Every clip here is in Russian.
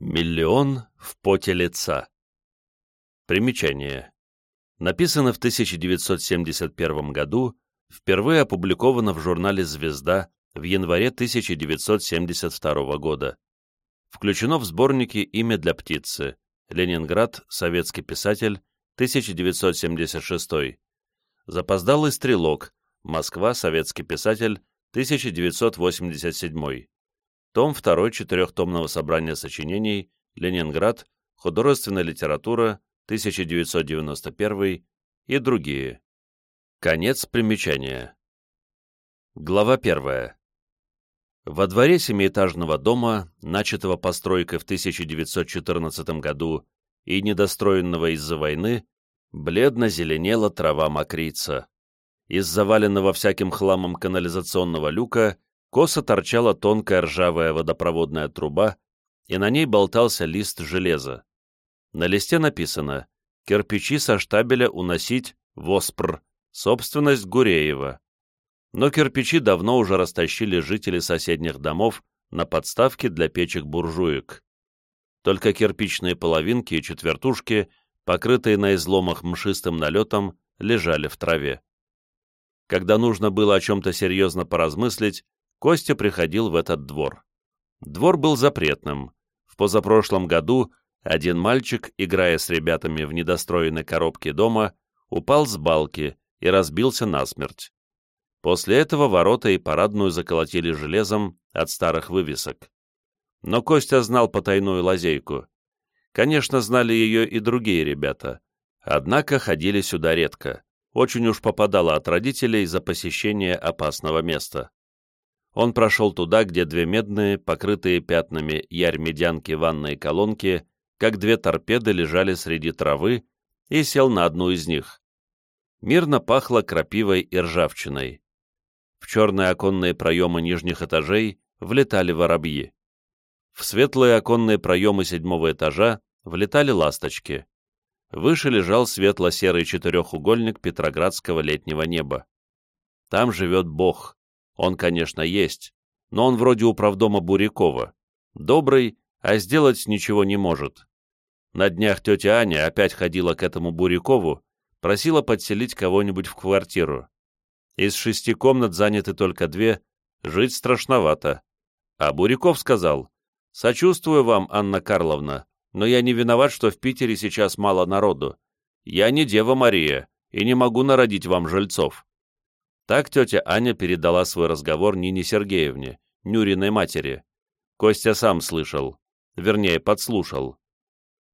Миллион в поте лица. Примечание. Написано в 1971 году, впервые опубликовано в журнале «Звезда» в январе 1972 года. Включено в сборники «Имя для птицы», Ленинград, советский писатель, 1976. Запоздалый стрелок, Москва, советский писатель, 1987 том 2 четырехтомного собрания сочинений «Ленинград. Художественная литература. 1991» и другие. Конец примечания. Глава 1. Во дворе семиэтажного дома, начатого постройкой в 1914 году и недостроенного из-за войны, бледно зеленела трава мокрица. Из заваленного всяким хламом канализационного люка Косо торчала тонкая ржавая водопроводная труба, и на ней болтался лист железа. На листе написано «Кирпичи со штабеля уносить Воспр, собственность Гуреева». Но кирпичи давно уже растащили жители соседних домов на подставки для печек-буржуек. Только кирпичные половинки и четвертушки, покрытые на изломах мшистым налетом, лежали в траве. Когда нужно было о чем-то серьезно поразмыслить, Костя приходил в этот двор. Двор был запретным. В позапрошлом году один мальчик, играя с ребятами в недостроенной коробке дома, упал с балки и разбился насмерть. После этого ворота и парадную заколотили железом от старых вывесок. Но Костя знал потайную лазейку. Конечно, знали ее и другие ребята. Однако ходили сюда редко. Очень уж попадало от родителей за посещение опасного места он прошел туда, где две медные, покрытые пятнами ярь-медянки ванные колонки, как две торпеды лежали среди травы, и сел на одну из них. Мирно пахло крапивой и ржавчиной. В черные оконные проемы нижних этажей влетали воробьи. В светлые оконные проемы седьмого этажа влетали ласточки. Выше лежал светло-серый четырехугольник петроградского летнего неба. Там живет Бог, он, конечно, есть, но он вроде управдома Бурякова. Добрый, а сделать ничего не может. На днях тетя Аня опять ходила к этому Бурякову, просила подселить кого-нибудь в квартиру. Из шести комнат заняты только две, жить страшновато. А Буряков сказал, «Сочувствую вам, Анна Карловна, но я не виноват, что в Питере сейчас мало народу. Я не Дева Мария и не могу народить вам жильцов. Так тетя Аня передала свой разговор Нине Сергеевне, Нюриной матери. Костя сам слышал, вернее, подслушал.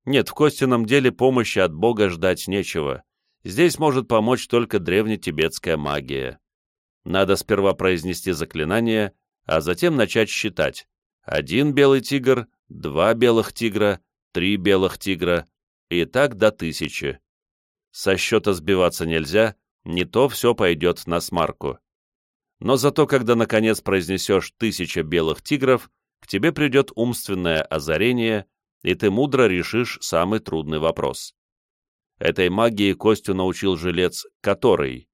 Нет, в Костином деле помощи от Бога ждать нечего. Здесь может помочь только древнетибетская магия. Надо сперва произнести заклинание, а затем начать считать. Один белый тигр, два белых тигра, три белых тигра, и так до тысячи. Со счета сбиваться нельзя, не то все пойдет на смарку. Но зато, когда наконец произнесешь «тысяча белых тигров», к тебе придет умственное озарение, и ты мудро решишь самый трудный вопрос. Этой магии Костю научил жилец «который».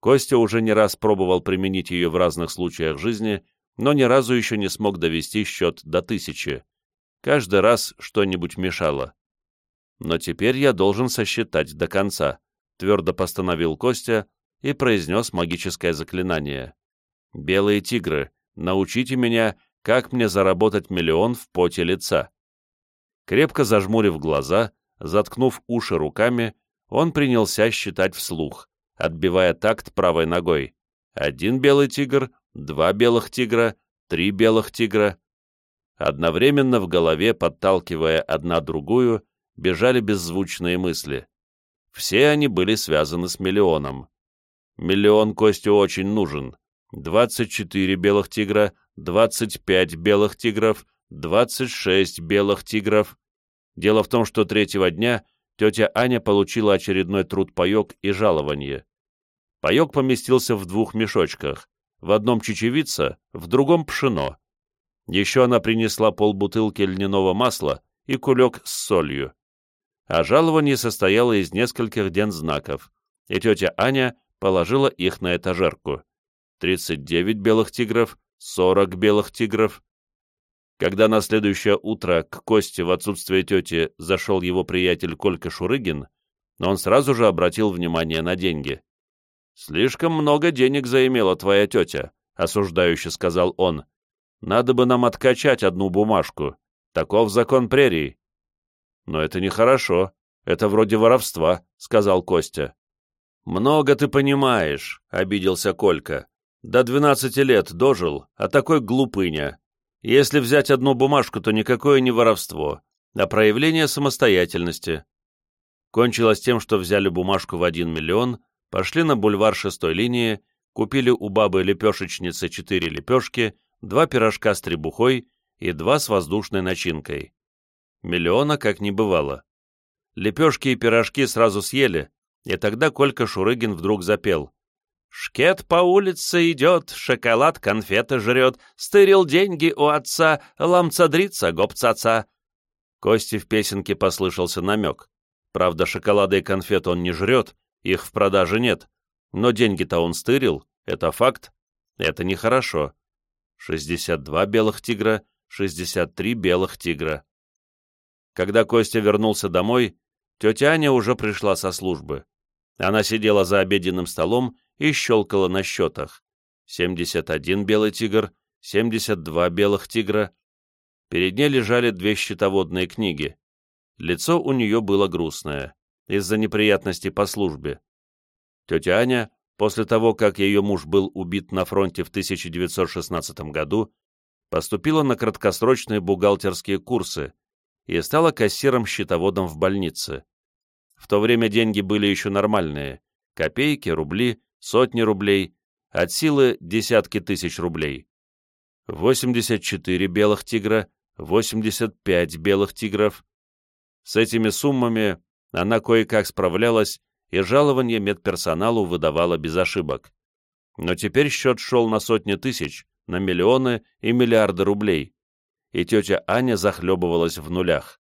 Костя уже не раз пробовал применить ее в разных случаях жизни, но ни разу еще не смог довести счет до тысячи. Каждый раз что-нибудь мешало. Но теперь я должен сосчитать до конца твердо постановил Костя и произнес магическое заклинание. «Белые тигры, научите меня, как мне заработать миллион в поте лица». Крепко зажмурив глаза, заткнув уши руками, он принялся считать вслух, отбивая такт правой ногой. Один белый тигр, два белых тигра, три белых тигра. Одновременно в голове, подталкивая одна другую, бежали беззвучные мысли. Все они были связаны с миллионом. Миллион Костю очень нужен. 24 белых тигра, 25 белых тигров, 26 белых тигров. Дело в том, что третьего дня тетя Аня получила очередной труд-паек и жалование. Паек поместился в двух мешочках. В одном чечевица, в другом пшено. Еще она принесла полбутылки льняного масла и кулек с солью а жалование состояло из нескольких дензнаков, и тетя Аня положила их на этажерку. 39 белых тигров, 40 белых тигров. Когда на следующее утро к Косте в отсутствие тети зашел его приятель Колька Шурыгин, он сразу же обратил внимание на деньги. «Слишком много денег заимела твоя тетя», — осуждающе сказал он. «Надо бы нам откачать одну бумажку. Таков закон прерий». «Но это нехорошо. Это вроде воровства», — сказал Костя. «Много ты понимаешь», — обиделся Колька. «До двенадцати лет дожил, а такой глупыня. Если взять одну бумажку, то никакое не воровство, а проявление самостоятельности». Кончилось тем, что взяли бумажку в один миллион, пошли на бульвар шестой линии, купили у бабы-лепешечницы четыре лепешки, два пирожка с требухой и два с воздушной начинкой. Миллиона как не бывало. Лепешки и пирожки сразу съели, и тогда Колька Шурыгин вдруг запел. «Шкет по улице идет, шоколад, конфеты жрет, стырил деньги у отца, ламцадрица, гопцаца». Кости в песенке послышался намек. Правда, шоколада и конфет он не жрет, их в продаже нет, но деньги-то он стырил, это факт, это нехорошо. 62 белых тигра, 63 белых тигра. Когда Костя вернулся домой, тетя Аня уже пришла со службы. Она сидела за обеденным столом и щелкала на счетах. 71 белый тигр, 72 белых тигра. Перед ней лежали две счетоводные книги. Лицо у нее было грустное, из-за неприятностей по службе. Тетя Аня, после того, как ее муж был убит на фронте в 1916 году, поступила на краткосрочные бухгалтерские курсы и стала кассиром-счетоводом в больнице. В то время деньги были еще нормальные. Копейки, рубли, сотни рублей, от силы десятки тысяч рублей. 84 белых тигра, 85 белых тигров. С этими суммами она кое-как справлялась, и жалование медперсоналу выдавала без ошибок. Но теперь счет шел на сотни тысяч, на миллионы и миллиарды рублей, и тетя Аня захлебывалась в нулях.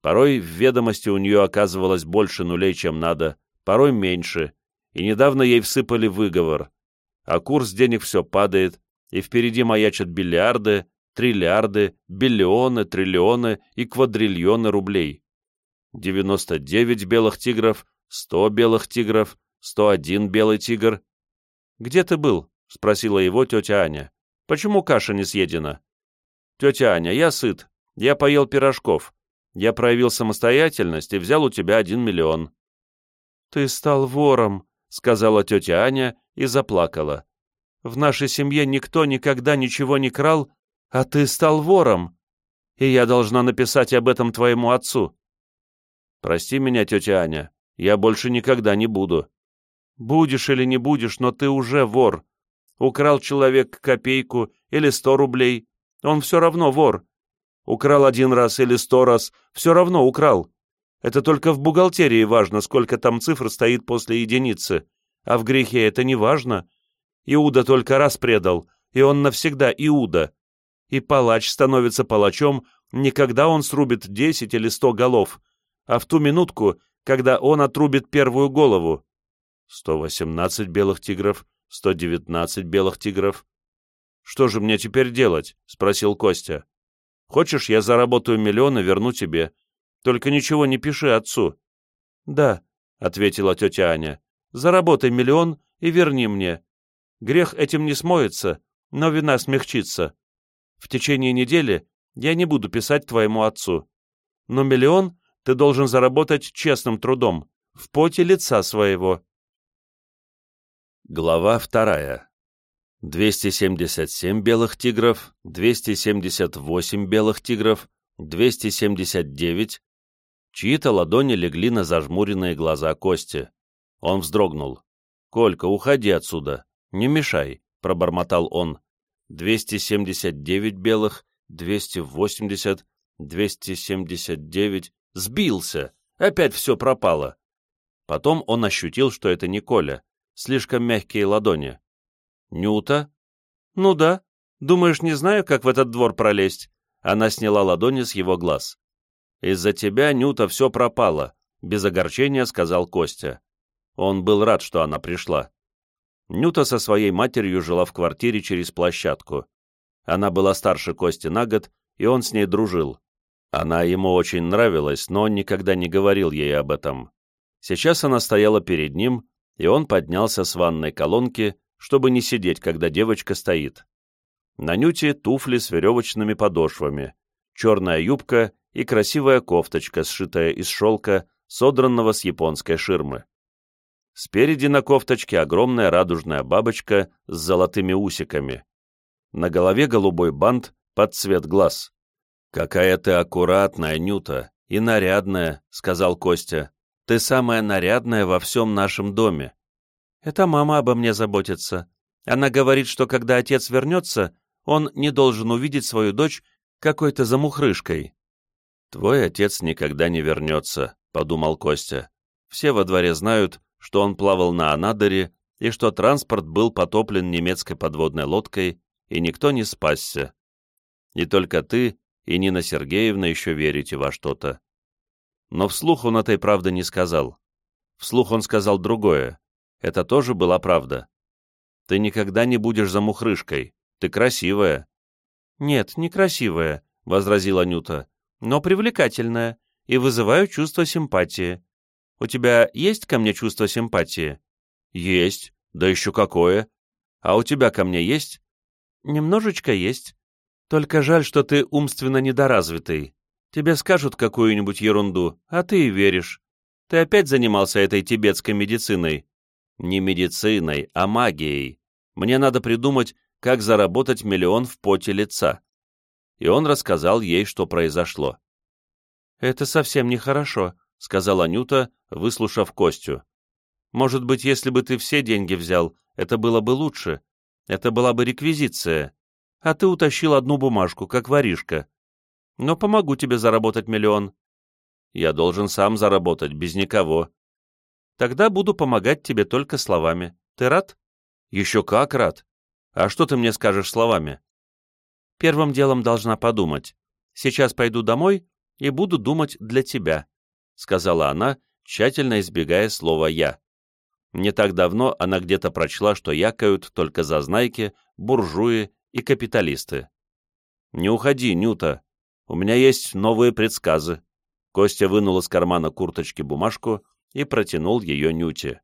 Порой в ведомости у нее оказывалось больше нулей, чем надо, порой меньше, и недавно ей всыпали выговор, а курс денег все падает, и впереди маячат бильярды, триллиарды, биллионы, триллионы и квадриллионы рублей. 99 белых тигров, 100 белых тигров, 101 белый тигр. «Где ты был?» — спросила его тетя Аня. «Почему каша не съедена?» «Тетя Аня, я сыт. Я поел пирожков. Я проявил самостоятельность и взял у тебя один миллион». «Ты стал вором», — сказала тетя Аня и заплакала. «В нашей семье никто никогда ничего не крал, а ты стал вором. И я должна написать об этом твоему отцу». «Прости меня, тетя Аня, я больше никогда не буду». «Будешь или не будешь, но ты уже вор. Украл человек копейку или сто рублей, он все равно вор. Украл один раз или сто раз, все равно украл. Это только в бухгалтерии важно, сколько там цифр стоит после единицы, а в грехе это не важно. Иуда только раз предал, и он навсегда Иуда. И палач становится палачом не когда он срубит десять или сто голов, а в ту минутку, когда он отрубит первую голову. Сто восемнадцать белых тигров, сто девятнадцать белых тигров. «Что же мне теперь делать?» — спросил Костя. Хочешь, я заработаю миллион и верну тебе. Только ничего не пиши отцу». «Да», — ответила тетя Аня, — «заработай миллион и верни мне. Грех этим не смоется, но вина смягчится. В течение недели я не буду писать твоему отцу. Но миллион ты должен заработать честным трудом, в поте лица своего». Глава вторая 277 белых тигров, 278 белых тигров, 279. Чьи-то ладони легли на зажмуренные глаза Кости. Он вздрогнул. «Колька, уходи отсюда. Не мешай», — пробормотал он. 279 белых, 280, 279. Сбился! Опять все пропало. Потом он ощутил, что это не Коля. Слишком мягкие ладони. «Нюта?» «Ну да. Думаешь, не знаю, как в этот двор пролезть?» Она сняла ладони с его глаз. «Из-за тебя, Нюта, все пропало», — без огорчения сказал Костя. Он был рад, что она пришла. Нюта со своей матерью жила в квартире через площадку. Она была старше Кости на год, и он с ней дружил. Она ему очень нравилась, но он никогда не говорил ей об этом. Сейчас она стояла перед ним, и он поднялся с ванной колонки, чтобы не сидеть, когда девочка стоит. На Нюте туфли с веревочными подошвами, черная юбка и красивая кофточка, сшитая из шелка, содранного с японской ширмы. Спереди на кофточке огромная радужная бабочка с золотыми усиками. На голове голубой бант под цвет глаз. «Какая ты аккуратная, Нюта, и нарядная», — сказал Костя. «Ты самая нарядная во всем нашем доме». «Это мама обо мне заботится. Она говорит, что когда отец вернется, он не должен увидеть свою дочь какой-то замухрышкой». «Твой отец никогда не вернется», — подумал Костя. «Все во дворе знают, что он плавал на Анадыре и что транспорт был потоплен немецкой подводной лодкой, и никто не спасся. И только ты и Нина Сергеевна еще верите во что-то. Но вслух он этой правды не сказал. Вслух он сказал другое. Это тоже была правда. Ты никогда не будешь замухрышкой. Ты красивая. Нет, не красивая, — возразила Нюта, — но привлекательная и вызываю чувство симпатии. У тебя есть ко мне чувство симпатии? Есть, да еще какое. А у тебя ко мне есть? Немножечко есть. Только жаль, что ты умственно недоразвитый. Тебе скажут какую-нибудь ерунду, а ты и веришь. Ты опять занимался этой тибетской медициной. Не медициной, а магией. Мне надо придумать, как заработать миллион в поте лица. И он рассказал ей, что произошло. «Это совсем нехорошо», — сказала Нюта, выслушав Костю. «Может быть, если бы ты все деньги взял, это было бы лучше. Это была бы реквизиция. А ты утащил одну бумажку, как воришка. Но помогу тебе заработать миллион. Я должен сам заработать, без никого. Тогда буду помогать тебе только словами. Ты рад? Еще как рад. А что ты мне скажешь словами? Первым делом должна подумать. Сейчас пойду домой и буду думать для тебя. — сказала она, тщательно избегая слова «я». Не так давно она где-то прочла, что якают только зазнайки, буржуи и капиталисты. «Не уходи, Нюта. У меня есть новые предсказы». Костя вынул из кармана курточки бумажку и протянул ее Нюте.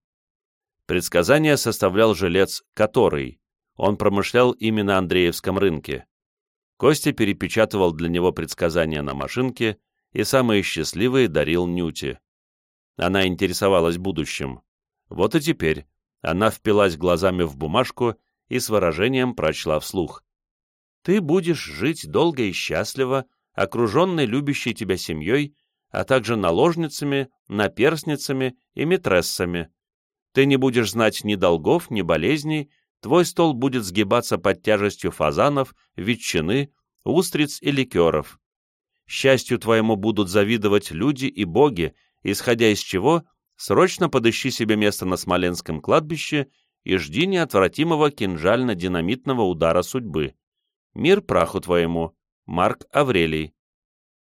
Предсказание составлял жилец «Который». Он промышлял именно Андреевском рынке. Костя перепечатывал для него предсказания на машинке и самые счастливые дарил Нюте. Она интересовалась будущим. Вот и теперь она впилась глазами в бумажку и с выражением прочла вслух. «Ты будешь жить долго и счастливо, окруженный любящей тебя семьей, а также наложницами, наперсницами и митрессами. Ты не будешь знать ни долгов, ни болезней, твой стол будет сгибаться под тяжестью фазанов, ветчины, устриц и ликеров. Счастью твоему будут завидовать люди и боги, исходя из чего срочно подыщи себе место на Смоленском кладбище и жди неотвратимого кинжально-динамитного удара судьбы. Мир праху твоему. Марк Аврелий.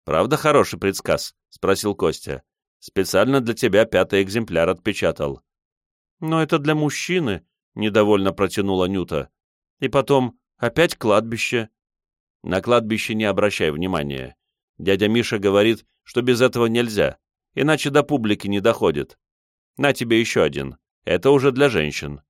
«Правда хороший предсказ?» — спросил Костя. «Специально для тебя пятый экземпляр отпечатал». «Но это для мужчины», — недовольно протянула Нюта. «И потом, опять кладбище». «На кладбище не обращай внимания. Дядя Миша говорит, что без этого нельзя, иначе до публики не доходит. На тебе еще один. Это уже для женщин.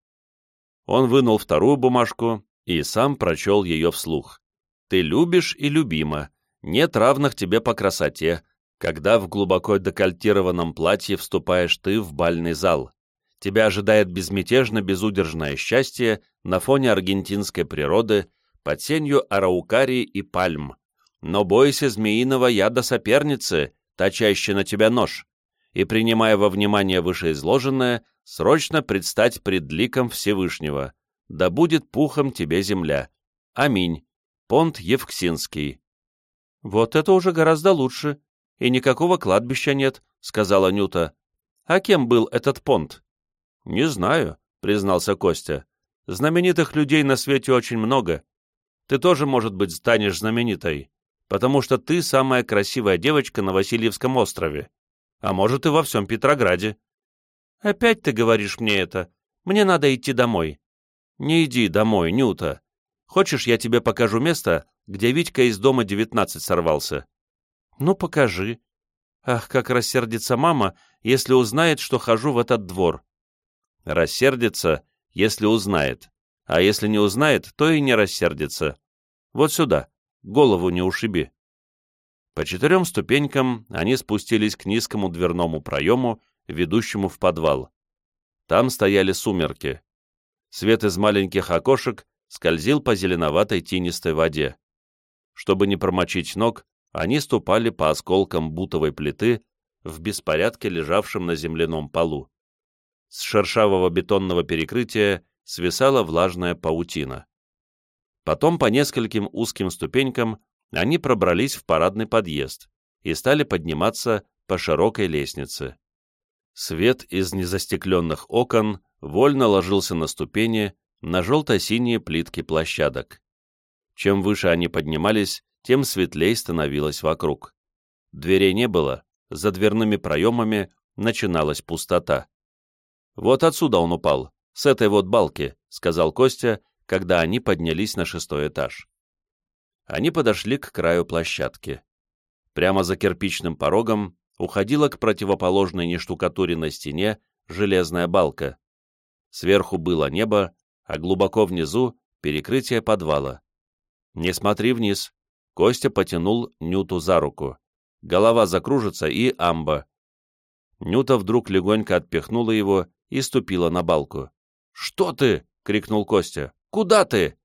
Он вынул вторую бумажку и сам прочел ее вслух. «Ты любишь и любима. Нет равных тебе по красоте, когда в глубоко декольтированном платье вступаешь ты в бальный зал. Тебя ожидает безмятежно безудержное счастье на фоне аргентинской природы, под сенью араукарии и пальм, но бойся змеиного яда соперницы, точащей на тебя нож, и, принимая во внимание вышеизложенное, срочно предстать пред ликом Всевышнего, да будет пухом тебе земля. Аминь. Понт Евксинский. «Вот это уже гораздо лучше, и никакого кладбища нет», — сказала Нюта. «А кем был этот понт?» «Не знаю», — признался Костя. «Знаменитых людей на свете очень много. Ты тоже, может быть, станешь знаменитой потому что ты самая красивая девочка на Васильевском острове, а может и во всем Петрограде. Опять ты говоришь мне это. Мне надо идти домой. Не иди домой, Нюта. Хочешь, я тебе покажу место, где Витька из дома девятнадцать сорвался. Ну, покажи. Ах, как рассердится мама, если узнает, что хожу в этот двор. Рассердится, если узнает. А если не узнает, то и не рассердится. Вот сюда, голову не ушиби. По четырем ступенькам они спустились к низкому дверному проему, ведущему в подвал. Там стояли сумерки. Свет из маленьких окошек скользил по зеленоватой тинистой воде. Чтобы не промочить ног, они ступали по осколкам бутовой плиты в беспорядке лежавшем на земляном полу. С шершавого бетонного перекрытия свисала влажная паутина. Потом по нескольким узким ступенькам они пробрались в парадный подъезд и стали подниматься по широкой лестнице. Свет из незастекленных окон вольно ложился на ступени, на желто-синие плитки площадок. Чем выше они поднимались, тем светлей становилось вокруг. Дверей не было, за дверными проемами начиналась пустота. «Вот отсюда он упал, с этой вот балки», — сказал Костя, когда они поднялись на шестой этаж. Они подошли к краю площадки. Прямо за кирпичным порогом уходила к противоположной нештукатуренной стене железная балка. Сверху было небо, а глубоко внизу — перекрытие подвала. «Не смотри вниз», — Костя потянул Нюту за руку. «Голова закружится и амба». Нюта вдруг легонько отпихнула его и ступила на балку. «Что ты?» — крикнул Костя. «Куда ты?»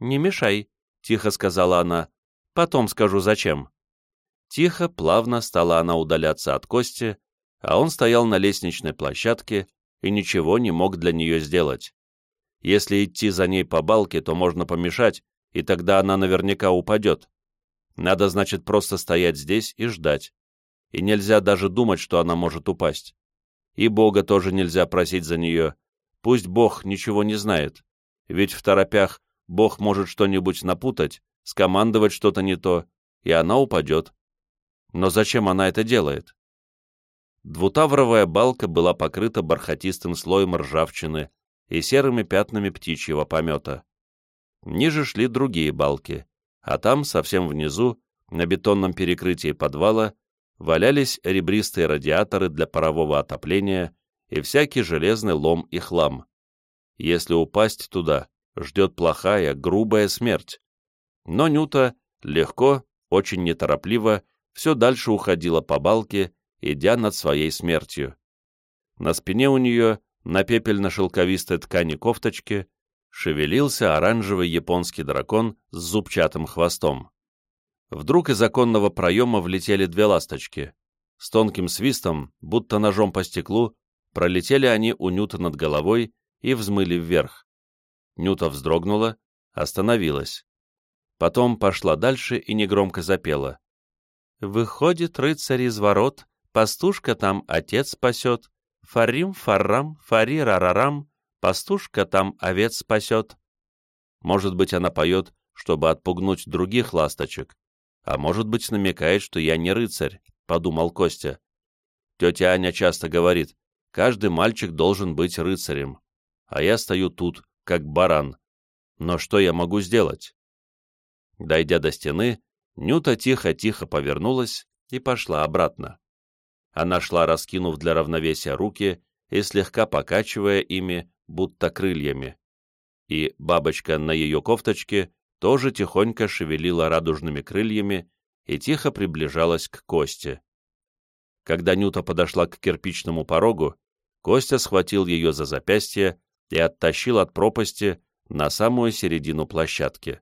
«Не мешай», — тихо сказала она. «Потом скажу, зачем». Тихо, плавно стала она удаляться от Кости, а он стоял на лестничной площадке и ничего не мог для нее сделать. Если идти за ней по балке, то можно помешать, и тогда она наверняка упадет. Надо, значит, просто стоять здесь и ждать. И нельзя даже думать, что она может упасть. И Бога тоже нельзя просить за нее. Пусть Бог ничего не знает. Ведь в торопях Бог может что-нибудь напутать, скомандовать что-то не то, и она упадет. Но зачем она это делает? Двутавровая балка была покрыта бархатистым слоем ржавчины и серыми пятнами птичьего помета. Ниже шли другие балки, а там, совсем внизу, на бетонном перекрытии подвала, валялись ребристые радиаторы для парового отопления и всякий железный лом и хлам. Если упасть туда, ждет плохая, грубая смерть. Но Нюта легко, очень неторопливо, все дальше уходила по балке, идя над своей смертью. На спине у нее, на пепельно-шелковистой ткани кофточки, шевелился оранжевый японский дракон с зубчатым хвостом. Вдруг из оконного проема влетели две ласточки. С тонким свистом, будто ножом по стеклу, пролетели они у Нюта над головой и взмыли вверх. Нюта вздрогнула, остановилась. Потом пошла дальше и негромко запела. «Выходит рыцарь из ворот, пастушка там отец спасет, фарим фаррам, фари рарарам, пастушка там овец спасет». Может быть, она поет, чтобы отпугнуть других ласточек, а может быть, намекает, что я не рыцарь, подумал Костя. Тетя Аня часто говорит, каждый мальчик должен быть рыцарем, а я стою тут, как баран. Но что я могу сделать? Дойдя до стены, Нюта тихо-тихо повернулась и пошла обратно. Она шла, раскинув для равновесия руки и слегка покачивая ими, будто крыльями. И бабочка на ее кофточке тоже тихонько шевелила радужными крыльями и тихо приближалась к Косте. Когда Нюта подошла к кирпичному порогу, Костя схватил ее за запястье и оттащил от пропасти на самую середину площадки.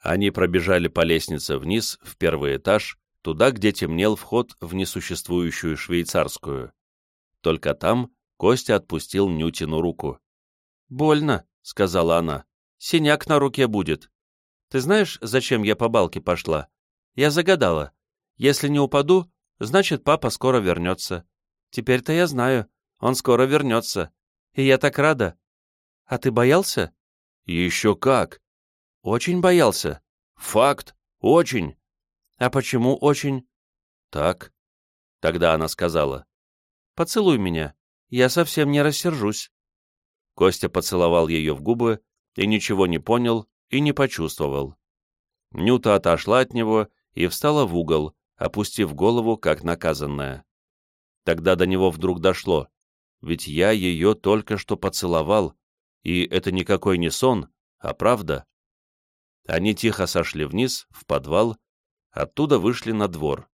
Они пробежали по лестнице вниз, в первый этаж, туда, где темнел вход в несуществующую швейцарскую. Только там Костя отпустил Нютину руку. «Больно», — сказала она. «Синяк на руке будет. Ты знаешь, зачем я по балке пошла? Я загадала. Если не упаду, значит, папа скоро вернется. Теперь-то я знаю, он скоро вернется. И я так рада. А ты боялся? Еще как. Очень боялся. Факт. Очень. А почему очень? Так. Тогда она сказала. Поцелуй меня. Я совсем не рассержусь. Костя поцеловал ее в губы и ничего не понял и не почувствовал. Нюта отошла от него и встала в угол, опустив голову, как наказанная. Тогда до него вдруг дошло, ведь я ее только что поцеловал, и это никакой не сон, а правда. Они тихо сошли вниз, в подвал, оттуда вышли на двор.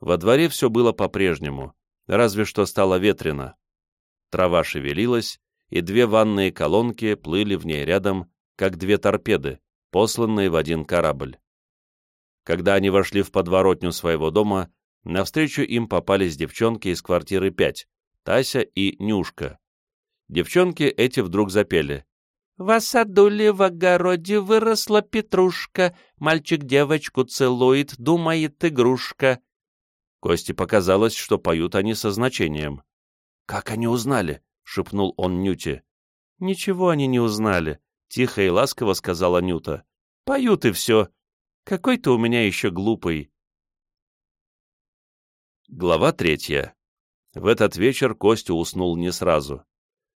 Во дворе все было по-прежнему, разве что стало ветрено. Трава шевелилась, и две ванные колонки плыли в ней рядом, как две торпеды, посланные в один корабль. Когда они вошли в подворотню своего дома, навстречу им попались девчонки из квартиры 5, Тася и Нюшка. Девчонки эти вдруг запели. «В саду ли в огороде выросла петрушка, мальчик девочку целует, думает игрушка». Косте показалось, что поют они со значением. «Как они узнали?» — шепнул он Нюте. «Ничего они не узнали», — тихо и ласково сказала Нюта. «Поют и все. Какой ты у меня еще глупый». Глава третья. В этот вечер Костя уснул не сразу.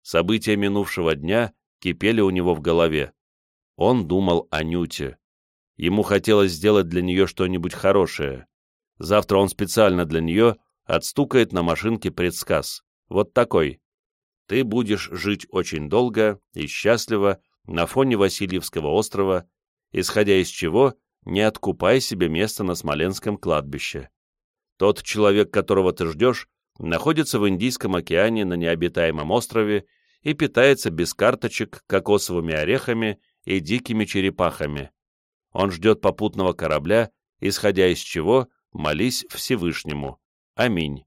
События минувшего дня кипели у него в голове. Он думал о Нюте. Ему хотелось сделать для нее что-нибудь хорошее. Завтра он специально для нее отстукает на машинке предсказ. Вот такой. Ты будешь жить очень долго и счастливо на фоне Васильевского острова, исходя из чего не откупай себе место на Смоленском кладбище. Тот человек, которого ты ждешь, находится в Индийском океане на необитаемом острове и питается без карточек кокосовыми орехами и дикими черепахами. Он ждет попутного корабля, исходя из чего молись Всевышнему. Аминь.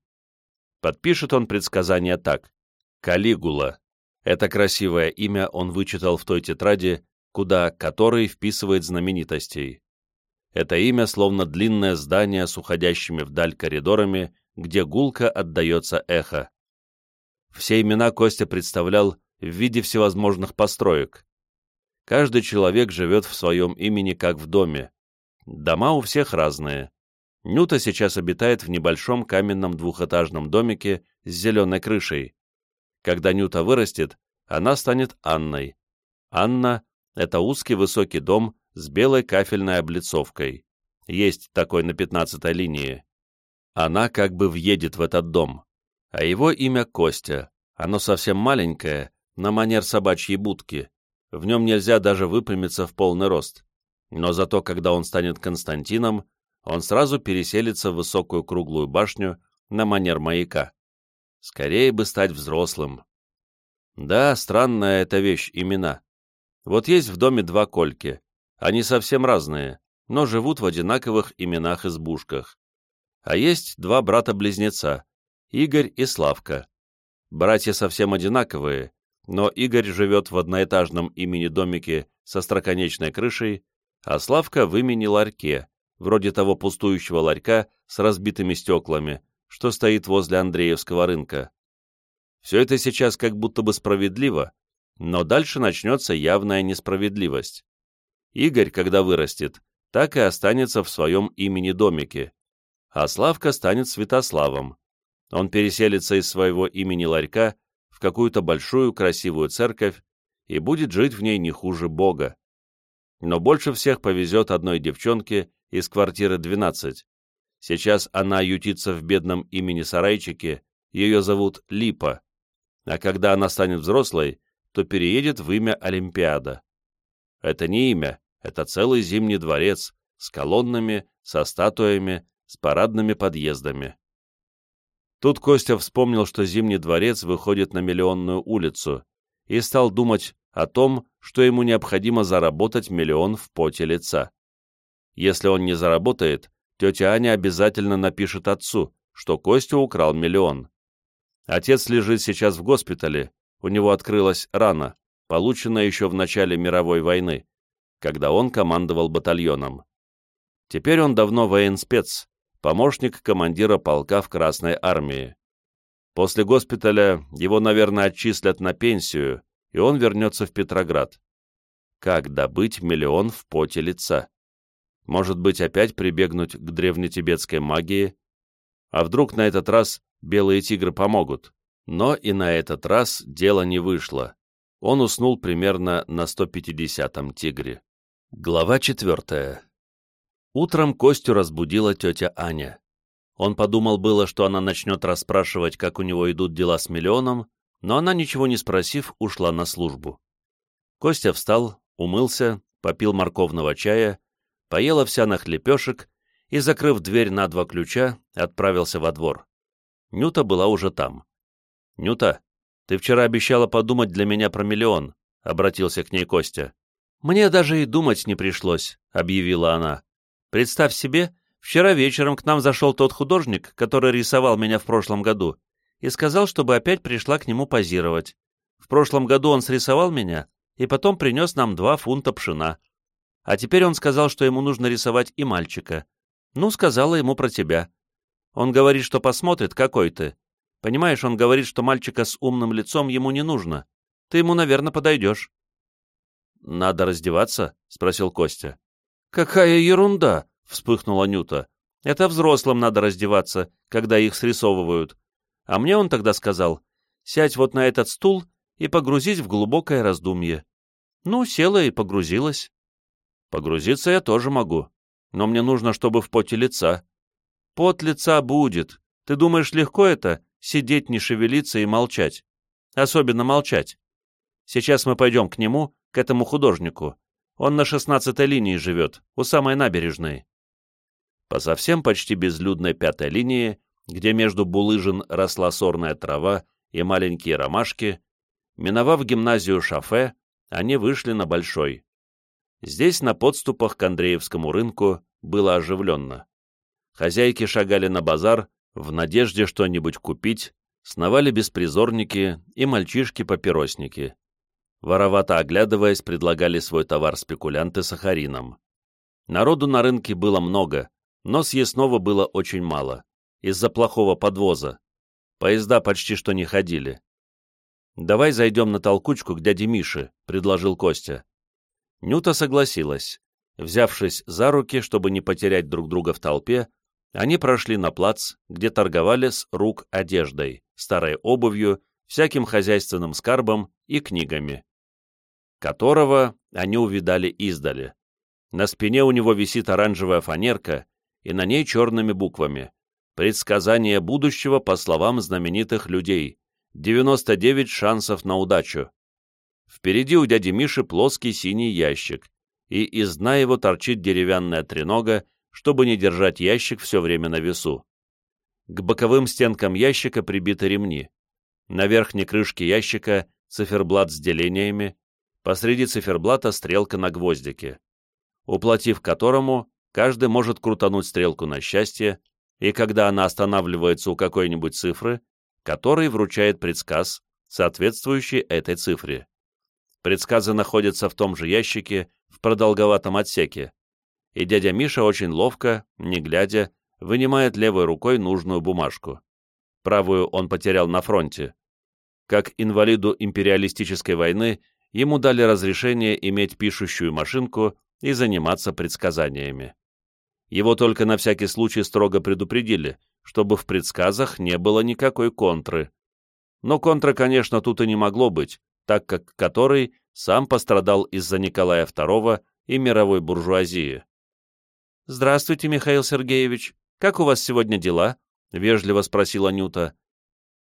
Подпишет он предсказание так. Калигула. Это красивое имя он вычитал в той тетради, куда который вписывает знаменитостей. Это имя словно длинное здание с уходящими вдаль коридорами, где гулко отдается эхо. Все имена Костя представлял в виде всевозможных построек. Каждый человек живет в своем имени, как в доме. Дома у всех разные. Нюта сейчас обитает в небольшом каменном двухэтажном домике с зеленой крышей. Когда Нюта вырастет, она станет Анной. Анна — это узкий высокий дом с белой кафельной облицовкой. Есть такой на пятнадцатой линии. Она как бы въедет в этот дом. А его имя Костя. Оно совсем маленькое, на манер собачьей будки. В нем нельзя даже выпрямиться в полный рост. Но зато, когда он станет Константином, он сразу переселится в высокую круглую башню на манер маяка. Скорее бы стать взрослым. Да, странная эта вещь, имена. Вот есть в доме два Кольки. Они совсем разные, но живут в одинаковых именах-избушках. А есть два брата-близнеца, Игорь и Славка. Братья совсем одинаковые, но Игорь живет в одноэтажном имени-домике со строконечной крышей, а Славка в имени-ларьке, вроде того пустующего ларька с разбитыми стеклами, что стоит возле Андреевского рынка. Все это сейчас как будто бы справедливо, но дальше начнется явная несправедливость. Игорь, когда вырастет, так и останется в своем имени-домике, а Славка станет Святославом. Он переселится из своего имени ларька в какую-то большую красивую церковь и будет жить в ней не хуже Бога. Но больше всех повезет одной девчонке из квартиры 12. Сейчас она ютится в бедном имени-сарайчике, ее зовут Липа, а когда она станет взрослой, то переедет в имя Олимпиада. Это не имя, это целый зимний дворец с колоннами, со статуями, с парадными подъездами. Тут Костя вспомнил, что Зимний дворец выходит на Миллионную улицу, и стал думать о том, что ему необходимо заработать миллион в поте лица. Если он не заработает, тетя Аня обязательно напишет отцу, что Костя украл миллион. Отец лежит сейчас в госпитале, у него открылась рана, полученная еще в начале мировой войны, когда он командовал батальоном. Теперь он давно военспец, помощник командира полка в Красной армии. После госпиталя его, наверное, отчислят на пенсию, и он вернется в Петроград. Как добыть миллион в поте лица? Может быть, опять прибегнуть к древнетибетской магии? А вдруг на этот раз белые тигры помогут? Но и на этот раз дело не вышло. Он уснул примерно на 150-м тигре. Глава четвертая. Утром Костю разбудила тетя Аня. Он подумал было, что она начнет расспрашивать, как у него идут дела с миллионом, но она, ничего не спросив, ушла на службу. Костя встал, умылся, попил морковного чая, поел овсяных лепешек и, закрыв дверь на два ключа, отправился во двор. Нюта была уже там. «Нюта, ты вчера обещала подумать для меня про миллион», — обратился к ней Костя. «Мне даже и думать не пришлось», — объявила она. «Представь себе, вчера вечером к нам зашел тот художник, который рисовал меня в прошлом году, и сказал, чтобы опять пришла к нему позировать. В прошлом году он срисовал меня, и потом принес нам два фунта пшена. А теперь он сказал, что ему нужно рисовать и мальчика. Ну, сказала ему про тебя. Он говорит, что посмотрит, какой ты. Понимаешь, он говорит, что мальчика с умным лицом ему не нужно. Ты ему, наверное, подойдешь. «Надо раздеваться?» — спросил Костя. «Какая ерунда!» — вспыхнула Нюта. «Это взрослым надо раздеваться, когда их срисовывают. А мне он тогда сказал, сядь вот на этот стул и погрузись в глубокое раздумье. Ну, села и погрузилась. Погрузиться я тоже могу, но мне нужно, чтобы в поте лица. Пот лица будет. Ты думаешь, легко это — сидеть, не шевелиться и молчать? Особенно молчать. Сейчас мы пойдем к нему, к этому художнику. Он на шестнадцатой линии живет, у самой набережной. По совсем почти безлюдной пятой линии, где между булыжин росла сорная трава и маленькие ромашки, миновав гимназию Шафе, они вышли на Большой. Здесь, на подступах к Андреевскому рынку, было оживленно. Хозяйки шагали на базар в надежде что-нибудь купить, сновали беспризорники и мальчишки-папиросники. Воровато оглядываясь, предлагали свой товар спекулянты сахарином. Народу на рынке было много, но съестного было очень мало, из-за плохого подвоза. Поезда почти что не ходили. «Давай зайдем на толкучку к дяде Мише», — предложил Костя. Нюта согласилась. Взявшись за руки, чтобы не потерять друг друга в толпе, они прошли на плац, где торговали с рук одеждой, старой обувью, всяким хозяйственным скарбом и книгами, которого они увидали издали. На спине у него висит оранжевая фанерка, и на ней черными буквами «Предсказание будущего по словам знаменитых людей. 99 шансов на удачу». Впереди у дяди Миши плоский синий ящик, и из дна его торчит деревянная тренога, чтобы не держать ящик все время на весу. К боковым стенкам ящика прибиты ремни. На верхней крышке ящика циферблат с делениями, посреди циферблата стрелка на гвоздике, уплатив которому, каждый может крутануть стрелку на счастье, и когда она останавливается у какой-нибудь цифры, который вручает предсказ, соответствующий этой цифре. Предсказы находятся в том же ящике, в продолговатом отсеке, и дядя Миша очень ловко, не глядя, вынимает левой рукой нужную бумажку. Правую он потерял на фронте. Как инвалиду империалистической войны, ему дали разрешение иметь пишущую машинку и заниматься предсказаниями. Его только на всякий случай строго предупредили, чтобы в предсказах не было никакой контры. Но контра, конечно, тут и не могло быть, так как который сам пострадал из-за Николая II и мировой буржуазии. «Здравствуйте, Михаил Сергеевич. Как у вас сегодня дела?» — вежливо спросила Анюта.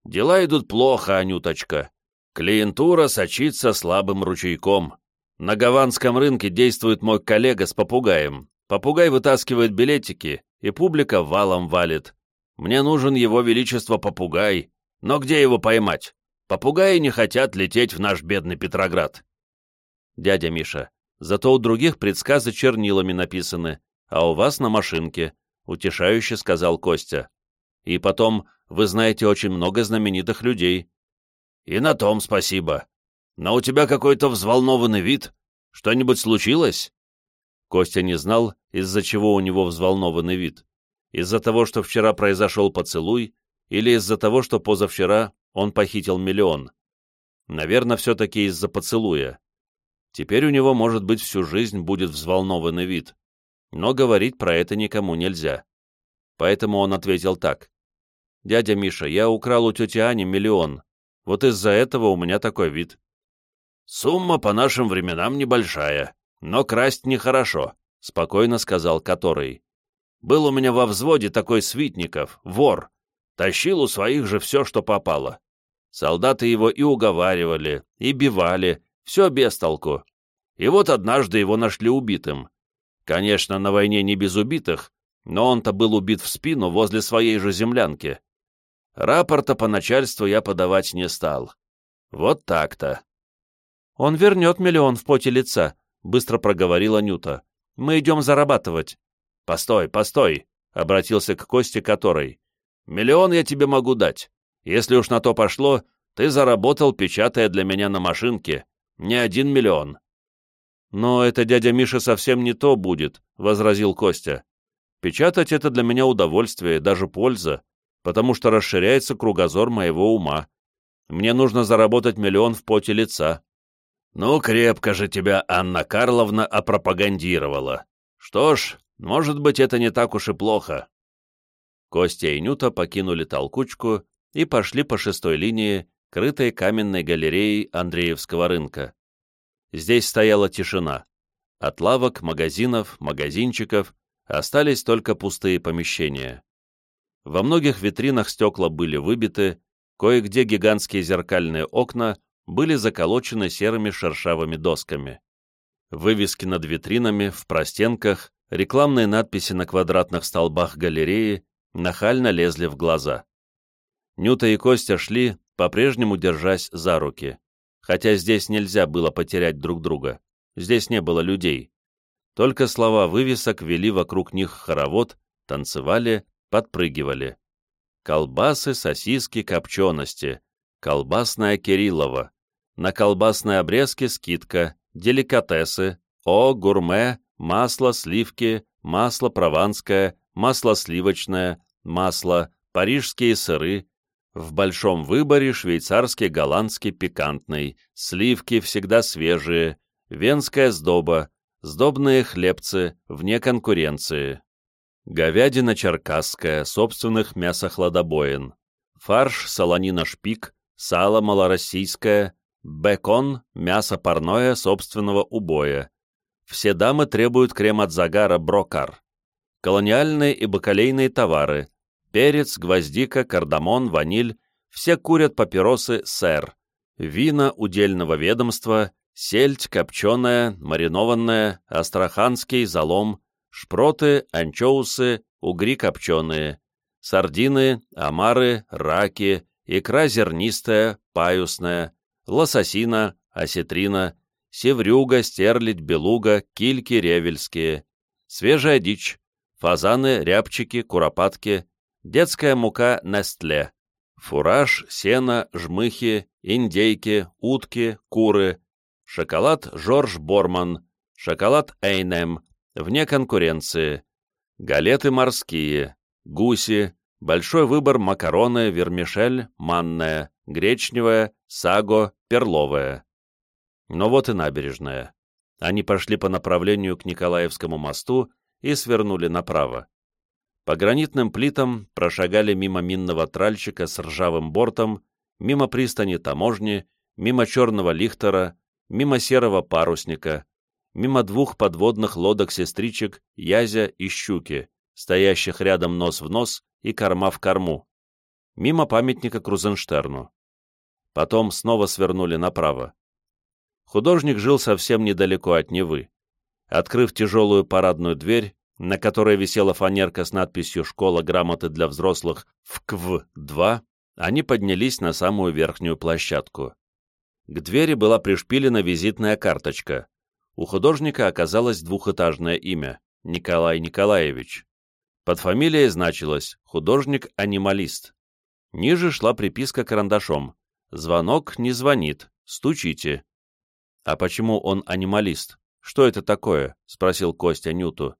«Дела идут плохо, Анюточка. Клиентура сочится слабым ручейком. На гаванском рынке действует мой коллега с попугаем. Попугай вытаскивает билетики, и публика валом валит. Мне нужен его величество попугай. Но где его поймать? Попугаи не хотят лететь в наш бедный Петроград». «Дядя Миша, зато у других предсказы чернилами написаны, а у вас на машинке», — утешающе сказал Костя. «И потом, вы знаете очень много знаменитых людей». «И на том спасибо. Но у тебя какой-то взволнованный вид. Что-нибудь случилось?» Костя не знал, из-за чего у него взволнованный вид. Из-за того, что вчера произошел поцелуй, или из-за того, что позавчера он похитил миллион. Наверное, все-таки из-за поцелуя. Теперь у него, может быть, всю жизнь будет взволнованный вид но говорить про это никому нельзя. Поэтому он ответил так. «Дядя Миша, я украл у тети Ани миллион. Вот из-за этого у меня такой вид». «Сумма по нашим временам небольшая, но красть нехорошо. — спокойно сказал который. «Был у меня во взводе такой Свитников, вор. Тащил у своих же все, что попало. Солдаты его и уговаривали, и бивали, все без толку. И вот однажды его нашли убитым. Конечно, на войне не без убитых, но он-то был убит в спину возле своей же землянки. Рапорта по начальству я подавать не стал. Вот так-то. «Он вернет миллион в поте лица», — быстро проговорила Нюта. «Мы идем зарабатывать». «Постой, постой», — обратился к Косте который. «Миллион я тебе могу дать. Если уж на то пошло, ты заработал, печатая для меня на машинке. Не один миллион». «Но это дядя Миша совсем не то будет», — возразил Костя. «Печатать — это для меня удовольствие, даже польза, потому что расширяется кругозор моего ума. Мне нужно заработать миллион в поте лица». «Ну, крепко же тебя Анна Карловна опропагандировала. Что ж, может быть, это не так уж и плохо». Костя и Нюта покинули толкучку и пошли по шестой линии, крытой каменной галереей Андреевского рынка. Здесь стояла тишина. От лавок, магазинов, магазинчиков остались только пустые помещения. Во многих витринах стекла были выбиты, кое-где гигантские зеркальные окна были заколочены серыми шершавыми досками. Вывески над витринами, в простенках, рекламные надписи на квадратных столбах галереи нахально лезли в глаза. Нюта и Костя шли, по-прежнему держась за руки, хотя здесь нельзя было потерять друг друга, здесь не было людей. Только слова вывесок вели вокруг них хоровод, танцевали, подпрыгивали. Колбасы, сосиски, копчености, колбасная Кириллова, на колбасной обрезке скидка, деликатесы, о, гурме, масло, сливки, масло прованское, масло сливочное, масло, парижские сыры, в большом выборе швейцарский, голландский, пикантный, сливки всегда свежие, венская сдоба, сдобные хлебцы, вне конкуренции. Говядина черкасская, собственных мясохладобоин. Фарш, солонина шпик, сало малороссийское, Бекон, мясо парное собственного убоя. Все дамы требуют крем от загара Брокар. Колониальные и бакалейные товары. Перец, гвоздика, кардамон, ваниль. Все курят папиросы сэр. Вина удельного ведомства, сельдь копченая, маринованная, астраханский, залом, шпроты, анчоусы, угри копченые, сардины, омары, раки, икра зернистая, паюсная, лососина, осетрина, севрюга, стерлядь, белуга, кильки ревельские, свежая дичь, фазаны, рябчики, куропатки, детская мука Нестле, фураж, сено, жмыхи, индейки, утки, куры, шоколад Жорж Борман, шоколад Эйнем, вне конкуренции, галеты морские, гуси, большой выбор макароны, вермишель, манная, гречневая, саго, перловая. Но вот и набережная. Они пошли по направлению к Николаевскому мосту и свернули направо. По гранитным плитам прошагали мимо минного тральчика с ржавым бортом, мимо пристани таможни, мимо черного лихтера, мимо серого парусника, мимо двух подводных лодок-сестричек Язя и Щуки, стоящих рядом нос в нос и корма в корму, мимо памятника Крузенштерну. Потом снова свернули направо. Художник жил совсем недалеко от Невы. Открыв тяжелую парадную дверь, на которой висела фанерка с надписью «Школа грамоты для взрослых в КВ-2», они поднялись на самую верхнюю площадку. К двери была пришпилена визитная карточка. У художника оказалось двухэтажное имя — Николай Николаевич. Под фамилией значилось «художник-анималист». Ниже шла приписка карандашом Звонок не звонит, стучите. А почему он анималист? Что это такое? Спросил Костя Нюту.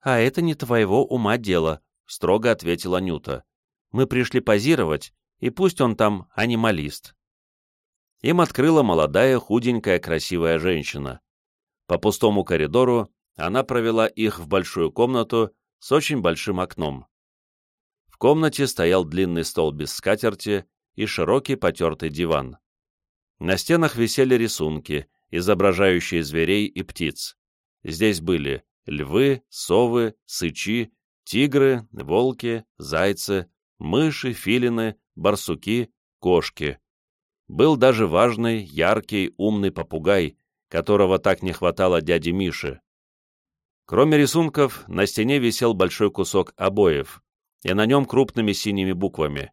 А это не твоего ума дело, строго ответила Нюта. Мы пришли позировать, и пусть он там анималист. Им открыла молодая, худенькая, красивая женщина. По пустому коридору она провела их в большую комнату с очень большим окном. В комнате стоял длинный стол без скатерти, и широкий потертый диван. На стенах висели рисунки, изображающие зверей и птиц. Здесь были львы, совы, сычи, тигры, волки, зайцы, мыши, филины, барсуки, кошки. Был даже важный, яркий, умный попугай, которого так не хватало дяде Миши. Кроме рисунков, на стене висел большой кусок обоев, и на нем крупными синими буквами.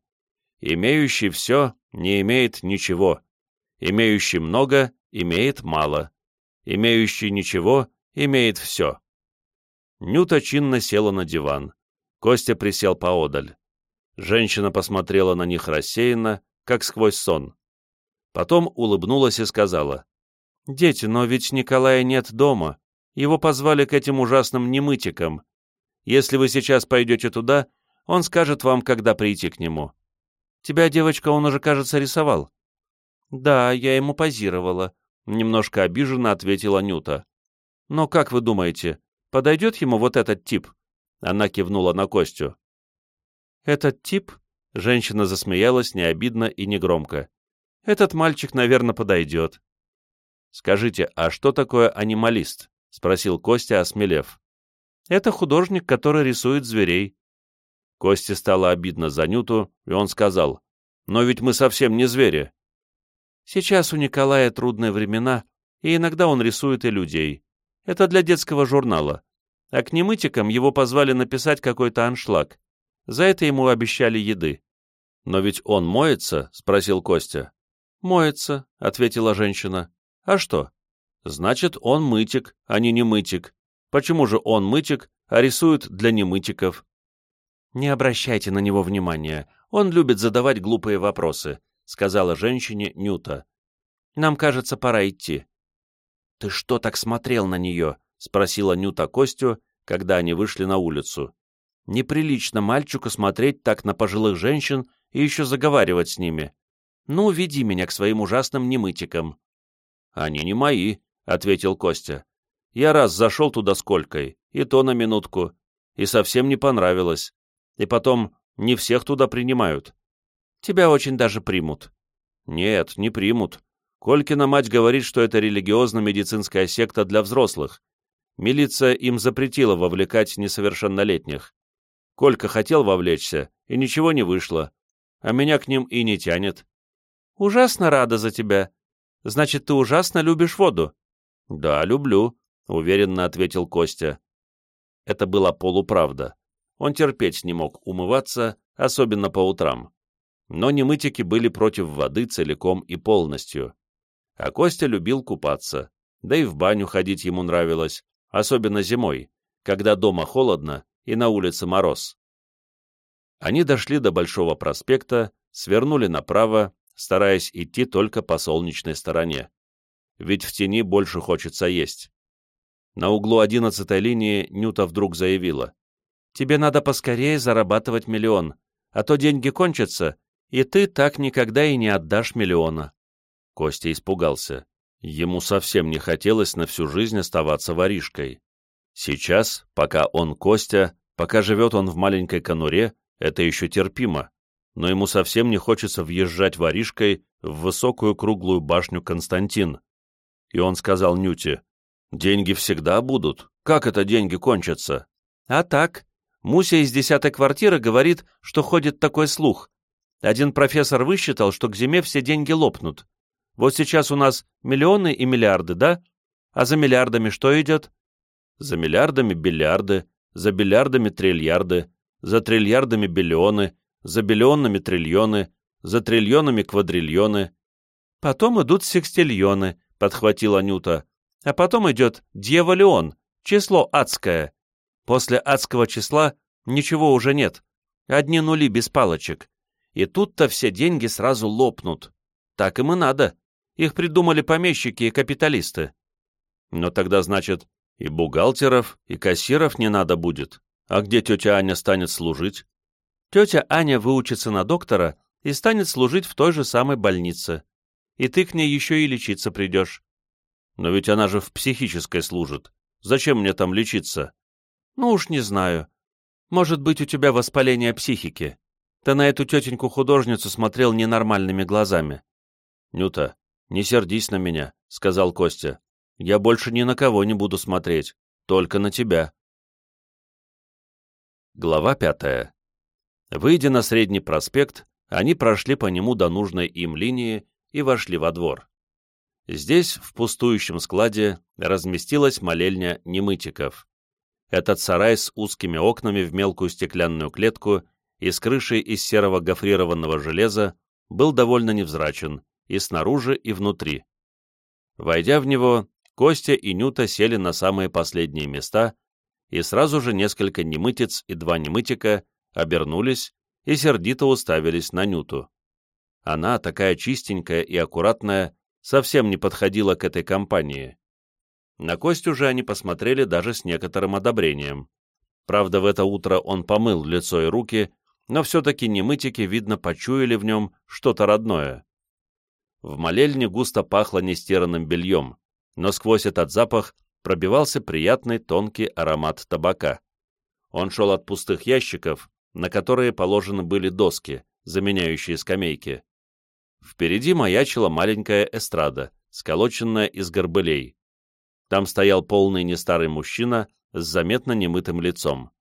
«Имеющий все не имеет ничего. Имеющий много имеет мало. Имеющий ничего имеет все». Нюта чинно села на диван. Костя присел поодаль. Женщина посмотрела на них рассеянно, как сквозь сон. Потом улыбнулась и сказала, «Дети, но ведь Николая нет дома. Его позвали к этим ужасным немытикам. Если вы сейчас пойдете туда, он скажет вам, когда прийти к нему. Тебя, девочка, он уже, кажется, рисовал». «Да, я ему позировала», — немножко обиженно ответила Нюта. «Но как вы думаете, подойдет ему вот этот тип?» Она кивнула на Костю. «Этот тип?» — женщина засмеялась необидно и негромко. «Этот мальчик, наверное, подойдет». «Скажите, а что такое анималист?» — спросил Костя, осмелев. «Это художник, который рисует зверей». Косте стало обидно за Нюту, и он сказал, «Но ведь мы совсем не звери». «Сейчас у Николая трудные времена, и иногда он рисует и людей. Это для детского журнала. А к немытикам его позвали написать какой-то аншлаг. За это ему обещали еды. «Но ведь он моется?» — спросил Костя. «Моется», — ответила женщина. «А что?» «Значит, он мытик, а не немытик. Почему же он мытик, а рисует для немытиков?» «Не обращайте на него внимания. Он любит задавать глупые вопросы», — сказала женщине Нюта. «Нам кажется, пора идти». «Ты что так смотрел на нее?» — спросила Нюта Костю, когда они вышли на улицу. «Неприлично мальчику смотреть так на пожилых женщин и еще заговаривать с ними. Ну, веди меня к своим ужасным немытикам». «Они не мои», — ответил Костя. «Я раз зашел туда с и то на минутку, и совсем не понравилось. И потом, не всех туда принимают. Тебя очень даже примут». «Нет, не примут. Колькина мать говорит, что это религиозно-медицинская секта для взрослых, Милиция им запретила вовлекать несовершеннолетних. Колька хотел вовлечься, и ничего не вышло, а меня к ним и не тянет. «Ужасно рада за тебя. Значит, ты ужасно любишь воду?» «Да, люблю», — уверенно ответил Костя. Это была полуправда. Он терпеть не мог умываться, особенно по утрам. Но немытики были против воды целиком и полностью. А Костя любил купаться, да и в баню ходить ему нравилось, особенно зимой, когда дома холодно и на улице мороз. Они дошли до Большого проспекта, свернули направо, стараясь идти только по солнечной стороне. Ведь в тени больше хочется есть. На углу одиннадцатой линии Нюта вдруг заявила. «Тебе надо поскорее зарабатывать миллион, а то деньги кончатся, и ты так никогда и не отдашь миллиона». Костя испугался. Ему совсем не хотелось на всю жизнь оставаться воришкой. Сейчас, пока он Костя, пока живет он в маленькой конуре, это еще терпимо, но ему совсем не хочется въезжать воришкой в высокую круглую башню Константин. И он сказал Нюте, «Деньги всегда будут. Как это деньги кончатся?» «А так. Муся из десятой квартиры говорит, что ходит такой слух. Один профессор высчитал, что к зиме все деньги лопнут. Вот сейчас у нас миллионы и миллиарды, да? А за миллиардами что идет? За миллиардами бильярды, за бильярдами триллиарды, за триллиардами биллионы, за биллионами триллионы, за триллионами квадриллионы. Потом идут секстильоны, подхватила Нюта. А потом идет дьяволион, число адское. После адского числа ничего уже нет. Одни нули без палочек. И тут-то все деньги сразу лопнут. Так им и надо. Их придумали помещики и капиталисты. Но тогда, значит, и бухгалтеров, и кассиров не надо будет. А где тетя Аня станет служить? Тетя Аня выучится на доктора и станет служить в той же самой больнице. И ты к ней еще и лечиться придешь. Но ведь она же в психической служит. Зачем мне там лечиться? Ну уж не знаю. Может быть, у тебя воспаление психики. Ты на эту тетеньку-художницу смотрел ненормальными глазами. Нюта, «Не сердись на меня», — сказал Костя. «Я больше ни на кого не буду смотреть. только на тебя. Глава пятая. Выйдя на Средний проспект, они прошли по нему до нужной им линии и вошли во двор. Здесь, в пустующем складе, разместилась молельня немытиков. Этот сарай с узкими окнами в мелкую стеклянную клетку и с крышей из серого гофрированного железа был довольно невзрачен и снаружи, и внутри. Войдя в него, Костя и Нюта сели на самые последние места, и сразу же несколько немытиц и два немытика обернулись и сердито уставились на Нюту. Она, такая чистенькая и аккуратная, совсем не подходила к этой компании. На Костю же они посмотрели даже с некоторым одобрением. Правда, в это утро он помыл лицо и руки, но все-таки немытики, видно, почуяли в нем что-то родное. В молельне густо пахло нестиранным бельем, но сквозь этот запах пробивался приятный тонкий аромат табака. Он шел от пустых ящиков, на которые положены были доски, заменяющие скамейки. Впереди маячила маленькая эстрада, сколоченная из горбылей. Там стоял полный нестарый мужчина с заметно немытым лицом.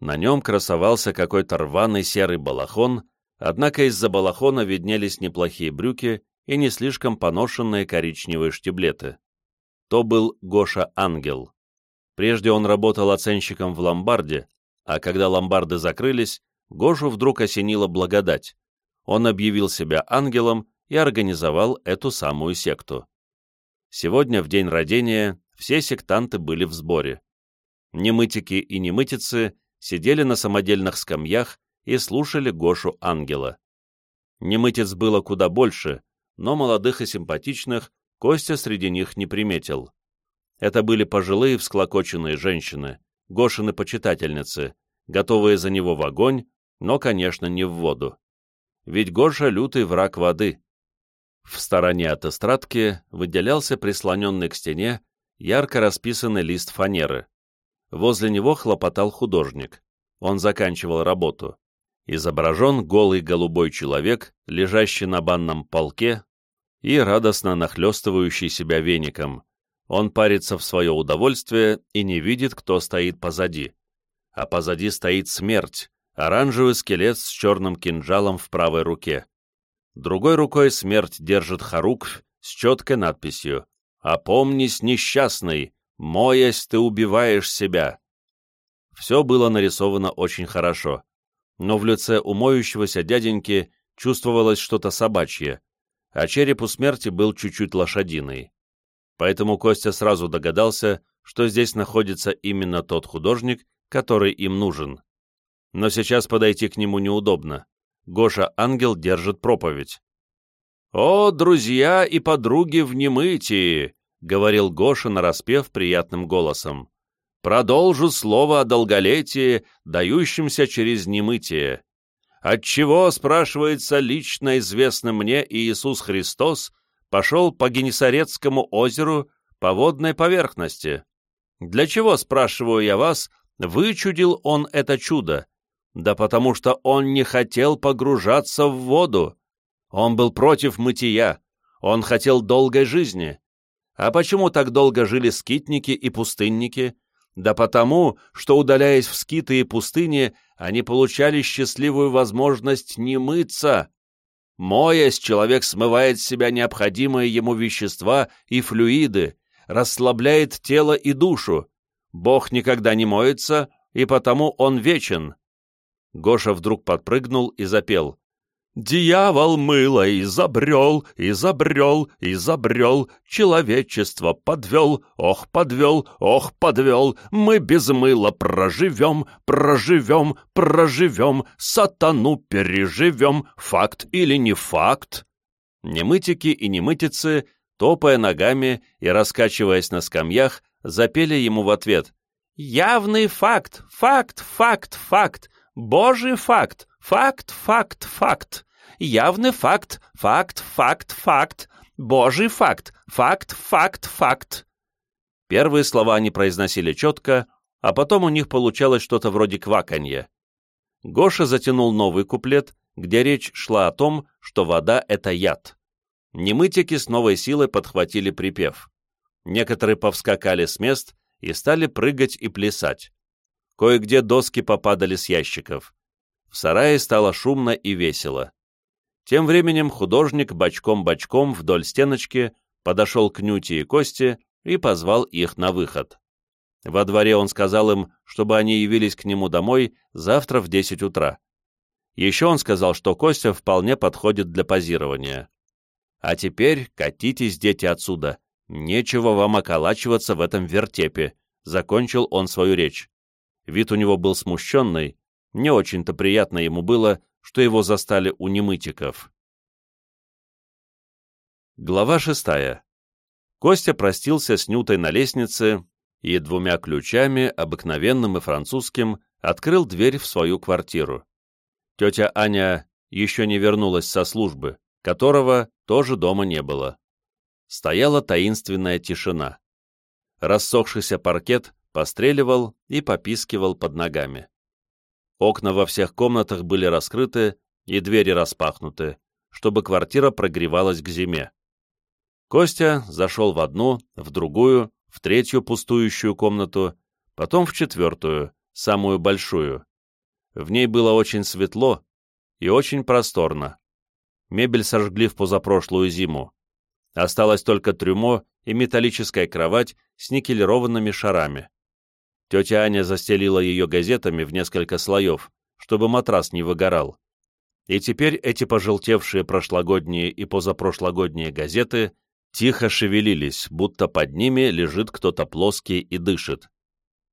На нем красовался какой-то рваный серый балахон, однако из-за балахона виднелись неплохие брюки и не слишком поношенные коричневые штиблеты. То был Гоша Ангел. Прежде он работал оценщиком в ломбарде, а когда ломбарды закрылись, Гошу вдруг осенила благодать он объявил себя ангелом и организовал эту самую секту. Сегодня, в день родения, все сектанты были в сборе. Немытики и немытицы сидели на самодельных скамьях и слушали Гошу ангела. Немытиц было куда больше, но молодых и симпатичных Костя среди них не приметил. Это были пожилые всклокоченные женщины, Гошины почитательницы, готовые за него в огонь, но, конечно, не в воду ведь Гоша — лютый враг воды. В стороне от эстрадки выделялся прислоненный к стене ярко расписанный лист фанеры. Возле него хлопотал художник. Он заканчивал работу. Изображен голый голубой человек, лежащий на банном полке и радостно нахлестывающий себя веником. Он парится в свое удовольствие и не видит, кто стоит позади. А позади стоит смерть, оранжевый скелет с черным кинжалом в правой руке. Другой рукой смерть держит Харуквь с четкой надписью «Опомнись, несчастный, моясь ты убиваешь себя». Все было нарисовано очень хорошо, но в лице умоющегося дяденьки чувствовалось что-то собачье, а череп у смерти был чуть-чуть лошадиный. Поэтому Костя сразу догадался, что здесь находится именно тот художник, который им нужен но сейчас подойти к нему неудобно. Гоша-ангел держит проповедь. «О, друзья и подруги в немытии!» — говорил Гоша нараспев приятным голосом. «Продолжу слово о долголетии, дающемся через немытие. Отчего, спрашивается, лично известно мне Иисус Христос пошел по Генесарецкому озеру по водной поверхности? Для чего, спрашиваю я вас, вычудил он это чудо? Да потому что он не хотел погружаться в воду. Он был против мытия. Он хотел долгой жизни. А почему так долго жили скитники и пустынники? Да потому, что, удаляясь в скиты и пустыни, они получали счастливую возможность не мыться. Моясь, человек смывает с себя необходимые ему вещества и флюиды, расслабляет тело и душу. Бог никогда не моется, и потому он вечен. Гоша вдруг подпрыгнул и запел. «Дьявол мыло изобрел, изобрел, изобрел, человечество подвел, ох, подвел, ох, подвел, мы без мыла проживем, проживем, проживем, сатану переживем, факт или не факт?» Немытики и немытицы, топая ногами и раскачиваясь на скамьях, запели ему в ответ. «Явный факт, факт, факт, факт, Божий факт, факт, факт, факт. Явный факт, факт, факт, факт. Божий факт, факт, факт, факт. Первые слова они произносили четко, а потом у них получалось что-то вроде кваканья. Гоша затянул новый куплет, где речь шла о том, что вода — это яд. Немытики с новой силой подхватили припев. Некоторые повскакали с мест и стали прыгать и плясать. Кое-где доски попадали с ящиков. В сарае стало шумно и весело. Тем временем художник бочком-бочком вдоль стеночки подошел к Нюте и Косте и позвал их на выход. Во дворе он сказал им, чтобы они явились к нему домой завтра в 10 утра. Еще он сказал, что Костя вполне подходит для позирования. «А теперь катитесь, дети, отсюда. Нечего вам околачиваться в этом вертепе», — закончил он свою речь. Вид у него был смущенный, не очень-то приятно ему было, что его застали у немытиков. Глава шестая. Костя простился с Нютой на лестнице и двумя ключами, обыкновенным и французским, открыл дверь в свою квартиру. Тетя Аня еще не вернулась со службы, которого тоже дома не было. Стояла таинственная тишина. Рассохшийся паркет постреливал и попискивал под ногами. Окна во всех комнатах были раскрыты и двери распахнуты, чтобы квартира прогревалась к зиме. Костя зашел в одну, в другую, в третью пустующую комнату, потом в четвертую, самую большую. В ней было очень светло и очень просторно. Мебель сожгли в позапрошлую зиму. Осталось только трюмо и металлическая кровать с никелированными шарами. Тетя Аня застелила ее газетами в несколько слоев, чтобы матрас не выгорал. И теперь эти пожелтевшие прошлогодние и позапрошлогодние газеты тихо шевелились, будто под ними лежит кто-то плоский и дышит.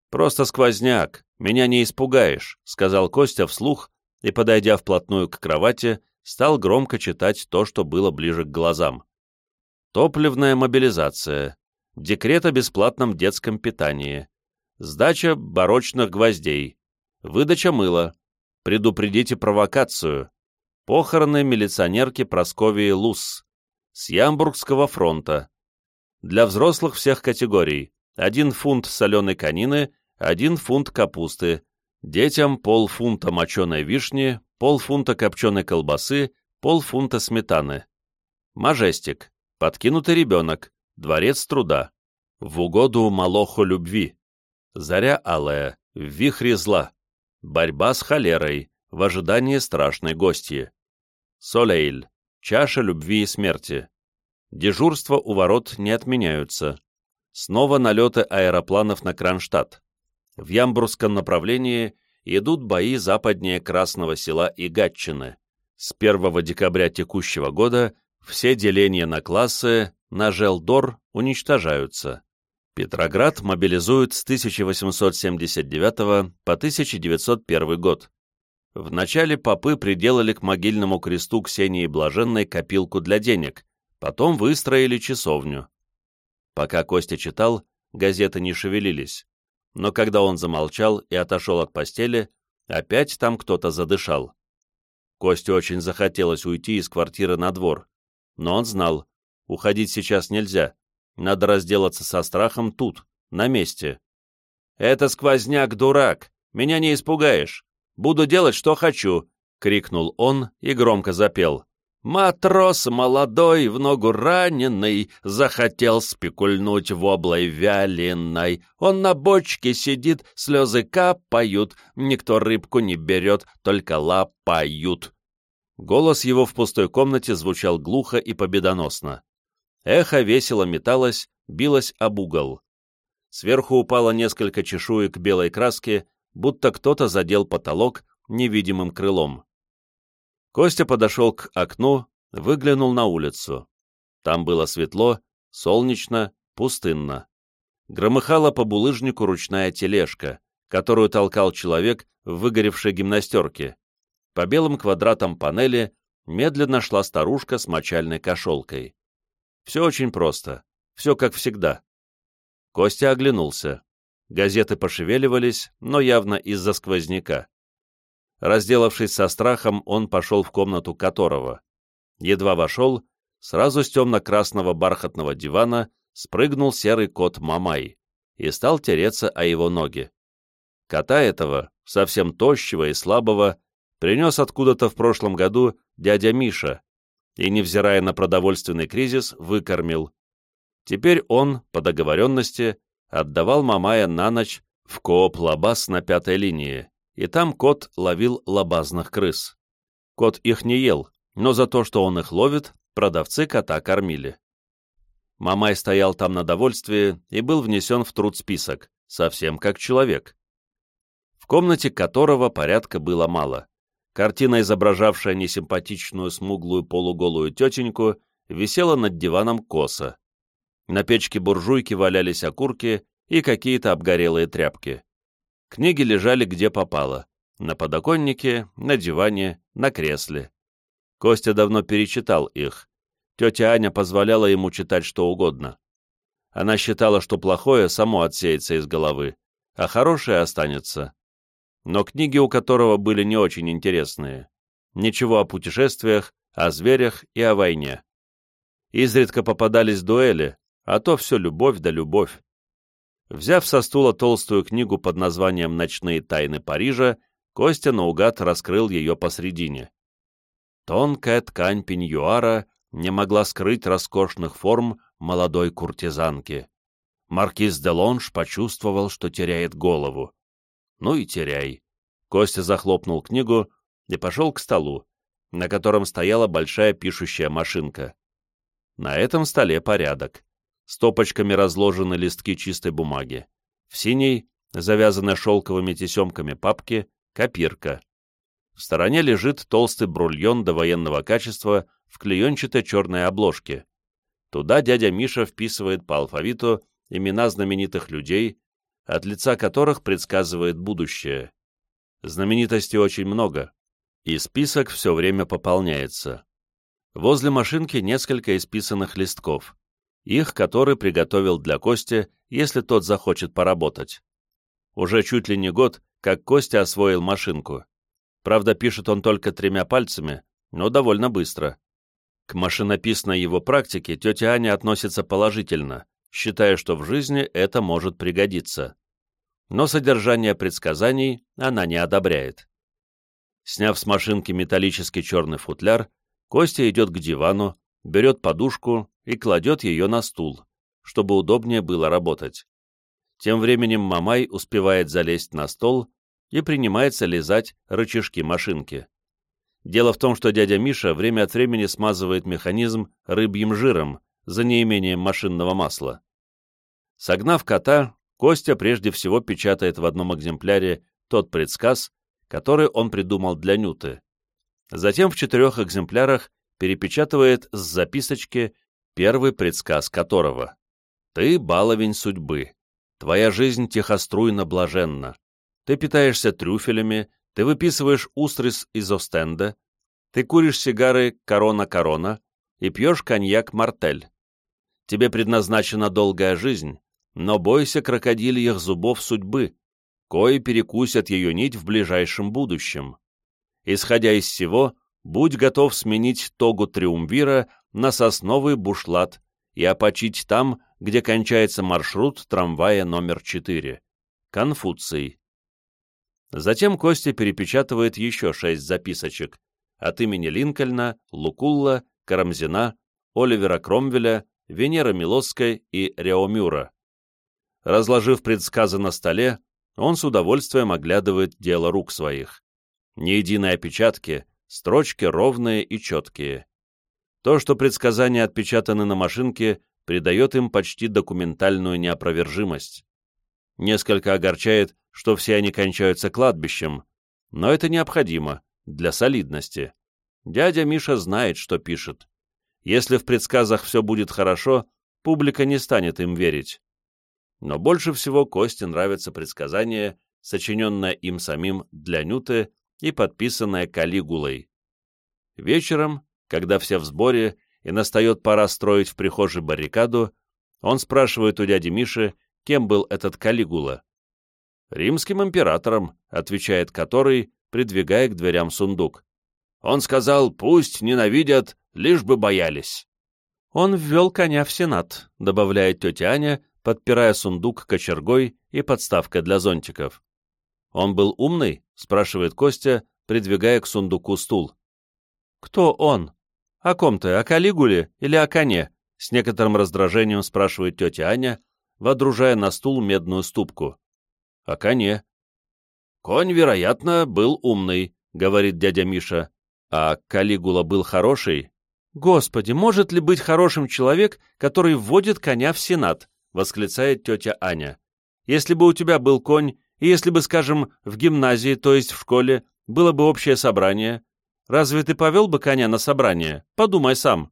«Просто сквозняк, меня не испугаешь», — сказал Костя вслух и, подойдя вплотную к кровати, стал громко читать то, что было ближе к глазам. Топливная мобилизация, декрет о бесплатном детском питании, сдача барочных гвоздей, выдача мыла, предупредите провокацию, похороны милиционерки Просковии Лус, с Ямбургского фронта. Для взрослых всех категорий. Один фунт соленой конины, один фунт капусты, детям полфунта моченой вишни, полфунта копченой колбасы, полфунта сметаны. Мажестик, подкинутый ребенок, дворец труда, в угоду молоху любви, Заря алая, в вихре зла. Борьба с холерой, в ожидании страшной гости. Солейль, чаша любви и смерти. Дежурства у ворот не отменяются. Снова налеты аэропланов на Кронштадт. В Ямбургском направлении идут бои западнее Красного села и Гатчины. С 1 декабря текущего года все деления на классы на Желдор уничтожаются. Петроград мобилизуют с 1879 по 1901 год. Вначале попы приделали к могильному кресту Ксении Блаженной копилку для денег, потом выстроили часовню. Пока Костя читал, газеты не шевелились, но когда он замолчал и отошел от постели, опять там кто-то задышал. Косте очень захотелось уйти из квартиры на двор, но он знал, уходить сейчас нельзя, надо разделаться со страхом тут, на месте. «Это сквозняк-дурак! Меня не испугаешь! Буду делать, что хочу!» — крикнул он и громко запел. Матрос молодой, в ногу раненый, захотел спекульнуть в облой вяленой. Он на бочке сидит, слезы капают, никто рыбку не берет, только лапают. Голос его в пустой комнате звучал глухо и победоносно. Эхо весело металось, билось об угол. Сверху упало несколько чешуек белой краски, будто кто-то задел потолок невидимым крылом. Костя подошел к окну, выглянул на улицу. Там было светло, солнечно, пустынно. Громыхала по булыжнику ручная тележка, которую толкал человек в выгоревшей гимнастерке. По белым квадратам панели медленно шла старушка с мочальной кошелкой. Все очень просто. Все как всегда. Костя оглянулся. Газеты пошевеливались, но явно из-за сквозняка. Разделавшись со страхом, он пошел в комнату которого. Едва вошел, сразу с темно-красного бархатного дивана спрыгнул серый кот Мамай и стал тереться о его ноги. Кота этого, совсем тощего и слабого, принес откуда-то в прошлом году дядя Миша, и, невзирая на продовольственный кризис, выкормил. Теперь он, по договоренности, отдавал Мамая на ночь в кооп лабаз на пятой линии, и там кот ловил лабазных крыс. Кот их не ел, но за то, что он их ловит, продавцы кота кормили. Мамай стоял там на довольствии и был внесен в труд список, совсем как человек. В комнате которого порядка было мало. Картина, изображавшая несимпатичную смуглую полуголую тетеньку, висела над диваном косо. На печке буржуйки валялись окурки и какие-то обгорелые тряпки. Книги лежали где попало. На подоконнике, на диване, на кресле. Костя давно перечитал их. Тетя Аня позволяла ему читать что угодно. Она считала, что плохое само отсеется из головы, а хорошее останется. Но книги у которого были не очень интересные. Ничего о путешествиях, о зверях и о войне. Изредка попадались дуэли, а то все любовь да любовь. Взяв со стула толстую книгу под названием «Ночные тайны Парижа», Костя наугад раскрыл ее посредине. Тонкая ткань пеньюара не могла скрыть роскошных форм молодой куртизанки. Маркиз де Лонж почувствовал, что теряет голову. Ну и теряй. Костя захлопнул книгу и пошел к столу, на котором стояла большая пишущая машинка. На этом столе порядок. Стопочками разложены листки чистой бумаги. В синей, завязанной шелковыми тесемками папки, копирка. В стороне лежит толстый брульон до военного качества в клеенчатой черной обложке. Туда дядя Миша вписывает по алфавиту имена знаменитых людей, от лица которых предсказывает будущее. Знаменитостей очень много, и список все время пополняется. Возле машинки несколько исписанных листков, их который приготовил для Кости, если тот захочет поработать. Уже чуть ли не год, как Костя освоил машинку. Правда, пишет он только тремя пальцами, но довольно быстро. К машинописной его практике тетя Аня относится положительно, считая, что в жизни это может пригодиться. Но содержание предсказаний она не одобряет. Сняв с машинки металлический черный футляр, Костя идет к дивану, берет подушку и кладет ее на стул, чтобы удобнее было работать. Тем временем Мамай успевает залезть на стол и принимается лизать рычажки машинки. Дело в том, что дядя Миша время от времени смазывает механизм рыбьим жиром за неимением машинного масла. Согнав кота, Костя прежде всего печатает в одном экземпляре тот предсказ, который он придумал для Нюты. Затем в четырех экземплярах перепечатывает с записочки первый предсказ которого «Ты баловень судьбы, твоя жизнь тихоструйно блаженна, ты питаешься трюфелями, ты выписываешь устрис из Остенда, ты куришь сигары «Корона-корона» и пьешь коньяк «Мартель». Тебе предназначена долгая жизнь, но бойся крокодильях зубов судьбы, кои перекусят ее нить в ближайшем будущем. Исходя из всего, будь готов сменить тогу триумвира на сосновый бушлат и опочить там, где кончается маршрут трамвая номер 4. Конфуций. Затем Костя перепечатывает еще шесть записочек от имени Линкольна, Лукулла, Карамзина, Оливера Кромвеля, Венеры Милосской и Реомюра. Разложив предсказы на столе, он с удовольствием оглядывает дело рук своих. Ни единой опечатки, строчки ровные и четкие. То, что предсказания отпечатаны на машинке, придает им почти документальную неопровержимость. Несколько огорчает, что все они кончаются кладбищем, но это необходимо, для солидности. Дядя Миша знает, что пишет. Если в предсказах все будет хорошо, публика не станет им верить. Но больше всего Косте нравится предсказание, сочиненное им самим для Нюты и подписанное Калигулой. Вечером, когда все в сборе и настает пора строить в прихожей баррикаду, он спрашивает у дяди Миши, кем был этот Калигула. «Римским императором», — отвечает который, придвигая к дверям сундук. Он сказал, пусть ненавидят, лишь бы боялись. Он ввел коня в Сенат, добавляет тетя Аня, подпирая сундук кочергой и подставкой для зонтиков. Он был умный? спрашивает Костя, придвигая к сундуку стул. Кто он? О ком ты, о Калигуле или о коне? С некоторым раздражением спрашивает тетя Аня, водружая на стул медную ступку. «О коне». «Конь, вероятно, был умный», — говорит дядя Миша. «А Калигула был хороший?» «Господи, может ли быть хорошим человек, который вводит коня в Сенат?» — восклицает тетя Аня. «Если бы у тебя был конь, и если бы, скажем, в гимназии, то есть в школе, было бы общее собрание, разве ты повел бы коня на собрание? Подумай сам».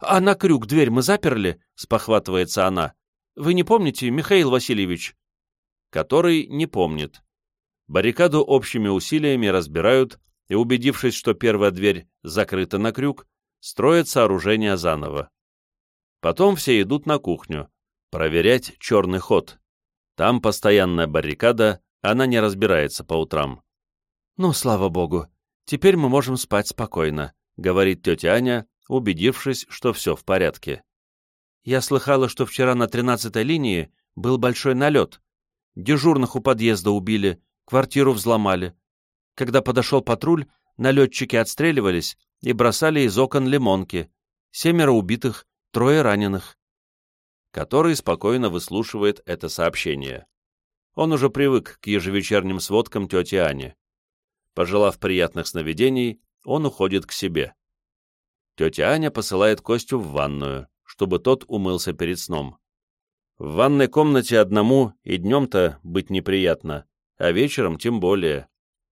«А на крюк дверь мы заперли?» — спохватывается она. «Вы не помните, Михаил Васильевич?» Который не помнит. Баррикаду общими усилиями разбирают, и, убедившись, что первая дверь закрыта на крюк, строят сооружение заново. Потом все идут на кухню, проверять черный ход. Там постоянная баррикада, она не разбирается по утрам. «Ну, слава богу, теперь мы можем спать спокойно», — говорит тетя Аня, убедившись, что все в порядке. «Я слыхала, что вчера на тринадцатой линии был большой налет. Дежурных у подъезда убили, квартиру взломали. Когда подошел патруль, налетчики отстреливались и бросали из окон лимонки. Семеро убитых, трое раненых. Который спокойно выслушивает это сообщение. Он уже привык к ежевечерним сводкам тети Ани. Пожелав приятных сновидений, он уходит к себе. Тетя Аня посылает Костю в ванную, чтобы тот умылся перед сном. В ванной комнате одному и днем-то быть неприятно, а вечером тем более.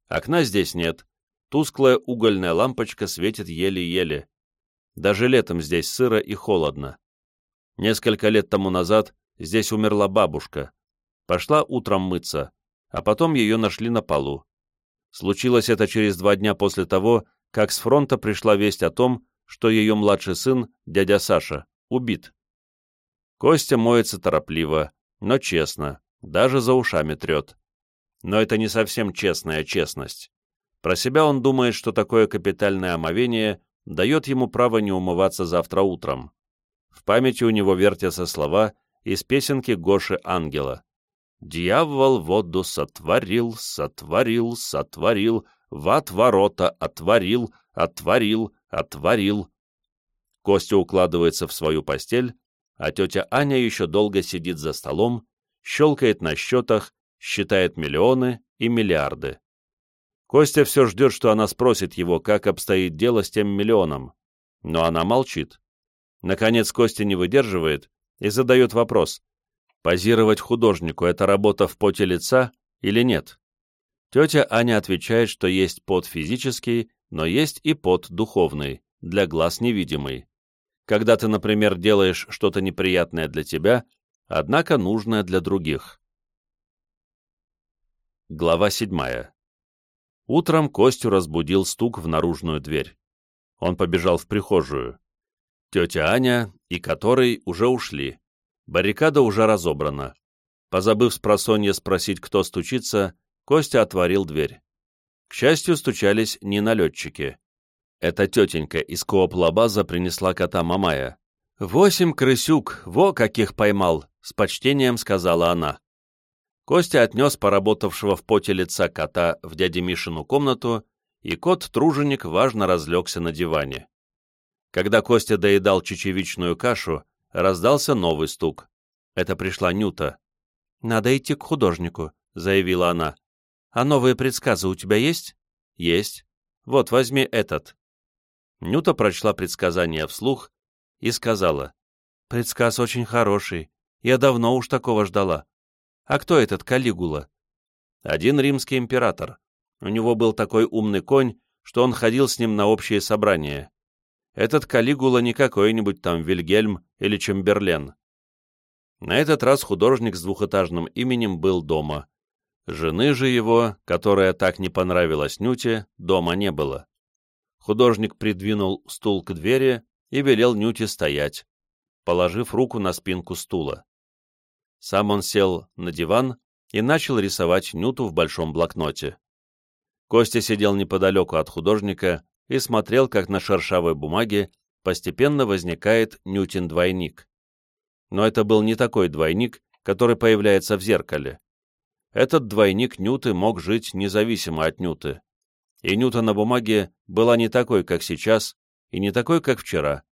Окна здесь нет. Тусклая угольная лампочка светит еле-еле. Даже летом здесь сыро и холодно. Несколько лет тому назад здесь умерла бабушка. Пошла утром мыться, а потом ее нашли на полу. Случилось это через два дня после того, как с фронта пришла весть о том, что ее младший сын, дядя Саша, убит. Костя моется торопливо, но честно, даже за ушами трет. Но это не совсем честная честность. Про себя он думает, что такое капитальное омовение дает ему право не умываться завтра утром. В памяти у него вертятся слова из песенки Гоши Ангела. «Дьявол воду сотворил, сотворил, сотворил, в отворота отворил, отворил, отворил». Костя укладывается в свою постель, а тетя Аня еще долго сидит за столом, щелкает на счетах считает миллионы и миллиарды. Костя все ждет, что она спросит его, как обстоит дело с тем миллионом, но она молчит. Наконец Костя не выдерживает и задает вопрос, позировать художнику — это работа в поте лица или нет? Тетя Аня отвечает, что есть пот физический, но есть и пот духовный, для глаз невидимый. Когда ты, например, делаешь что-то неприятное для тебя, однако нужное для других. Глава седьмая. Утром Костю разбудил стук в наружную дверь. Он побежал в прихожую. Тетя Аня и который уже ушли. Баррикада уже разобрана. Позабыв с просонья спросить, кто стучится, Костя отворил дверь. К счастью, стучались не налетчики. Эта тетенька из Кооплабаза принесла кота Мамая. «Восемь крысюк, во каких поймал!» — с почтением сказала она. Костя отнес поработавшего в поте лица кота в дяде Мишину комнату, и кот-труженик важно разлегся на диване. Когда Костя доедал чечевичную кашу, раздался новый стук. Это пришла Нюта. «Надо идти к художнику», — заявила она. «А новые предсказы у тебя есть?» «Есть. Вот, возьми этот». Нюта прочла предсказание вслух и сказала. «Предсказ очень хороший. Я давно уж такого ждала. А кто этот Калигула? Один римский император. У него был такой умный конь, что он ходил с ним на общие собрания. Этот Калигула не какой-нибудь там Вильгельм или Чемберлен. На этот раз художник с двухэтажным именем был дома. Жены же его, которая так не понравилась Нюте, дома не было. Художник придвинул стул к двери и велел Нюте стоять, положив руку на спинку стула. Сам он сел на диван и начал рисовать Нюту в большом блокноте. Костя сидел неподалеку от художника и смотрел, как на шершавой бумаге постепенно возникает Нютин двойник. Но это был не такой двойник, который появляется в зеркале. Этот двойник Нюты мог жить независимо от Нюты. И Нюта на бумаге была не такой, как сейчас, и не такой, как вчера,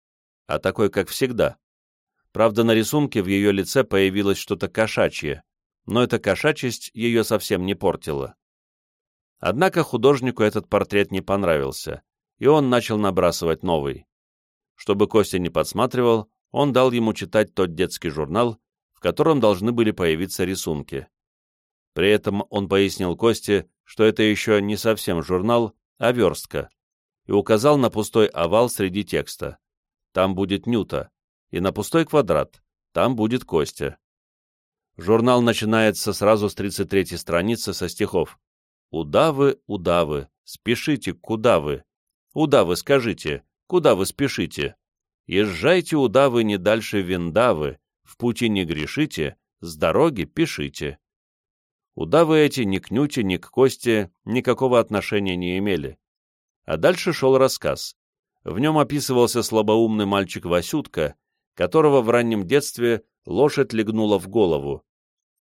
а такой, как всегда Правда, на рисунке в ее лице появилось что-то кошачье, но эта кошачесть ее совсем не портила. Однако художнику этот портрет не понравился, и он начал набрасывать новый. Чтобы Костя не подсматривал, он дал ему читать тот детский журнал, в котором должны были появиться рисунки. При этом он пояснил Косте, что это еще не совсем журнал, а верстка, и указал на пустой овал среди текста. Там будет Нюта, и на пустой квадрат, там будет Костя. Журнал начинается сразу с 33-й страницы со стихов. «Удавы, удавы, спешите, куда вы? Удавы, скажите, куда вы спешите? Езжайте, удавы, не дальше Виндавы, в пути не грешите, с дороги пишите». Удавы эти ни к Нюте, ни к Косте никакого отношения не имели. А дальше шел рассказ. В нем описывался слабоумный мальчик Васютка, которого в раннем детстве лошадь легнула в голову.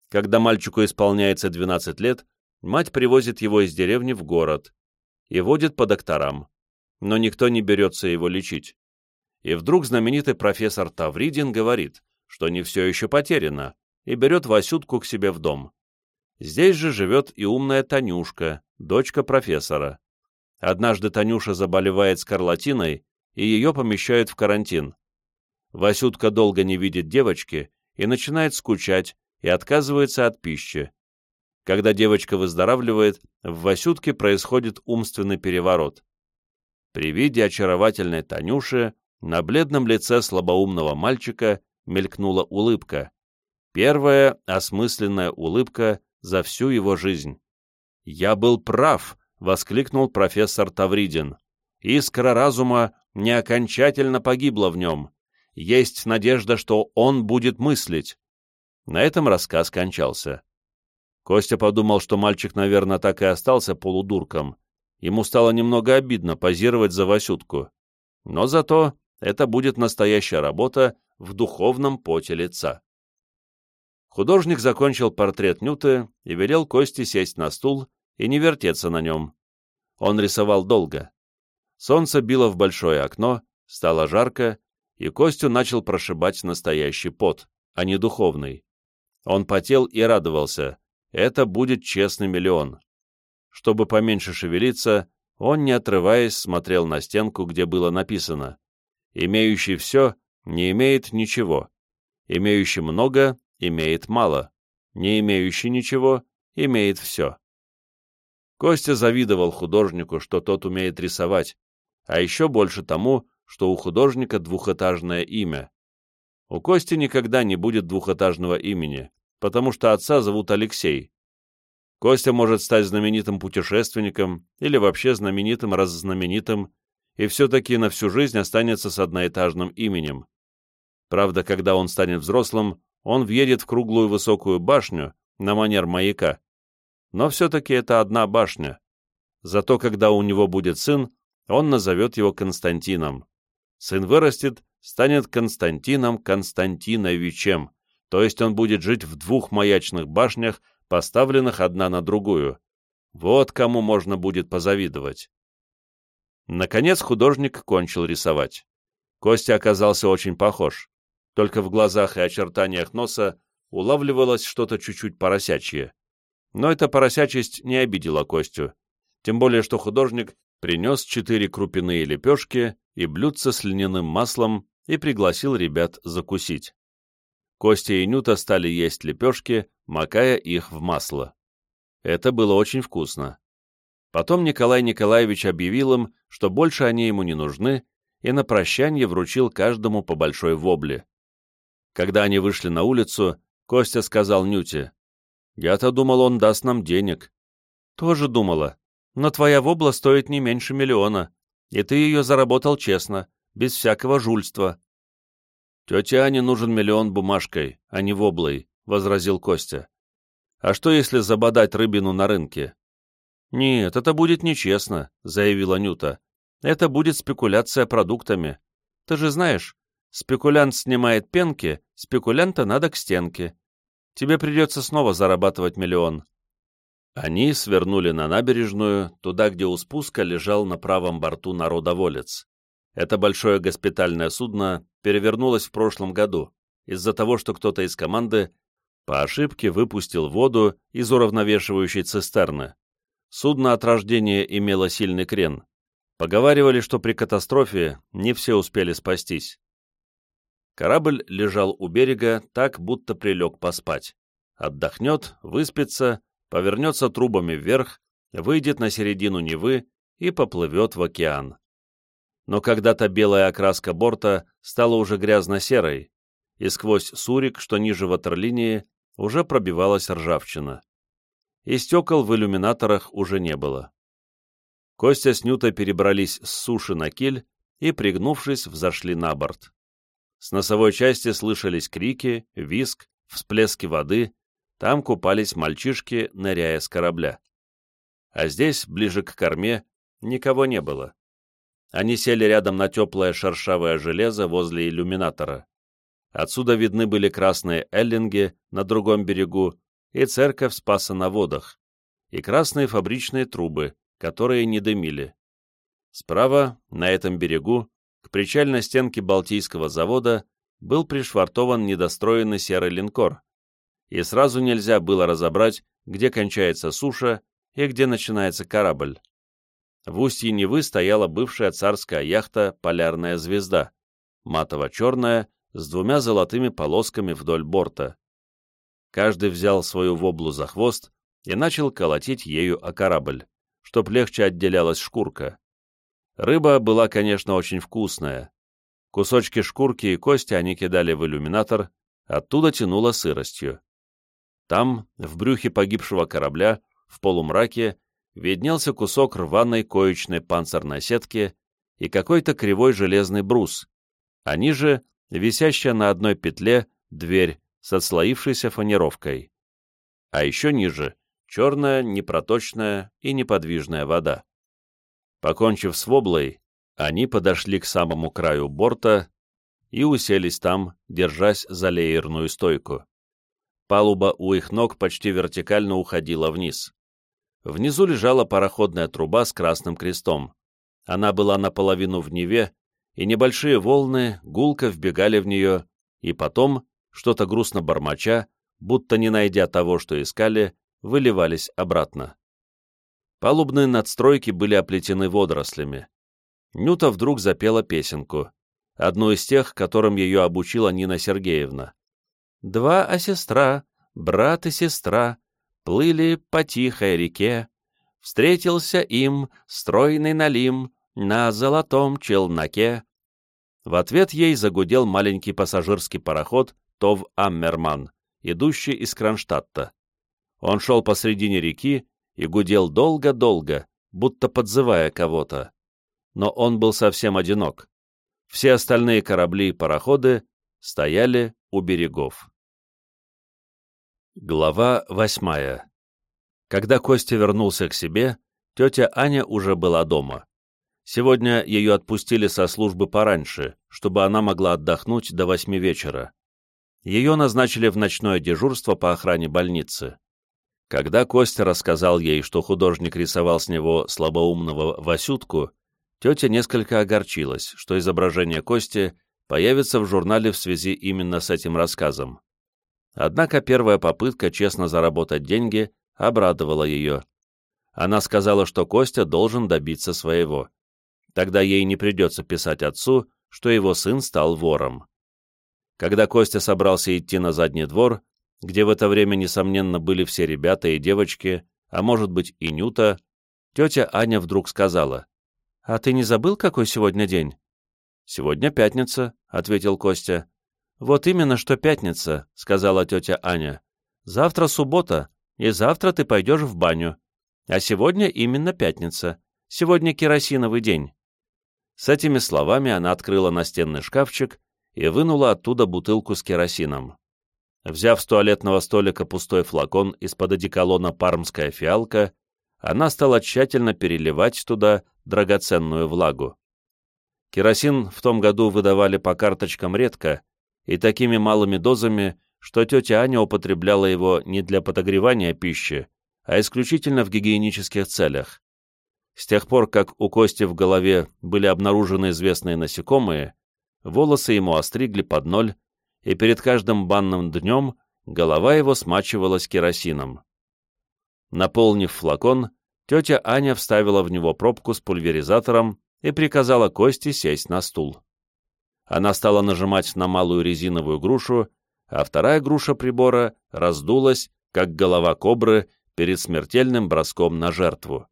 Когда мальчику исполняется 12 лет, мать привозит его из деревни в город и водит по докторам, но никто не берется его лечить. И вдруг знаменитый профессор Тавридин говорит, что не все еще потеряно, и берет Васютку к себе в дом. Здесь же живет и умная Танюшка, дочка профессора. Однажды Танюша заболевает скарлатиной, и ее помещают в карантин. Васютка долго не видит девочки и начинает скучать и отказывается от пищи. Когда девочка выздоравливает, в Васютке происходит умственный переворот. При виде очаровательной Танюши на бледном лице слабоумного мальчика мелькнула улыбка. Первая осмысленная улыбка за всю его жизнь. «Я был прав!» — воскликнул профессор Тавридин. «Искра разума не окончательно погибла в нем есть надежда, что он будет мыслить. На этом рассказ кончался. Костя подумал, что мальчик, наверное, так и остался полудурком. Ему стало немного обидно позировать за Васютку. Но зато это будет настоящая работа в духовном поте лица. Художник закончил портрет Нюты и велел Косте сесть на стул и не вертеться на нем. Он рисовал долго. Солнце било в большое окно, стало жарко, и Костю начал прошибать настоящий пот, а не духовный. Он потел и радовался. Это будет честный миллион. Чтобы поменьше шевелиться, он, не отрываясь, смотрел на стенку, где было написано «Имеющий все не имеет ничего, имеющий много имеет мало, не имеющий ничего имеет все». Костя завидовал художнику, что тот умеет рисовать, а еще больше тому, что у художника двухэтажное имя. У Кости никогда не будет двухэтажного имени, потому что отца зовут Алексей. Костя может стать знаменитым путешественником или вообще знаменитым раззнаменитым, и все-таки на всю жизнь останется с одноэтажным именем. Правда, когда он станет взрослым, он въедет в круглую высокую башню на манер маяка. Но все-таки это одна башня. Зато когда у него будет сын, он назовет его Константином. Сын вырастет, станет Константином Константиновичем, то есть он будет жить в двух маячных башнях, поставленных одна на другую. Вот кому можно будет позавидовать. Наконец художник кончил рисовать. Костя оказался очень похож. Только в глазах и очертаниях носа улавливалось что-то чуть-чуть поросячье. Но эта поросячесть не обидела Костю. Тем более, что художник принес четыре крупяные лепешки и блюдце с льняным маслом и пригласил ребят закусить. Костя и Нюта стали есть лепешки, макая их в масло. Это было очень вкусно. Потом Николай Николаевич объявил им, что больше они ему не нужны, и на прощание вручил каждому по большой вобле. Когда они вышли на улицу, Костя сказал Нюте, «Я-то думал, он даст нам денег». «Тоже думала», но твоя вобла стоит не меньше миллиона, и ты ее заработал честно, без всякого жульства». «Тете Ане нужен миллион бумажкой, а не воблой», — возразил Костя. «А что, если забодать рыбину на рынке?» «Нет, это будет нечестно», — заявила Нюта. «Это будет спекуляция продуктами. Ты же знаешь, спекулянт снимает пенки, спекулянта надо к стенке. Тебе придется снова зарабатывать миллион. Они свернули на набережную, туда, где у спуска лежал на правом борту народоволец. Это большое госпитальное судно перевернулось в прошлом году, из-за того, что кто-то из команды по ошибке выпустил воду из уравновешивающей цистерны. Судно от рождения имело сильный крен. Поговаривали, что при катастрофе не все успели спастись. Корабль лежал у берега, так будто прилег поспать. Отдохнет, выспится, повернется трубами вверх, выйдет на середину Невы и поплывет в океан. Но когда-то белая окраска борта стала уже грязно-серой, и сквозь сурик, что ниже ватерлинии, уже пробивалась ржавчина. И стекол в иллюминаторах уже не было. Костя с Нютой перебрались с суши на киль и, пригнувшись, взошли на борт. С носовой части слышались крики, виск, всплески воды, там купались мальчишки, ныряя с корабля. А здесь, ближе к корме, никого не было. Они сели рядом на теплое шершавое железо возле иллюминатора. Отсюда видны были красные эллинги на другом берегу и церковь Спаса на водах, и красные фабричные трубы, которые не дымили. Справа, на этом берегу, к причальной стенке Балтийского завода был пришвартован недостроенный серый линкор, и сразу нельзя было разобрать, где кончается суша и где начинается корабль. В устье Невы стояла бывшая царская яхта «Полярная звезда», матово-черная, с двумя золотыми полосками вдоль борта. Каждый взял свою воблу за хвост и начал колотить ею о корабль, чтоб легче отделялась шкурка. Рыба была, конечно, очень вкусная. Кусочки шкурки и кости они кидали в иллюминатор, оттуда тянуло сыростью. Там, в брюхе погибшего корабля, в полумраке, виднелся кусок рваной коечной панцирной сетки и какой-то кривой железный брус, а ниже — висящая на одной петле дверь с отслоившейся фанеровкой. А еще ниже — черная, непроточная и неподвижная вода. Покончив с воблой, они подошли к самому краю борта и уселись там, держась за леерную стойку. Палуба у их ног почти вертикально уходила вниз. Внизу лежала пароходная труба с красным крестом. Она была наполовину в Неве, и небольшие волны гулко вбегали в нее, и потом, что-то грустно бормоча, будто не найдя того, что искали, выливались обратно. Палубные надстройки были оплетены водорослями. Нюта вдруг запела песенку, одну из тех, которым ее обучила Нина Сергеевна. «Два а сестра, брат и сестра, плыли по тихой реке, встретился им стройный налим на золотом челноке. В ответ ей загудел маленький пассажирский пароход Тов Аммерман, идущий из Кронштадта. Он шел посредине реки и гудел долго-долго, будто подзывая кого-то. Но он был совсем одинок. Все остальные корабли и пароходы стояли у берегов. Глава восьмая. Когда Костя вернулся к себе, тетя Аня уже была дома. Сегодня ее отпустили со службы пораньше, чтобы она могла отдохнуть до восьми вечера. Ее назначили в ночное дежурство по охране больницы. Когда Костя рассказал ей, что художник рисовал с него слабоумного Васютку, тетя несколько огорчилась, что изображение Кости появится в журнале в связи именно с этим рассказом. Однако первая попытка честно заработать деньги обрадовала ее. Она сказала, что Костя должен добиться своего. Тогда ей не придется писать отцу, что его сын стал вором. Когда Костя собрался идти на задний двор, где в это время, несомненно, были все ребята и девочки, а может быть и Нюта, тетя Аня вдруг сказала, «А ты не забыл, какой сегодня день?» «Сегодня пятница», — ответил Костя. «Вот именно, что пятница», — сказала тетя Аня. «Завтра суббота, и завтра ты пойдешь в баню. А сегодня именно пятница. Сегодня керосиновый день». С этими словами она открыла настенный шкафчик и вынула оттуда бутылку с керосином. Взяв с туалетного столика пустой флакон из-под одеколона «Пармская фиалка», она стала тщательно переливать туда драгоценную влагу. Керосин в том году выдавали по карточкам редко, и такими малыми дозами, что тетя Аня употребляла его не для подогревания пищи, а исключительно в гигиенических целях. С тех пор, как у Кости в голове были обнаружены известные насекомые, волосы ему остригли под ноль, и перед каждым банным днем голова его смачивалась керосином. Наполнив флакон, тетя Аня вставила в него пробку с пульверизатором и приказала Косте сесть на стул. Она стала нажимать на малую резиновую грушу, а вторая груша прибора раздулась, как голова кобры перед смертельным броском на жертву.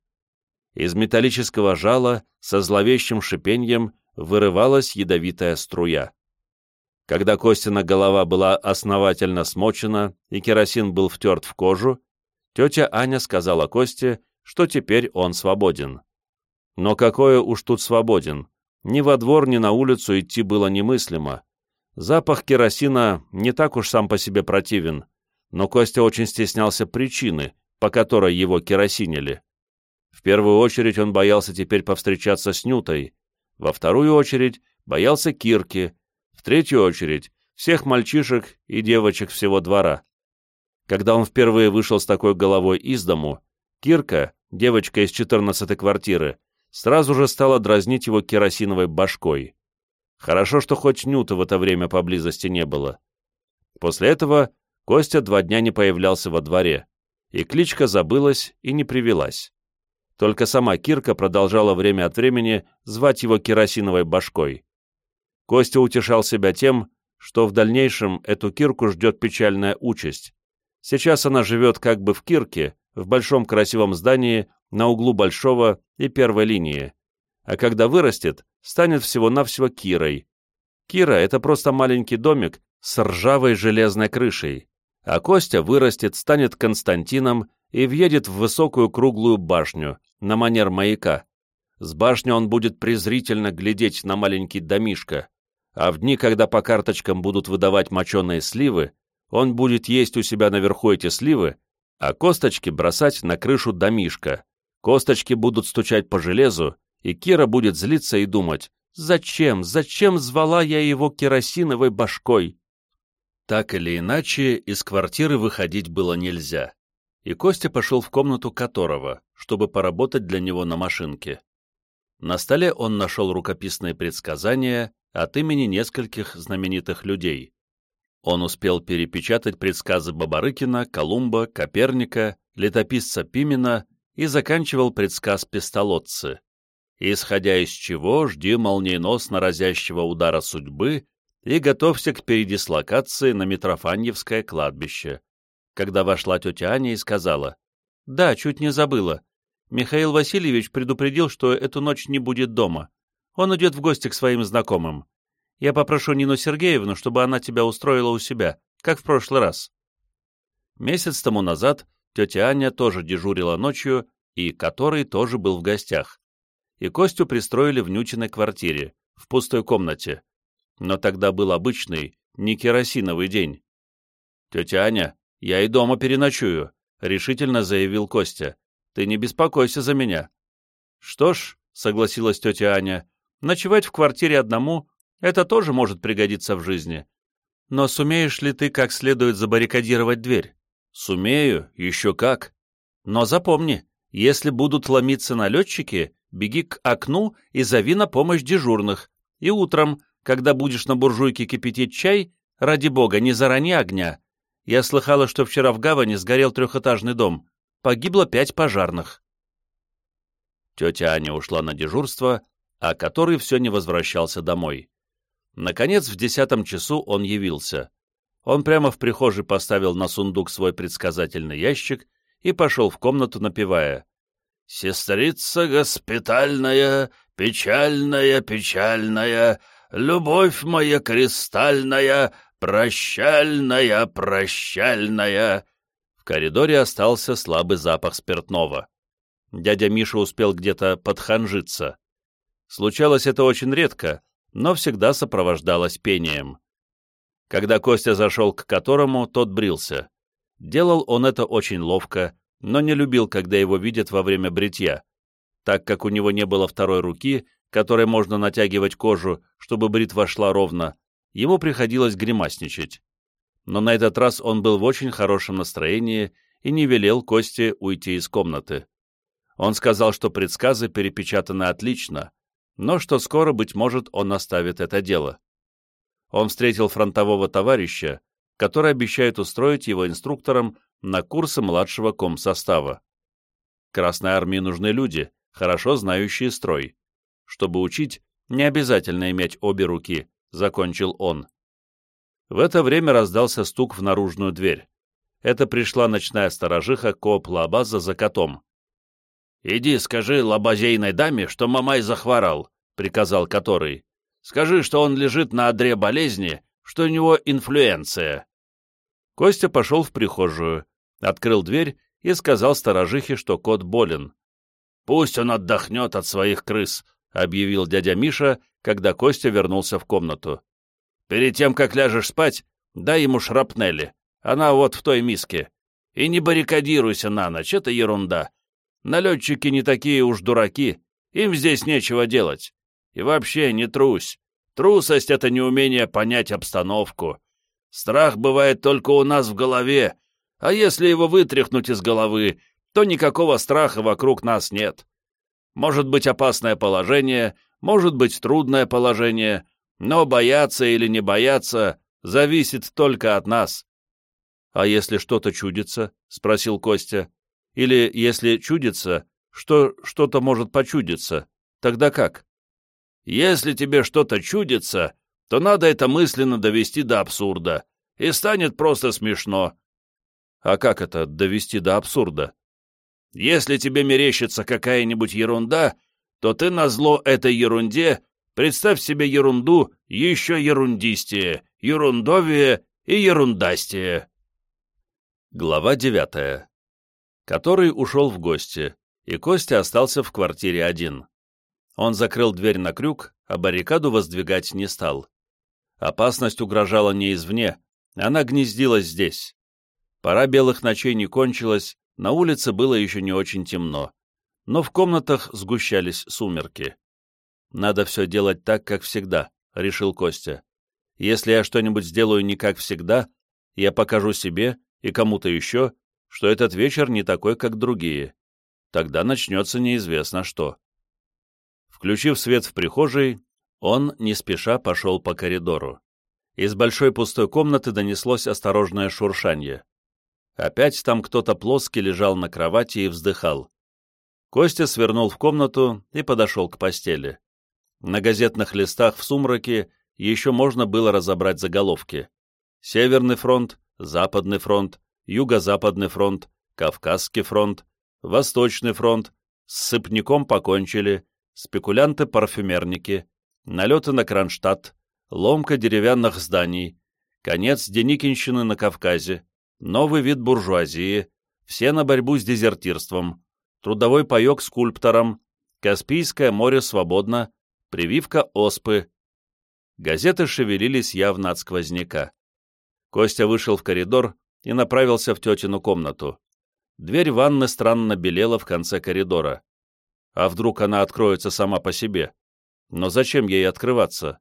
Из металлического жала со зловещим шипением вырывалась ядовитая струя. Когда Костина голова была основательно смочена и керосин был втерт в кожу, тетя Аня сказала Косте, что теперь он свободен. Но какое уж тут свободен, ни во двор, ни на улицу идти было немыслимо. Запах керосина не так уж сам по себе противен, но Костя очень стеснялся причины, по которой его керосинили. В первую очередь он боялся теперь повстречаться с Нютой, во вторую очередь боялся Кирки, в третью очередь всех мальчишек и девочек всего двора. Когда он впервые вышел с такой головой из дому, Кирка, девочка из четырнадцатой квартиры, сразу же стала дразнить его керосиновой башкой. Хорошо, что хоть Нюта в это время поблизости не было. После этого Костя два дня не появлялся во дворе, и кличка забылась и не привелась. Только сама Кирка продолжала время от времени звать его керосиновой башкой. Костя утешал себя тем, что в дальнейшем эту Кирку ждет печальная участь. Сейчас она живет как бы в Кирке, в большом красивом здании на углу Большого и Первой линии, а когда вырастет, станет всего-навсего Кирой. Кира — это просто маленький домик с ржавой железной крышей, а Костя вырастет, станет Константином и въедет в высокую круглую башню, на манер маяка. С башни он будет презрительно глядеть на маленький домишко, а в дни, когда по карточкам будут выдавать моченые сливы, он будет есть у себя наверху эти сливы, а косточки бросать на крышу домишка, Косточки будут стучать по железу, и Кира будет злиться и думать, «Зачем, зачем звала я его керосиновой башкой?» Так или иначе, из квартиры выходить было нельзя, и Костя пошел в комнату которого, чтобы поработать для него на машинке. На столе он нашел рукописные предсказания от имени нескольких знаменитых людей. Он успел перепечатать предсказы Бабарыкина, Колумба, Коперника, летописца Пимена и заканчивал предсказ пистолотцы. Исходя из чего, жди молниеносно разящего удара судьбы и готовься к передислокации на Митрофаньевское кладбище. Когда вошла тетя Аня и сказала, «Да, чуть не забыла. Михаил Васильевич предупредил, что эту ночь не будет дома. Он идет в гости к своим знакомым. Я попрошу Нину Сергеевну, чтобы она тебя устроила у себя, как в прошлый раз». Месяц тому назад тетя Аня тоже дежурила ночью, и который тоже был в гостях. И Костю пристроили в Нючиной квартире, в пустой комнате. Но тогда был обычный, не керосиновый день. «Тетя Аня, я и дома переночую», — решительно заявил Костя. «Ты не беспокойся за меня». «Что ж», — согласилась тетя Аня, — «ночевать в квартире одному — это тоже может пригодиться в жизни. Но сумеешь ли ты как следует забаррикадировать дверь?» Сумею, еще как. Но запомни, если будут ломиться налетчики, беги к окну и зови на помощь дежурных. И утром, когда будешь на буржуйке кипятить чай, ради бога, не зарани огня. Я слыхала, что вчера в гавани сгорел трехэтажный дом. Погибло пять пожарных. Тетя Аня ушла на дежурство, а который все не возвращался домой. Наконец, в десятом часу он явился. Он прямо в прихожей поставил на сундук свой предсказательный ящик и пошел в комнату, напевая «Сестрица госпитальная, печальная, печальная, любовь моя кристальная, прощальная, прощальная». В коридоре остался слабый запах спиртного. Дядя Миша успел где-то подханжиться. Случалось это очень редко, но всегда сопровождалось пением. Когда Костя зашел к которому, тот брился. Делал он это очень ловко, но не любил, когда его видят во время бритья. Так как у него не было второй руки, которой можно натягивать кожу, чтобы бритва шла ровно, ему приходилось гримасничать. Но на этот раз он был в очень хорошем настроении и не велел Косте уйти из комнаты. Он сказал, что предсказы перепечатаны отлично, но что скоро, быть может, он оставит это дело. Он встретил фронтового товарища, который обещает устроить его инструктором на курсы младшего комсостава. Красной армии нужны люди, хорошо знающие строй. Чтобы учить, не обязательно иметь обе руки, закончил он. В это время раздался стук в наружную дверь. Это пришла ночная сторожиха Коп Лабаза за котом. «Иди скажи лабазейной даме, что Мамай захворал», — приказал который. «Скажи, что он лежит на одре болезни, что у него инфлюенция». Костя пошел в прихожую, открыл дверь и сказал сторожихе, что кот болен. «Пусть он отдохнет от своих крыс», — объявил дядя Миша, когда Костя вернулся в комнату. «Перед тем, как ляжешь спать, дай ему шрапнели. Она вот в той миске. И не баррикадируйся на ночь, это ерунда. Налетчики не такие уж дураки, им здесь нечего делать. И вообще не трусь. Трусость — это неумение понять обстановку. Страх бывает только у нас в голове, а если его вытряхнуть из головы, то никакого страха вокруг нас нет. Может быть опасное положение, может быть трудное положение, но бояться или не бояться зависит только от нас. — А если что-то чудится? — спросил Костя. — Или если чудится, что что-то может почудиться, тогда как? — Если тебе что-то чудится, то надо это мысленно довести до абсурда, и станет просто смешно. А как это довести до абсурда? Если тебе мерещится какая-нибудь ерунда, то ты назло этой ерунде представь себе ерунду еще ерундистее, ерундовее и ерундастее. Глава девятая. Который ушел в гости, и Костя остался в квартире один. Он закрыл дверь на крюк, а баррикаду воздвигать не стал. Опасность угрожала не извне, она гнездилась здесь. Пора белых ночей не кончилась, на улице было еще не очень темно, но в комнатах сгущались сумерки. «Надо все делать так, как всегда», — решил Костя. «Если я что-нибудь сделаю не как всегда, я покажу себе и кому-то еще, что этот вечер не такой, как другие. Тогда начнется неизвестно что». Включив свет в прихожей, он не спеша пошел по коридору. Из большой пустой комнаты донеслось осторожное шуршание. Опять там кто-то плоский лежал на кровати и вздыхал. Костя свернул в комнату и подошел к постели. На газетных листах в сумраке еще можно было разобрать заголовки. Северный фронт, Западный фронт, Юго-Западный фронт, Кавказский фронт, Восточный фронт, с сыпняком покончили, спекулянты-парфюмерники, налеты на Кронштадт, ломка деревянных зданий, конец Деникинщины на Кавказе, новый вид буржуазии, все на борьбу с дезертирством, трудовой паек скульптором, Каспийское море свободно, прививка оспы. Газеты шевелились явно от сквозняка. Костя вышел в коридор и направился в тетину комнату. Дверь ванны странно белела в конце коридора. А вдруг она откроется сама по себе? Но зачем ей открываться?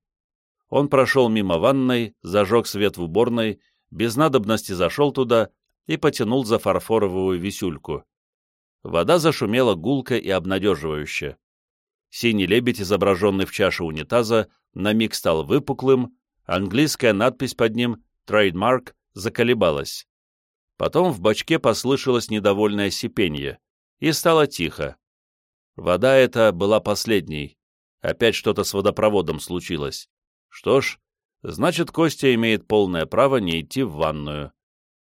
Он прошел мимо ванной, зажег свет в уборной, без надобности зашел туда и потянул за фарфоровую висюльку. Вода зашумела гулко и обнадеживающе. Синий лебедь, изображенный в чаше унитаза, на миг стал выпуклым, английская надпись под ним «Trademark» заколебалась. Потом в бачке послышалось недовольное сипенье, и стало тихо. Вода эта была последней. Опять что-то с водопроводом случилось. Что ж, значит, Костя имеет полное право не идти в ванную.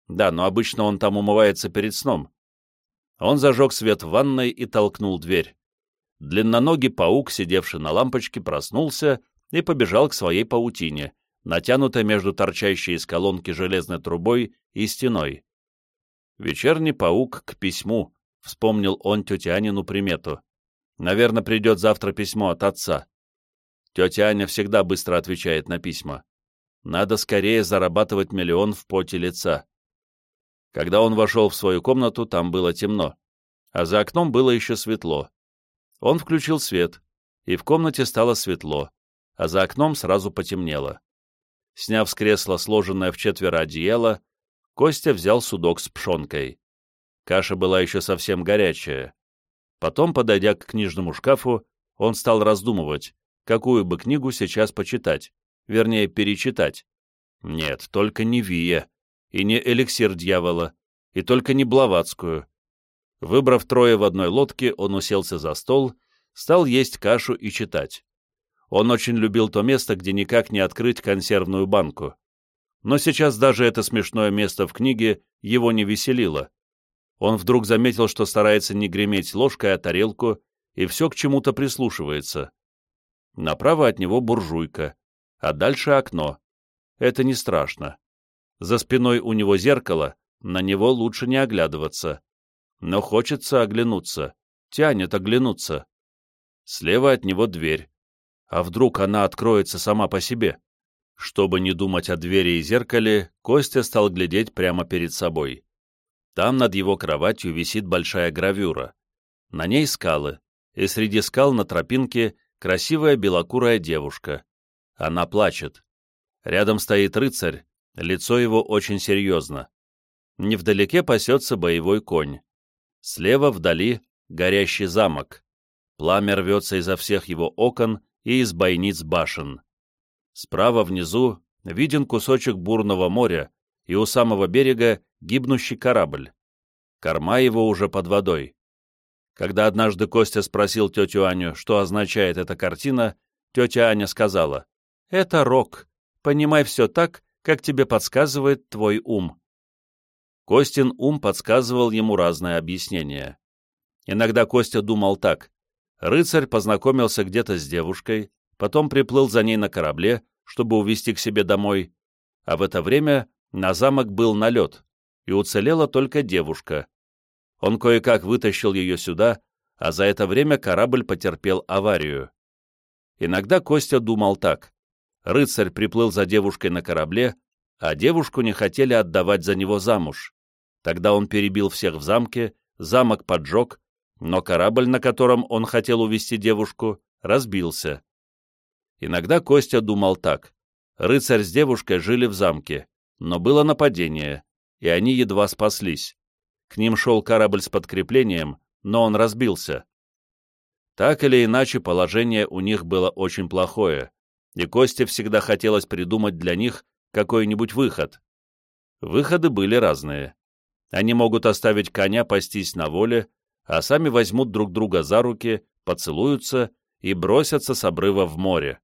Да, но обычно он там умывается перед сном. Он зажег свет в ванной и толкнул дверь. Длинноногий паук, сидевший на лампочке, проснулся и побежал к своей паутине, натянутой между торчащей из колонки железной трубой и стеной. «Вечерний паук к письму», — вспомнил он тете Анину примету. «Наверное, придет завтра письмо от отца. Тетя Аня всегда быстро отвечает на письма. Надо скорее зарабатывать миллион в поте лица. Когда он вошел в свою комнату, там было темно, а за окном было еще светло. Он включил свет, и в комнате стало светло, а за окном сразу потемнело. Сняв с кресла сложенное в четверо одеяло, Костя взял судок с пшенкой. Каша была еще совсем горячая. Потом, подойдя к книжному шкафу, он стал раздумывать, какую бы книгу сейчас почитать, вернее, перечитать. Нет, только не Вия, и не эликсир дьявола, и только не Блаватскую. Выбрав трое в одной лодке, он уселся за стол, стал есть кашу и читать. Он очень любил то место, где никак не открыть консервную банку. Но сейчас даже это смешное место в книге его не веселило. Он вдруг заметил, что старается не греметь ложкой о тарелку и все к чему-то прислушивается. Направо от него буржуйка, а дальше окно. Это не страшно. За спиной у него зеркало, на него лучше не оглядываться. Но хочется оглянуться, тянет оглянуться. Слева от него дверь. А вдруг она откроется сама по себе? Чтобы не думать о двери и зеркале, Костя стал глядеть прямо перед собой. Там над его кроватью висит большая гравюра. На ней скалы, и среди скал на тропинке красивая белокурая девушка. Она плачет. Рядом стоит рыцарь, лицо его очень серьезно. Невдалеке пасется боевой конь. Слева вдали горящий замок. Пламя рвется изо всех его окон и из бойниц башен. Справа внизу виден кусочек бурного моря и у самого берега гибнущий корабль. Корма его уже под водой. Когда однажды Костя спросил тетю Аню, что означает эта картина, тетя Аня сказала, «Это рок. Понимай все так, как тебе подсказывает твой ум». Костин ум подсказывал ему разные объяснения. Иногда Костя думал так. Рыцарь познакомился где-то с девушкой, потом приплыл за ней на корабле, чтобы увезти к себе домой, а в это время на замок был налет, и уцелела только девушка. Он кое-как вытащил ее сюда, а за это время корабль потерпел аварию. Иногда Костя думал так. Рыцарь приплыл за девушкой на корабле, а девушку не хотели отдавать за него замуж. Тогда он перебил всех в замке, замок поджег, но корабль, на котором он хотел увезти девушку, разбился. Иногда Костя думал так. Рыцарь с девушкой жили в замке, но было нападение, и они едва спаслись. К ним шел корабль с подкреплением, но он разбился. Так или иначе, положение у них было очень плохое, и Косте всегда хотелось придумать для них какой-нибудь выход. Выходы были разные. Они могут оставить коня пастись на воле, а сами возьмут друг друга за руки, поцелуются и бросятся с обрыва в море.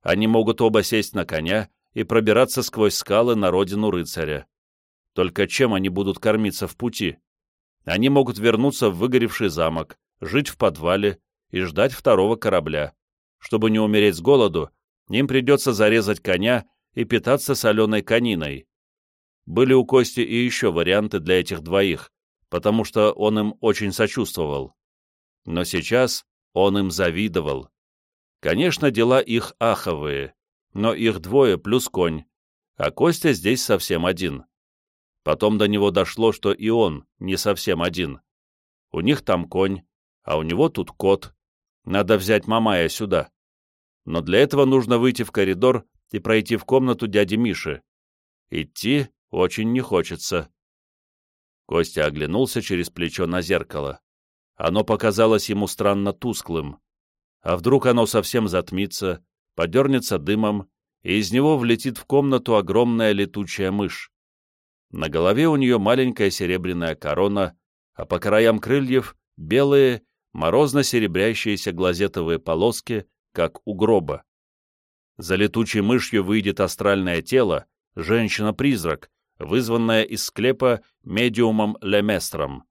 Они могут оба сесть на коня и пробираться сквозь скалы на родину рыцаря. Только чем они будут кормиться в пути? Они могут вернуться в выгоревший замок, жить в подвале и ждать второго корабля. Чтобы не умереть с голоду, им придется зарезать коня и питаться соленой кониной. Были у Кости и еще варианты для этих двоих, потому что он им очень сочувствовал. Но сейчас он им завидовал. Конечно, дела их аховые, но их двое плюс конь, а Костя здесь совсем один. Потом до него дошло, что и он не совсем один. У них там конь, а у него тут кот. Надо взять Мамая сюда. Но для этого нужно выйти в коридор и пройти в комнату дяди Миши. Идти очень не хочется. Костя оглянулся через плечо на зеркало. Оно показалось ему странно тусклым. А вдруг оно совсем затмится, подернется дымом, и из него влетит в комнату огромная летучая мышь. На голове у нее маленькая серебряная корона, а по краям крыльев белые, морозно-серебрящиеся глазетовые полоски, как у гроба. За летучей мышью выйдет астральное тело, женщина-призрак, вызванная из склепа медиумом Леместром.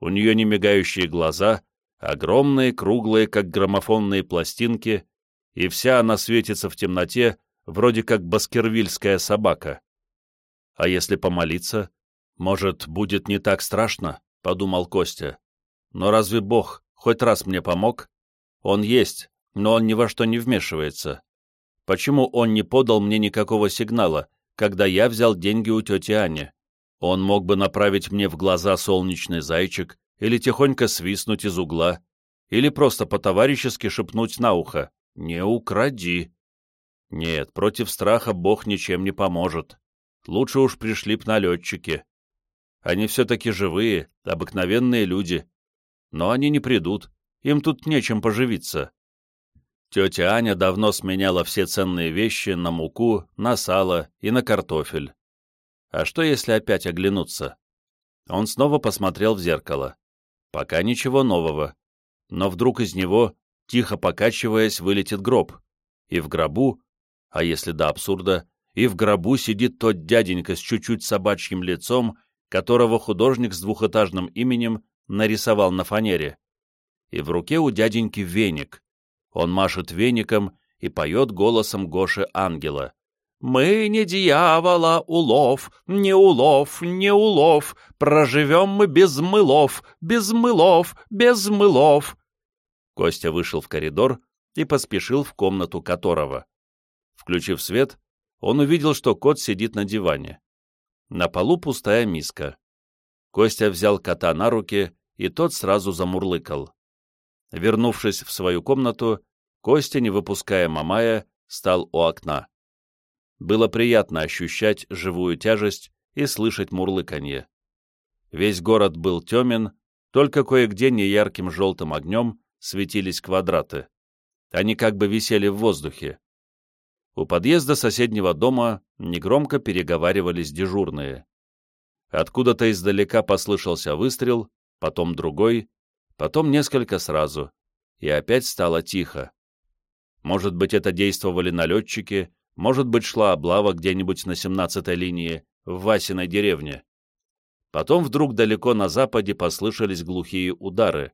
У нее не мигающие глаза, огромные, круглые, как граммофонные пластинки, и вся она светится в темноте, вроде как баскервильская собака. А если помолиться? Может, будет не так страшно? — подумал Костя. Но разве Бог хоть раз мне помог? Он есть, но он ни во что не вмешивается. Почему он не подал мне никакого сигнала, когда я взял деньги у тети Ани? Он мог бы направить мне в глаза солнечный зайчик или тихонько свистнуть из угла, или просто по-товарищески шепнуть на ухо «Не укради». Нет, против страха Бог ничем не поможет лучше уж пришли б налетчики. Они все-таки живые, обыкновенные люди. Но они не придут, им тут нечем поживиться. Тетя Аня давно сменяла все ценные вещи на муку, на сало и на картофель. А что, если опять оглянуться? Он снова посмотрел в зеркало. Пока ничего нового. Но вдруг из него, тихо покачиваясь, вылетит гроб. И в гробу, а если до абсурда, и в гробу сидит тот дяденька с чуть-чуть собачьим лицом, которого художник с двухэтажным именем нарисовал на фанере. И в руке у дяденьки веник. Он машет веником и поет голосом Гоши Ангела. «Мы не дьявола, улов, не улов, не улов, проживем мы без мылов, без мылов, без мылов». Костя вышел в коридор и поспешил в комнату которого. Включив свет, он увидел, что кот сидит на диване. На полу пустая миска. Костя взял кота на руки, и тот сразу замурлыкал. Вернувшись в свою комнату, Костя, не выпуская Мамая, стал у окна. Было приятно ощущать живую тяжесть и слышать мурлыканье. Весь город был темен, только кое-где неярким желтым огнем светились квадраты. Они как бы висели в воздухе. У подъезда соседнего дома негромко переговаривались дежурные. Откуда-то издалека послышался выстрел, потом другой, потом несколько сразу, и опять стало тихо. Может быть, это действовали налетчики, может быть, шла облава где-нибудь на 17-й линии, в Васиной деревне. Потом вдруг далеко на западе послышались глухие удары.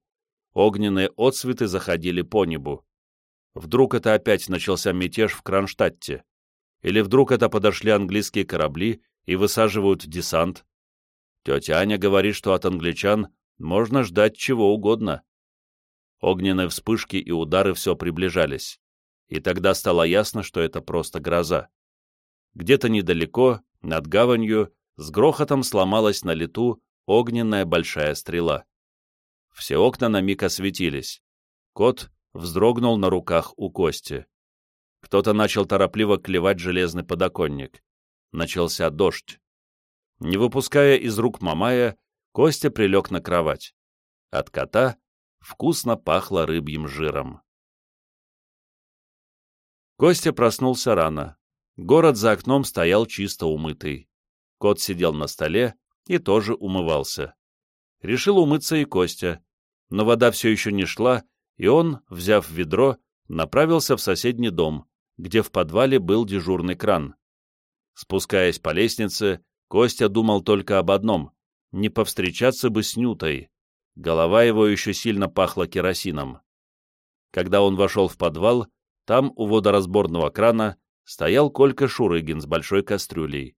Огненные отсветы заходили по небу. Вдруг это опять начался мятеж в Кронштадте? Или вдруг это подошли английские корабли и высаживают десант? Тетя Аня говорит, что от англичан можно ждать чего угодно. Огненные вспышки и удары все приближались и тогда стало ясно, что это просто гроза. Где-то недалеко, над гаванью, с грохотом сломалась на лету огненная большая стрела. Все окна на миг осветились. Кот вздрогнул на руках у Кости. Кто-то начал торопливо клевать железный подоконник. Начался дождь. Не выпуская из рук Мамая, Костя прилег на кровать. От кота вкусно пахло рыбьим жиром. Костя проснулся рано. Город за окном стоял чисто умытый. Кот сидел на столе и тоже умывался. Решил умыться и Костя, но вода все еще не шла, и он, взяв ведро, направился в соседний дом, где в подвале был дежурный кран. Спускаясь по лестнице, Костя думал только об одном — не повстречаться бы с Нютой. Голова его еще сильно пахла керосином. Когда он вошел в подвал, там, у водоразборного крана, стоял Колька Шурыгин с большой кастрюлей.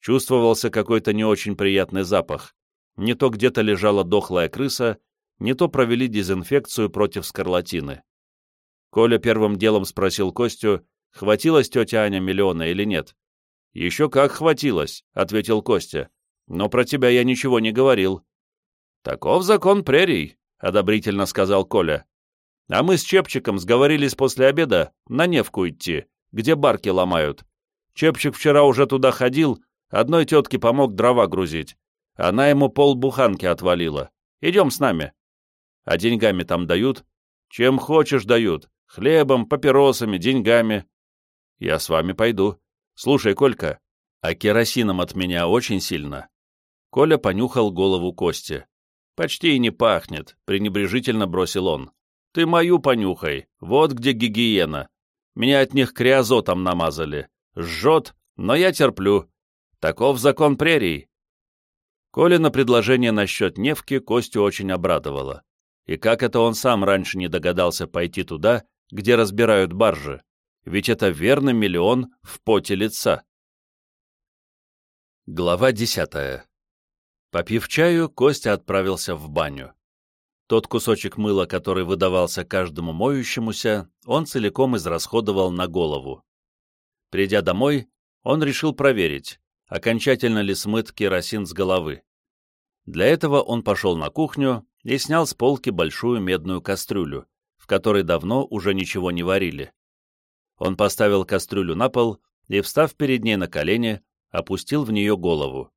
Чувствовался какой-то не очень приятный запах. Не то где-то лежала дохлая крыса, не то провели дезинфекцию против скарлатины. Коля первым делом спросил Костю, хватилась тетя Аня миллиона или нет. «Еще как хватилось», — ответил Костя. «Но про тебя я ничего не говорил». «Таков закон прерий», — одобрительно сказал Коля. А мы с Чепчиком сговорились после обеда на Невку идти, где барки ломают. Чепчик вчера уже туда ходил, одной тетке помог дрова грузить. Она ему полбуханки отвалила. Идем с нами. А деньгами там дают? Чем хочешь дают. Хлебом, папиросами, деньгами. Я с вами пойду. Слушай, Колька, а керосином от меня очень сильно. Коля понюхал голову Кости. Почти и не пахнет, пренебрежительно бросил он. Ты мою понюхай, вот где гигиена. Меня от них криозотом намазали. Жжет, но я терплю. Таков закон прерий. Коля на предложение насчет Невки Костю очень обрадовало. И как это он сам раньше не догадался пойти туда, где разбирают баржи? Ведь это верный миллион в поте лица. Глава десятая. Попив чаю, Костя отправился в баню. Тот кусочек мыла, который выдавался каждому моющемуся, он целиком израсходовал на голову. Придя домой, он решил проверить, окончательно ли смыт керосин с головы. Для этого он пошел на кухню и снял с полки большую медную кастрюлю, в которой давно уже ничего не варили. Он поставил кастрюлю на пол и, встав перед ней на колени, опустил в нее голову.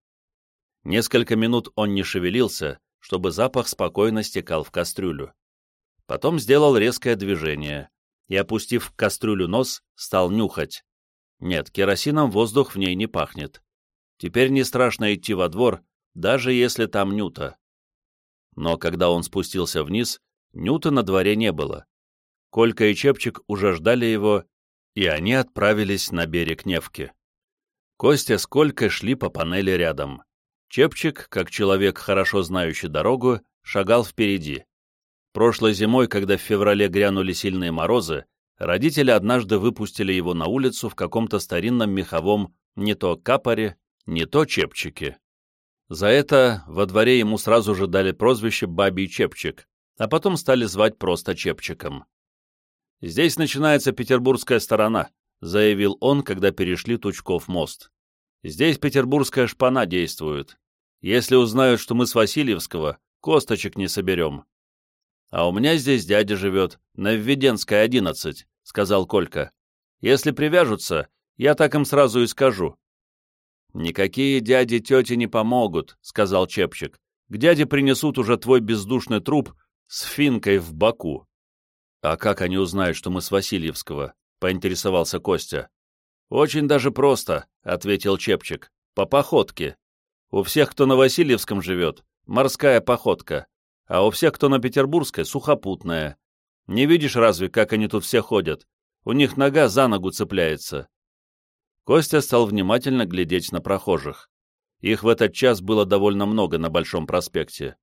Несколько минут он не шевелился, чтобы запах спокойно стекал в кастрюлю. Потом сделал резкое движение. и, опустив в кастрюлю нос, стал нюхать. Нет, керосином воздух в ней не пахнет. Теперь не страшно идти во двор, даже если там Нюта. Но когда он спустился вниз, Нюта на дворе не было. Колька и Чепчик уже ждали его, и они отправились на берег Невки. Костя с Колькой шли по панели рядом. Чепчик, как человек, хорошо знающий дорогу, шагал впереди. Прошлой зимой, когда в феврале грянули сильные морозы, родители однажды выпустили его на улицу в каком-то старинном меховом не то капоре, не то чепчике. За это во дворе ему сразу же дали прозвище «Бабий Чепчик», а потом стали звать просто Чепчиком. «Здесь начинается петербургская сторона», — заявил он, когда перешли Тучков мост. «Здесь петербургская шпана действует. Если узнают, что мы с Васильевского, косточек не соберем. «А у меня здесь дядя живет, на Введенской, одиннадцать», — сказал Колька. «Если привяжутся, я так им сразу и скажу». «Никакие дяди тети не помогут», — сказал Чепчик. «К дяде принесут уже твой бездушный труп с финкой в боку». «А как они узнают, что мы с Васильевского?» — поинтересовался Костя. «Очень даже просто», — ответил Чепчик. «По походке. У всех, кто на Васильевском живет, морская походка а у всех, кто на Петербургской, сухопутная. Не видишь разве, как они тут все ходят? У них нога за ногу цепляется. Костя стал внимательно глядеть на прохожих. Их в этот час было довольно много на Большом проспекте.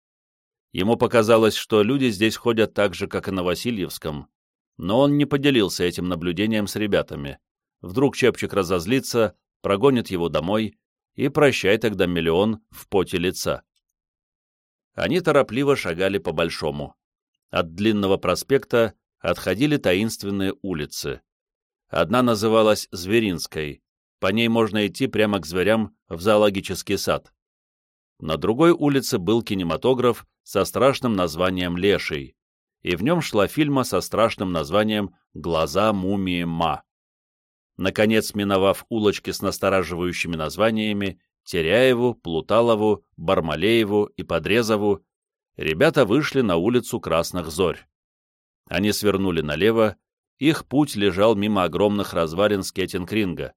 Ему показалось, что люди здесь ходят так же, как и на Васильевском, но он не поделился этим наблюдением с ребятами. Вдруг Чепчик разозлится, прогонит его домой, и прощай тогда миллион в поте лица. Они торопливо шагали по Большому. От длинного проспекта отходили таинственные улицы. Одна называлась Зверинской, по ней можно идти прямо к зверям в зоологический сад. На другой улице был кинематограф со страшным названием «Леший», и в нем шла фильма со страшным названием «Глаза мумии Ма». Наконец, миновав улочки с настораживающими названиями, Теряеву, Плуталову, Бармалееву и Подрезову, ребята вышли на улицу Красных Зорь. Они свернули налево, их путь лежал мимо огромных развалин Скеттинг-Ринга.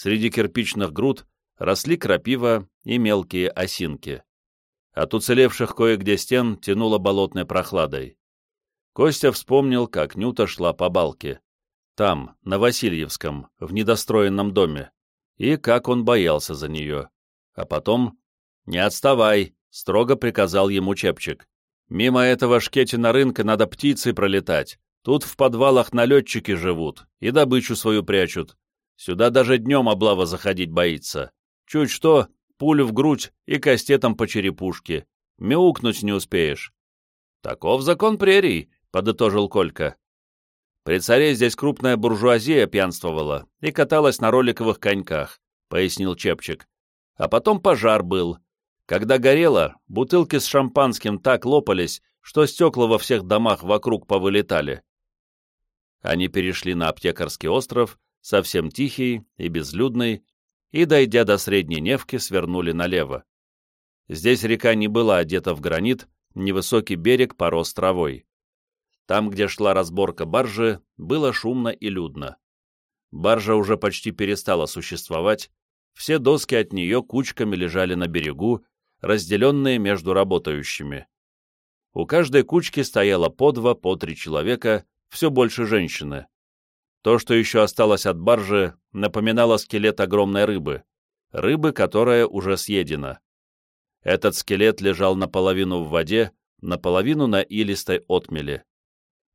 Среди кирпичных груд росли крапива и мелкие осинки. От уцелевших кое-где стен тянуло болотной прохладой. Костя вспомнил, как Нюта шла по балке. Там, на Васильевском, в недостроенном доме и как он боялся за нее. А потом «Не отставай», — строго приказал ему Чепчик. «Мимо этого шкетина рынка надо птицы пролетать. Тут в подвалах налетчики живут и добычу свою прячут. Сюда даже днем облава заходить боится. Чуть что, пулю в грудь и кастетом по черепушке. Мяукнуть не успеешь». «Таков закон прерий», — подытожил Колька. При царе здесь крупная буржуазия пьянствовала и каталась на роликовых коньках, — пояснил Чепчик. А потом пожар был. Когда горело, бутылки с шампанским так лопались, что стекла во всех домах вокруг повылетали. Они перешли на аптекарский остров, совсем тихий и безлюдный, и, дойдя до Средней Невки, свернули налево. Здесь река не была одета в гранит, невысокий берег порос травой. Там, где шла разборка баржи, было шумно и людно. Баржа уже почти перестала существовать, все доски от нее кучками лежали на берегу, разделенные между работающими. У каждой кучки стояло по два, по три человека, все больше женщины. То, что еще осталось от баржи, напоминало скелет огромной рыбы, рыбы, которая уже съедена. Этот скелет лежал наполовину в воде, наполовину на илистой отмели.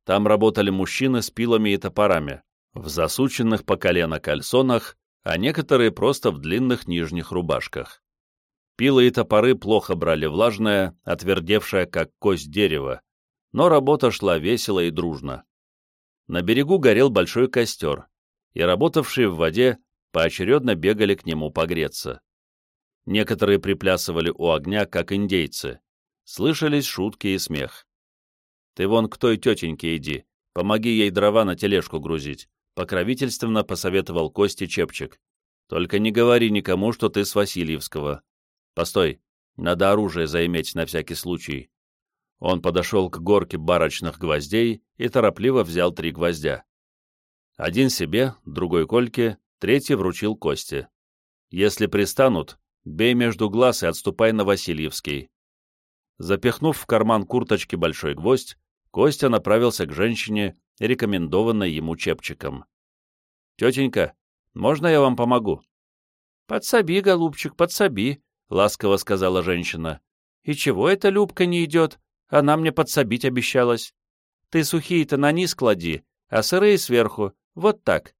Там работали мужчины с пилами и топорами, в засученных по колено кальсонах, а некоторые просто в длинных нижних рубашках. Пилы и топоры плохо брали влажное, отвердевшее, как кость дерева, но работа шла весело и дружно. На берегу горел большой костер, и работавшие в воде поочередно бегали к нему погреться. Некоторые приплясывали у огня, как индейцы. Слышались шутки и смех. Ты вон к той тетеньке иди, помоги ей дрова на тележку грузить», — покровительственно посоветовал Кости Чепчик. «Только не говори никому, что ты с Васильевского. Постой, надо оружие заиметь на всякий случай». Он подошел к горке барочных гвоздей и торопливо взял три гвоздя. Один себе, другой Кольке, третий вручил Косте. «Если пристанут, бей между глаз и отступай на Васильевский». Запихнув в карман курточки большой гвоздь, Костя направился к женщине, рекомендованной ему чепчиком. «Тетенька, можно я вам помогу?» «Подсоби, голубчик, подсоби», — ласково сказала женщина. «И чего эта Любка не идет? Она мне подсобить обещалась. Ты сухие-то на низ клади, а сырые сверху, вот так».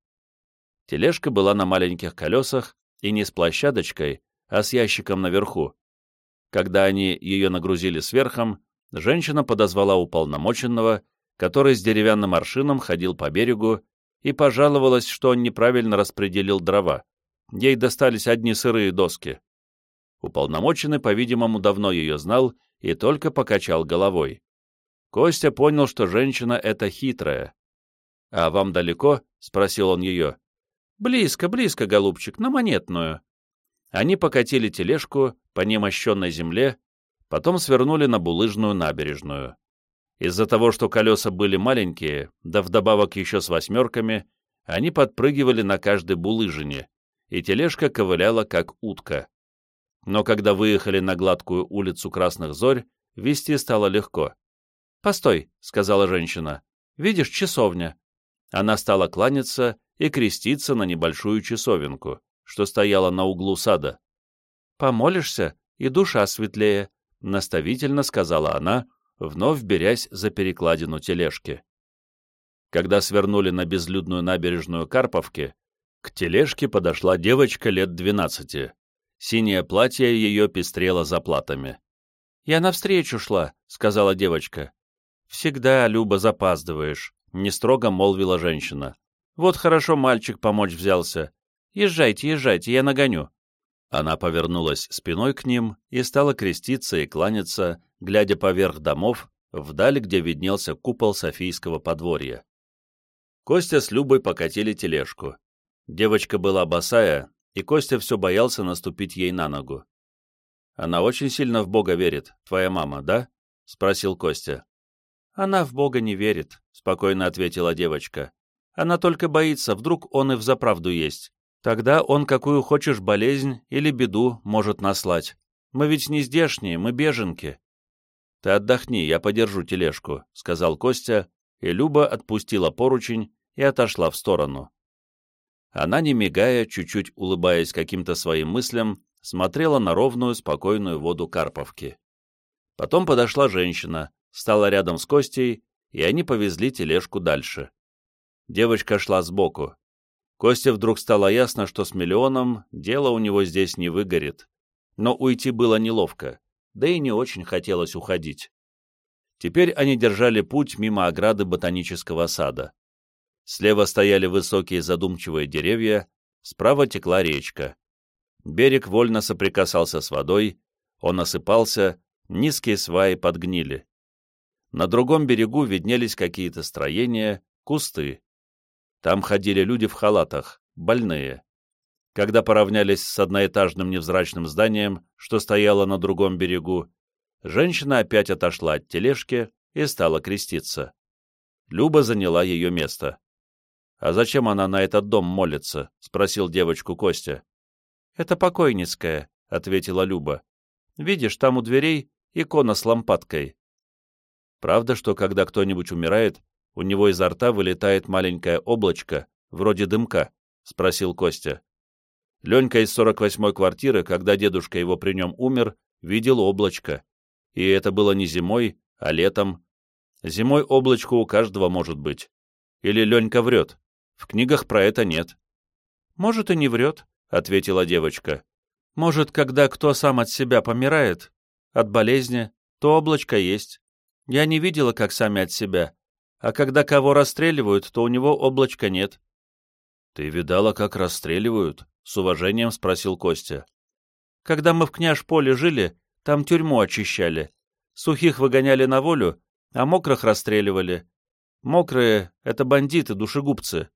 Тележка была на маленьких колесах и не с площадочкой, а с ящиком наверху. Когда они ее нагрузили сверхом, женщина подозвала уполномоченного, который с деревянным аршином ходил по берегу и пожаловалась, что он неправильно распределил дрова. Ей достались одни сырые доски. Уполномоченный, по-видимому, давно ее знал и только покачал головой. Костя понял, что женщина эта хитрая. «А вам далеко?» — спросил он ее. «Близко, близко, голубчик, на монетную». Они покатили тележку по немощенной земле, потом свернули на булыжную набережную. Из-за того, что колеса были маленькие, да вдобавок еще с восьмерками, они подпрыгивали на каждой булыжине, и тележка ковыляла, как утка. Но когда выехали на гладкую улицу Красных Зорь, вести стало легко. «Постой», — сказала женщина, — «видишь, часовня». Она стала кланяться и креститься на небольшую часовенку, что стояла на углу сада. «Помолишься, и душа светлее», — наставительно сказала она, вновь берясь за перекладину тележки. Когда свернули на безлюдную набережную Карповки, к тележке подошла девочка лет двенадцати. Синее платье ее пестрело заплатами. «Я навстречу шла», — сказала девочка. «Всегда, Люба, запаздываешь», — не строго молвила женщина. «Вот хорошо мальчик помочь взялся. Езжайте, езжайте, я нагоню». Она повернулась спиной к ним и стала креститься и кланяться, глядя поверх домов, вдаль, где виднелся купол Софийского подворья. Костя с Любой покатили тележку. Девочка была босая, и Костя все боялся наступить ей на ногу. «Она очень сильно в Бога верит, твоя мама, да?» — спросил Костя. «Она в Бога не верит», — спокойно ответила девочка. «Она только боится, вдруг он и взаправду есть. Тогда он какую хочешь болезнь или беду может наслать. Мы ведь не здешние, мы беженки». «Ты отдохни, я подержу тележку», — сказал Костя, и Люба отпустила поручень и отошла в сторону. Она, не мигая, чуть-чуть улыбаясь каким-то своим мыслям, смотрела на ровную, спокойную воду Карповки. Потом подошла женщина, стала рядом с Костей, и они повезли тележку дальше. Девочка шла сбоку. Косте вдруг стало ясно, что с миллионом дело у него здесь не выгорит. Но уйти было неловко, да и не очень хотелось уходить. Теперь они держали путь мимо ограды ботанического сада. Слева стояли высокие задумчивые деревья, справа текла речка. Берег вольно соприкасался с водой, он осыпался, низкие сваи подгнили. На другом берегу виднелись какие-то строения, кусты. Там ходили люди в халатах, больные. Когда поравнялись с одноэтажным невзрачным зданием, что стояло на другом берегу, женщина опять отошла от тележки и стала креститься. Люба заняла ее место. «А зачем она на этот дом молится?» — спросил девочку Костя. «Это покойницкая», — ответила Люба. «Видишь, там у дверей икона с лампадкой». «Правда, что когда кто-нибудь умирает, у него изо рта вылетает маленькое облачко, вроде дымка?» — спросил Костя. Ленька из 48-й квартиры, когда дедушка его при нем умер, видел облачко. И это было не зимой, а летом. Зимой облачко у каждого может быть. Или Ленька врет. В книгах про это нет. «Может, и не врет», — ответила девочка. «Может, когда кто сам от себя помирает, от болезни, то облачко есть. Я не видела, как сами от себя. А когда кого расстреливают, то у него облачка нет». «Ты видала, как расстреливают?» — с уважением спросил Костя. «Когда мы в княж-поле жили, там тюрьму очищали. Сухих выгоняли на волю, а мокрых расстреливали. Мокрые — это бандиты, душегубцы.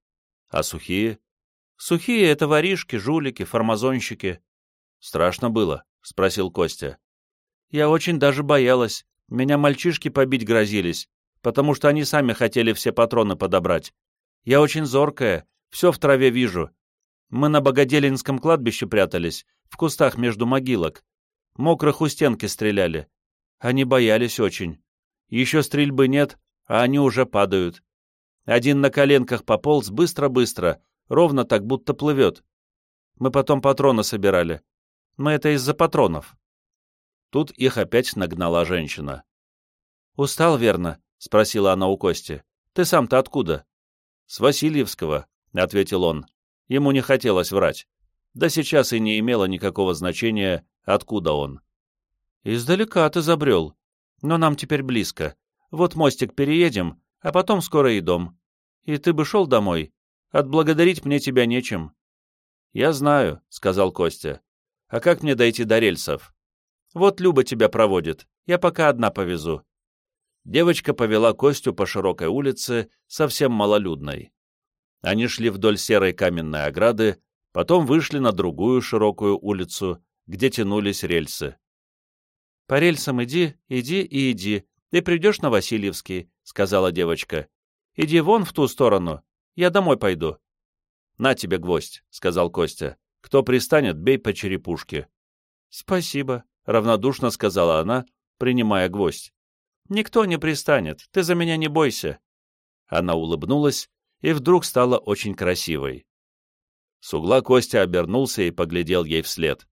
А сухие? Сухие — это воришки, жулики, формазонщики. Страшно было? — спросил Костя. Я очень даже боялась, Меня мальчишки побить грозились, потому что они сами хотели все патроны подобрать. Я очень зоркая, все в траве вижу. Мы на Богоделинском кладбище прятались, в кустах между могилок. Мокрых у стенки стреляли. Они боялись очень. Еще стрельбы нет, а они уже падают. Один на коленках пополз быстро-быстро, ровно так, будто плывет. Мы потом патроны собирали. Мы это из-за патронов. Тут их опять нагнала женщина. «Устал, верно?» — спросила она у Кости. «Ты сам-то откуда?» «С Васильевского», — ответил он. Ему не хотелось врать. Да сейчас и не имело никакого значения, откуда он. «Издалека ты забрел. Но нам теперь близко. Вот мостик переедем, а потом скоро и дом. И ты бы шел домой. Отблагодарить мне тебя нечем». «Я знаю», — сказал Костя. «А как мне дойти до рельсов?» Вот Люба тебя проводит. Я пока одна повезу». Девочка повела Костю по широкой улице, совсем малолюдной. Они шли вдоль серой каменной ограды, потом вышли на другую широкую улицу, где тянулись рельсы. «По рельсам иди, иди и иди, и придешь на Васильевский», — сказала девочка. «Иди вон в ту сторону, я домой пойду». «На тебе гвоздь», — сказал Костя. «Кто пристанет, бей по черепушке». «Спасибо», равнодушно сказала она, принимая гвоздь. «Никто не пристанет, ты за меня не бойся». Она улыбнулась и вдруг стала очень красивой. С угла Костя обернулся и поглядел ей вслед.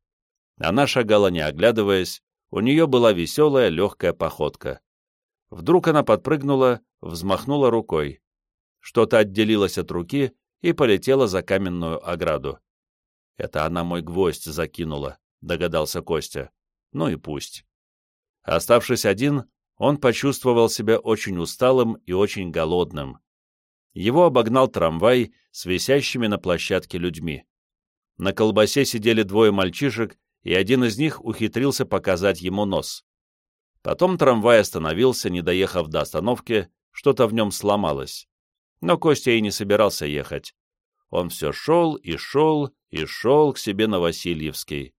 Она шагала не оглядываясь, у нее была веселая легкая походка. Вдруг она подпрыгнула, взмахнула рукой. Что-то отделилось от руки и полетело за каменную ограду. «Это она мой гвоздь закинула», — догадался Костя. Ну и пусть. Оставшись один, он почувствовал себя очень усталым и очень голодным. Его обогнал трамвай с висящими на площадке людьми. На колбасе сидели двое мальчишек, и один из них ухитрился показать ему нос. Потом трамвай остановился, не доехав до остановки, что-то в нем сломалось. Но Костя и не собирался ехать. Он все шел и шел и шел к себе на Васильевский.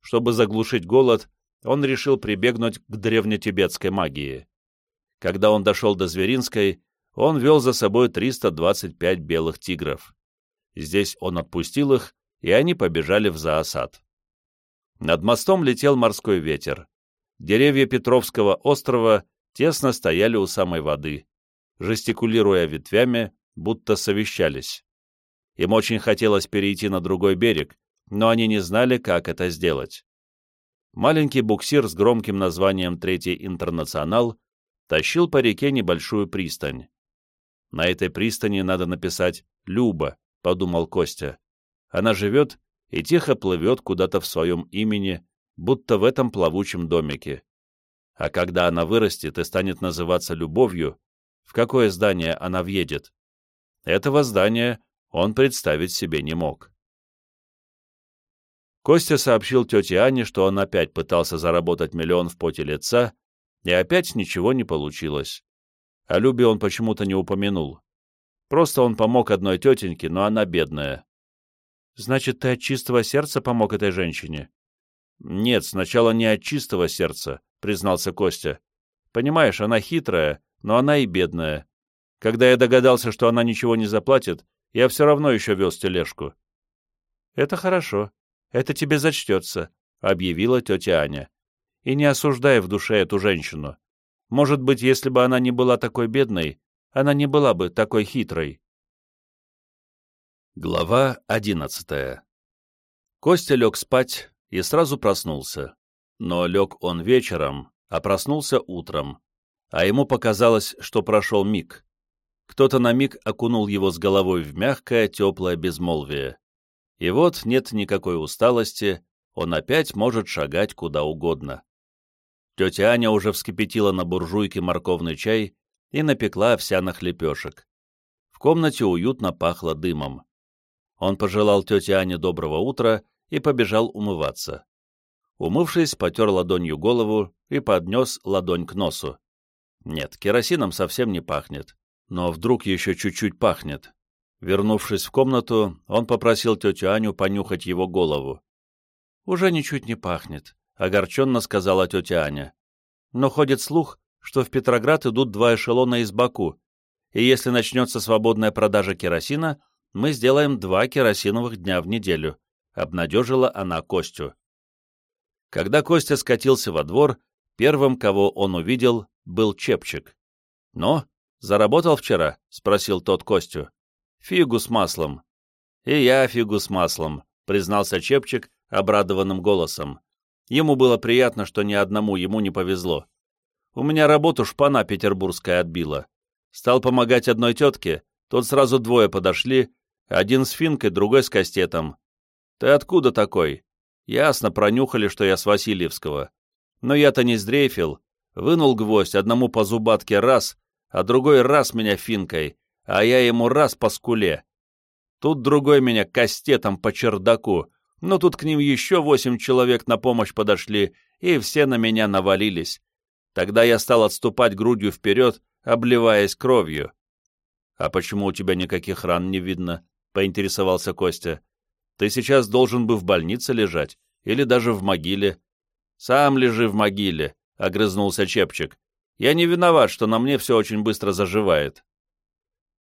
Чтобы заглушить голод, он решил прибегнуть к древнетибетской магии. Когда он дошел до Зверинской, он вел за собой 325 белых тигров. Здесь он отпустил их, и они побежали в заосад. Над мостом летел морской ветер. Деревья Петровского острова тесно стояли у самой воды, жестикулируя ветвями, будто совещались. Им очень хотелось перейти на другой берег, но они не знали, как это сделать маленький буксир с громким названием «Третий интернационал» тащил по реке небольшую пристань. «На этой пристани надо написать «Люба», — подумал Костя. Она живет и тихо плывет куда-то в своем имени, будто в этом плавучем домике. А когда она вырастет и станет называться любовью, в какое здание она въедет? Этого здания он представить себе не мог. Костя сообщил тете Ане, что он опять пытался заработать миллион в поте лица, и опять ничего не получилось. О Любе он почему-то не упомянул. Просто он помог одной тетеньке, но она бедная. «Значит, ты от чистого сердца помог этой женщине?» «Нет, сначала не от чистого сердца», — признался Костя. «Понимаешь, она хитрая, но она и бедная. Когда я догадался, что она ничего не заплатит, я все равно еще вез тележку». «Это хорошо. Это тебе зачтется», — объявила тетя Аня. «И не осуждай в душе эту женщину. Может быть, если бы она не была такой бедной, она не была бы такой хитрой». Глава одиннадцатая Костя лег спать и сразу проснулся. Но лег он вечером, а проснулся утром. А ему показалось, что прошел миг. Кто-то на миг окунул его с головой в мягкое, теплое безмолвие. И вот нет никакой усталости, он опять может шагать куда угодно. Тетя Аня уже вскипятила на буржуйке морковный чай и напекла овсяных лепешек. В комнате уютно пахло дымом. Он пожелал тете Ане доброго утра и побежал умываться. Умывшись, потер ладонью голову и поднес ладонь к носу. Нет, керосином совсем не пахнет, но вдруг еще чуть-чуть пахнет. Вернувшись в комнату, он попросил тетю Аню понюхать его голову. «Уже ничуть не пахнет», — огорченно сказала тетя Аня. но ходит слух, что в Петроград идут два эшелона из Баку, и если начнется свободная продажа керосина, мы сделаем два керосиновых дня в неделю», — обнадежила она Костю. Когда Костя скатился во двор, первым, кого он увидел, был Чепчик. «Ну, заработал вчера?» — спросил тот Костю. «Фигу с маслом». «И я фигу с маслом», — признался Чепчик обрадованным голосом. Ему было приятно, что ни одному ему не повезло. «У меня работу шпана петербургская отбила. Стал помогать одной тетке, тут сразу двое подошли, один с финкой, другой с кастетом. «Ты откуда такой?» Ясно, пронюхали, что я с Васильевского. Но я-то не сдрейфил. Вынул гвоздь одному по зубатке раз, а другой раз меня финкой, а я ему раз по скуле. Тут другой меня кастетом по чердаку, но тут к ним еще восемь человек на помощь подошли, и все на меня навалились. Тогда я стал отступать грудью вперед, обливаясь кровью. «А почему у тебя никаких ран не видно?» — поинтересовался Костя. «Ты сейчас должен бы в больнице лежать, или даже в могиле». «Сам лежи в могиле», — огрызнулся Чепчик. «Я не виноват, что на мне все очень быстро заживает».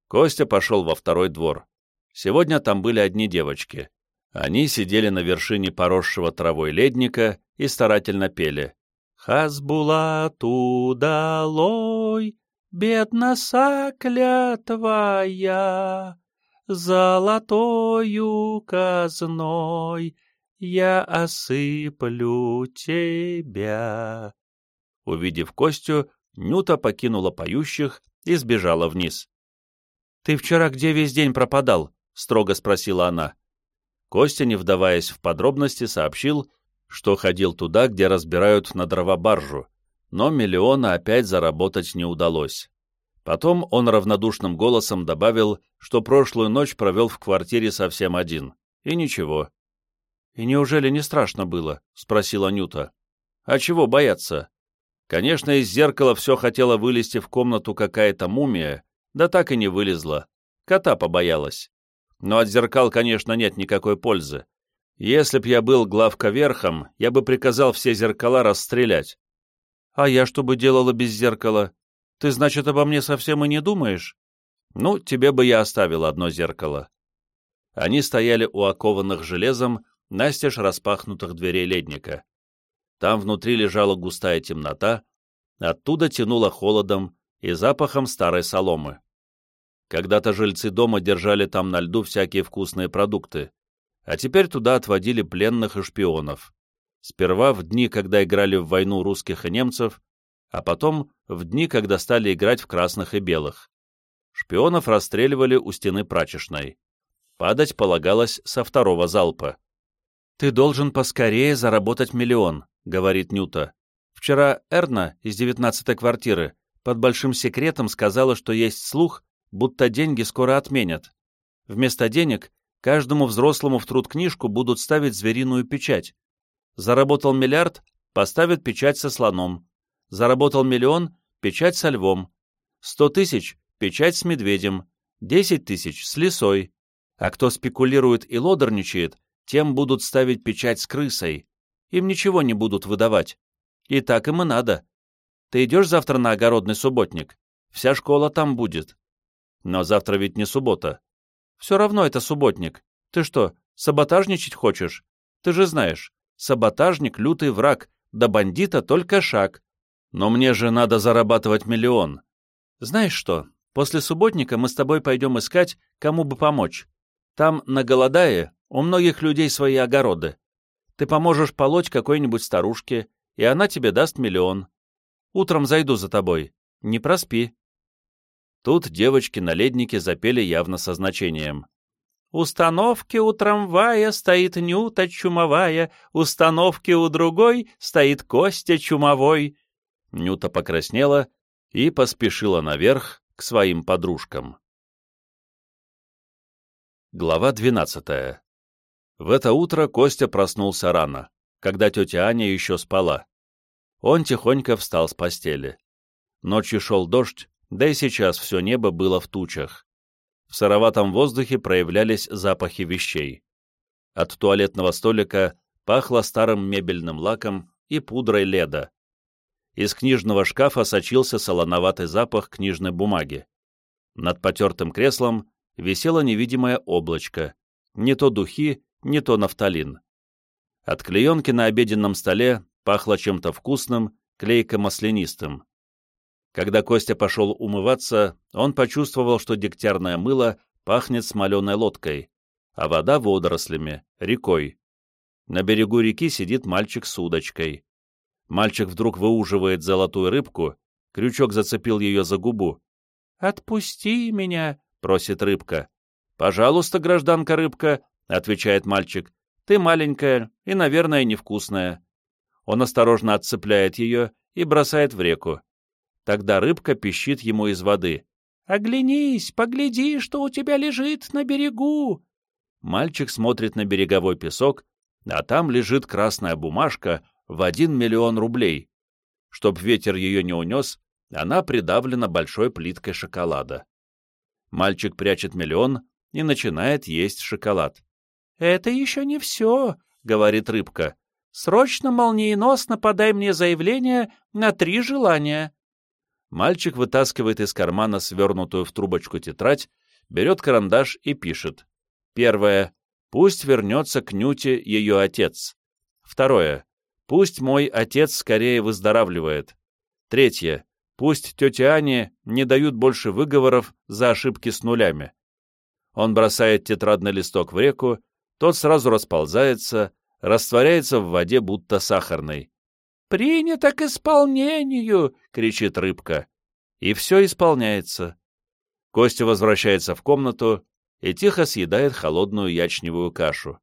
Костя пошел во второй двор. Сегодня там были одни девочки. Они сидели на вершине поросшего травой ледника и старательно пели. «Хазбулату долой, бедна сакля твоя, золотою казной я осыплю тебя». Увидев Костю, Нюта покинула поющих и сбежала вниз. «Ты вчера где весь день пропадал?» — строго спросила она. Костя, не вдаваясь в подробности, сообщил, что ходил туда, где разбирают на дрова баржу, но миллиона опять заработать не удалось. Потом он равнодушным голосом добавил, что прошлую ночь провел в квартире совсем один. И ничего. «И неужели не страшно было?» — спросила Нюта. «А чего бояться?» Конечно, из зеркала все хотела вылезти в комнату какая-то мумия, да так и не вылезла. Кота побоялась. Но от зеркал, конечно, нет никакой пользы. Если б я был главковерхом, я бы приказал все зеркала расстрелять. А я что бы делала без зеркала? Ты, значит, обо мне совсем и не думаешь? Ну, тебе бы я оставил одно зеркало. Они стояли у окованных железом, настежь распахнутых дверей ледника. Там внутри лежала густая темнота, оттуда тянуло холодом и запахом старой соломы. Когда-то жильцы дома держали там на льду всякие вкусные продукты, а теперь туда отводили пленных и шпионов. Сперва в дни, когда играли в войну русских и немцев, а потом в дни, когда стали играть в красных и белых. Шпионов расстреливали у стены прачечной. Падать полагалось со второго залпа. «Ты должен поскорее заработать миллион», — говорит Нюта. «Вчера Эрна из девятнадцатой квартиры под большим секретом сказала, что есть слух, будто деньги скоро отменят. Вместо денег каждому взрослому в труд книжку будут ставить звериную печать. Заработал миллиард — поставят печать со слоном. Заработал миллион — печать со львом. Сто тысяч — печать с медведем. Десять тысяч — с лисой. А кто спекулирует и лодорничает, тем будут ставить печать с крысой. Им ничего не будут выдавать. И так им и надо. Ты идешь завтра на огородный субботник? Вся школа там будет. Но завтра ведь не суббота. Все равно это субботник. Ты что, саботажничать хочешь? Ты же знаешь, саботажник — лютый враг, до бандита только шаг. Но мне же надо зарабатывать миллион. Знаешь что, после субботника мы с тобой пойдем искать, кому бы помочь. Там, на Голодае, у многих людей свои огороды. Ты поможешь полоть какой-нибудь старушке, и она тебе даст миллион. Утром зайду за тобой. Не проспи. Тут девочки на леднике запели явно со значением. «Установки у трамвая стоит Нюта чумовая, установки у другой стоит Костя чумовой». Нюта покраснела и поспешила наверх к своим подружкам. Глава двенадцатая. В это утро Костя проснулся рано, когда тетя Аня еще спала. Он тихонько встал с постели. Ночью шел дождь, да и сейчас все небо было в тучах. В сыроватом воздухе проявлялись запахи вещей. От туалетного столика пахло старым мебельным лаком и пудрой леда. Из книжного шкафа сочился солоноватый запах книжной бумаги. Над потертым креслом висело невидимое облачко, не то духи, не то нафталин. От клеенки на обеденном столе пахло чем-то вкусным, клейко-маслянистым. Когда Костя пошел умываться, он почувствовал, что дегтярное мыло пахнет смоленой лодкой, а вода — водорослями, рекой. На берегу реки сидит мальчик с удочкой. Мальчик вдруг выуживает золотую рыбку, крючок зацепил ее за губу. «Отпусти меня!» — просит рыбка. «Пожалуйста, гражданка рыбка!» — отвечает мальчик. «Ты маленькая и, наверное, невкусная». Он осторожно отцепляет ее и бросает в реку. Тогда рыбка пищит ему из воды. «Оглянись, погляди, что у тебя лежит на берегу!» Мальчик смотрит на береговой песок, а там лежит красная бумажка в один миллион рублей. Чтоб ветер ее не унес, она придавлена большой плиткой шоколада. Мальчик прячет миллион и начинает есть шоколад. «Это еще не все», — говорит рыбка. «Срочно, молниеносно подай мне заявление на три желания». Мальчик вытаскивает из кармана свернутую в трубочку тетрадь, берет карандаш и пишет. Первое. Пусть вернется к Нюте ее отец. Второе. Пусть мой отец скорее выздоравливает. Третье. Пусть тете Ане не дают больше выговоров за ошибки с нулями. Он бросает тетрадный листок в реку, тот сразу расползается, растворяется в воде, будто сахарной. «Принято к исполнению!» — кричит рыбка. И все исполняется. Костя возвращается в комнату и тихо съедает холодную ячневую кашу.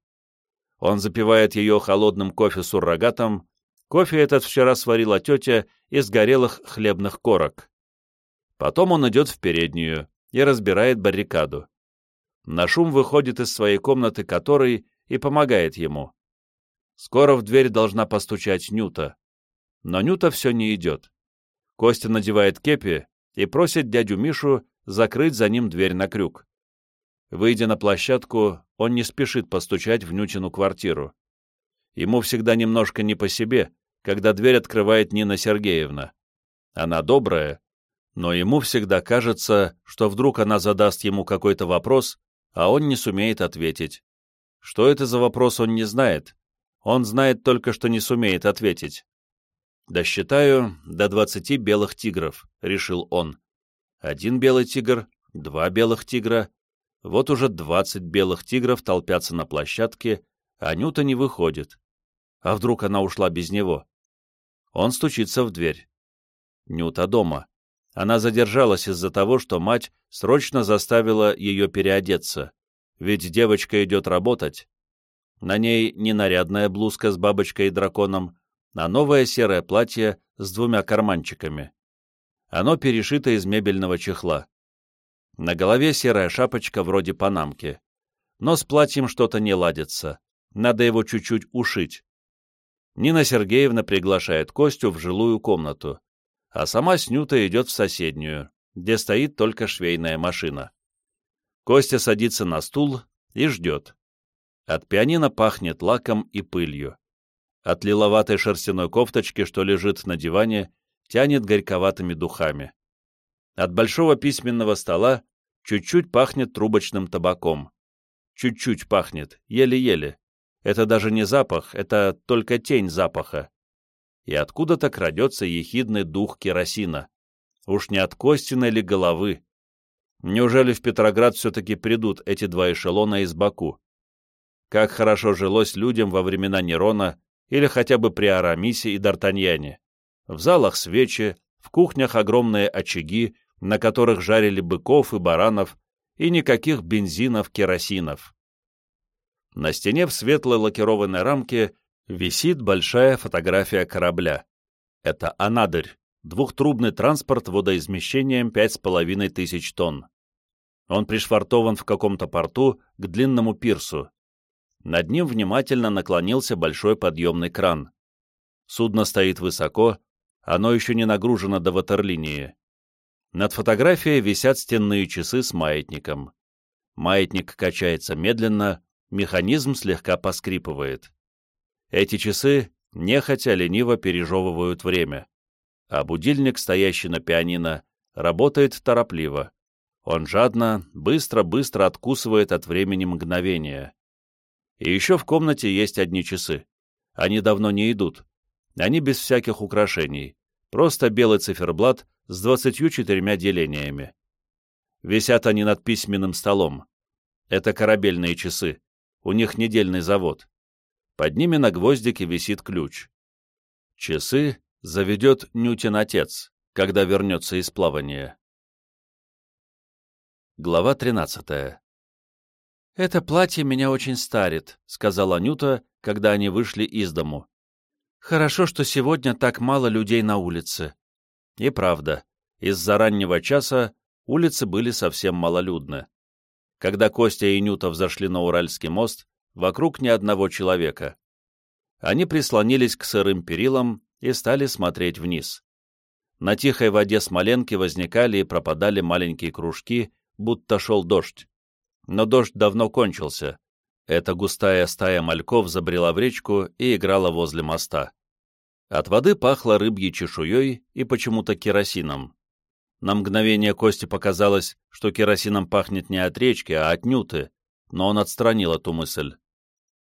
Он запивает ее холодным кофе с уррогатом. Кофе этот вчера сварила тетя из горелых хлебных корок. Потом он идет в переднюю и разбирает баррикаду. На шум выходит из своей комнаты который и помогает ему. Скоро в дверь должна постучать Нюта. Но Нюта все не идет. Костя надевает кепи и просит дядю Мишу закрыть за ним дверь на крюк. Выйдя на площадку, он не спешит постучать в Нютину квартиру. Ему всегда немножко не по себе, когда дверь открывает Нина Сергеевна. Она добрая, но ему всегда кажется, что вдруг она задаст ему какой-то вопрос, а он не сумеет ответить. Что это за вопрос, он не знает. Он знает только, что не сумеет ответить. «Досчитаю до двадцати белых тигров», — решил он. Один белый тигр, два белых тигра. Вот уже двадцать белых тигров толпятся на площадке, а Нюта не выходит. А вдруг она ушла без него? Он стучится в дверь. Нюта дома. Она задержалась из-за того, что мать срочно заставила ее переодеться, ведь девочка идет работать. На ней не нарядная блузка с бабочкой и драконом, а новое серое платье с двумя карманчиками. Оно перешито из мебельного чехла. На голове серая шапочка вроде панамки. Но с платьем что-то не ладится. Надо его чуть-чуть ушить. Нина Сергеевна приглашает Костю в жилую комнату, а сама с Нютой идет в соседнюю, где стоит только швейная машина. Костя садится на стул и ждет. От пианино пахнет лаком и пылью. От лиловатой шерстяной кофточки, что лежит на диване, тянет горьковатыми духами. От большого письменного стола чуть-чуть пахнет трубочным табаком. Чуть-чуть пахнет, еле-еле. Это даже не запах, это только тень запаха. И откуда-то крадется ехидный дух керосина. Уж не от Костина или головы. Неужели в Петроград все-таки придут эти два эшелона из Баку? Как хорошо жилось людям во времена Нерона или хотя бы при Арамисе и Д'Артаньяне. В залах свечи, в кухнях огромные очаги, на которых жарили быков и баранов, и никаких бензинов, керосинов. На стене в светлой лакированной рамке висит большая фотография корабля. Это «Анадырь», двухтрубный транспорт водоизмещением 5,5 тысяч тонн. Он пришвартован в каком-то порту к длинному пирсу, над ним внимательно наклонился большой подъемный кран. Судно стоит высоко, оно еще не нагружено до ватерлинии. Над фотографией висят стенные часы с маятником. Маятник качается медленно, механизм слегка поскрипывает. Эти часы нехотя лениво пережевывают время. а будильник, стоящий на пианино, работает торопливо. Он жадно, быстро-быстро откусывает от времени мгновения. И еще в комнате есть одни часы. Они давно не идут. Они без всяких украшений. Просто белый циферблат с двадцатью четырьмя делениями. Висят они над письменным столом. Это корабельные часы. У них недельный завод. Под ними на гвоздике висит ключ. Часы заведет Нютин отец, когда вернется из плавания. Глава 13 «Это платье меня очень старит», — сказала Нюта, когда они вышли из дому. «Хорошо, что сегодня так мало людей на улице». И правда, из-за раннего часа улицы были совсем малолюдны. Когда Костя и Нюта взошли на Уральский мост, вокруг ни одного человека. Они прислонились к сырым перилам и стали смотреть вниз. На тихой воде Смоленки возникали и пропадали маленькие кружки, будто шел дождь. Но дождь давно кончился. Эта густая стая мальков забрела в речку и играла возле моста. От воды пахло рыбьей чешуей и почему-то керосином. На мгновение Косте показалось, что керосином пахнет не от речки, а от Нюты, но он отстранил эту мысль.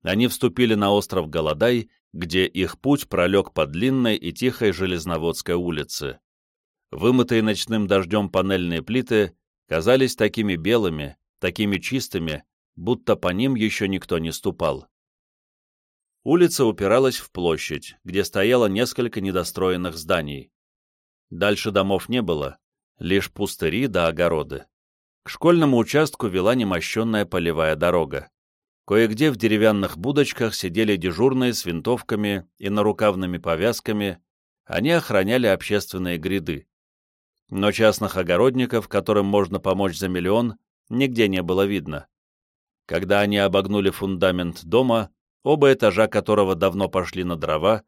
Они вступили на остров Голодай, где их путь пролег по длинной и тихой Железноводской улице. Вымытые ночным дождем панельные плиты казались такими белыми, такими чистыми, будто по ним еще никто не ступал. Улица упиралась в площадь, где стояло несколько недостроенных зданий. Дальше домов не было, лишь пустыри да огороды. К школьному участку вела немощенная полевая дорога. Кое-где в деревянных будочках сидели дежурные с винтовками и нарукавными повязками, они охраняли общественные гряды но частных огородников, которым можно помочь за миллион, нигде не было видно. Когда они обогнули фундамент дома, оба этажа которого давно пошли на дрова,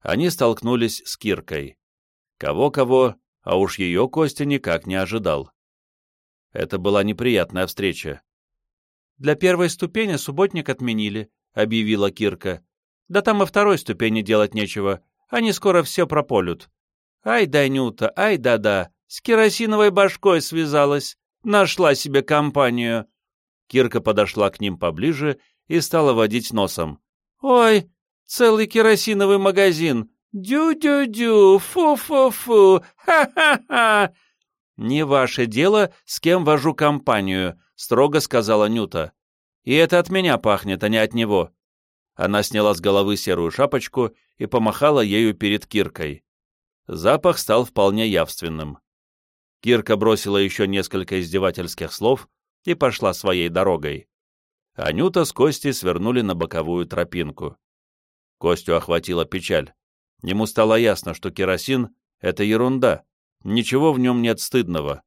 они столкнулись с Киркой. Кого-кого, а уж ее Костя никак не ожидал. Это была неприятная встреча. «Для первой ступени субботник отменили», — объявила Кирка. «Да там и второй ступени делать нечего, они скоро все прополют». «Ай да, Нюта, ай да-да, с керосиновой башкой связалась, нашла себе компанию. Кирка подошла к ним поближе и стала водить носом. «Ой, целый керосиновый магазин! Дю-дю-дю! Фу-фу-фу! Ха-ха-ха!» «Не ваше дело, с кем вожу компанию», — строго сказала Нюта. «И это от меня пахнет, а не от него». Она сняла с головы серую шапочку и помахала ею перед Киркой. Запах стал вполне явственным. Кирка бросила еще несколько издевательских слов и пошла своей дорогой. Анюта с Костей свернули на боковую тропинку. Костю охватила печаль. Ему стало ясно, что керосин — это ерунда, ничего в нем нет стыдного.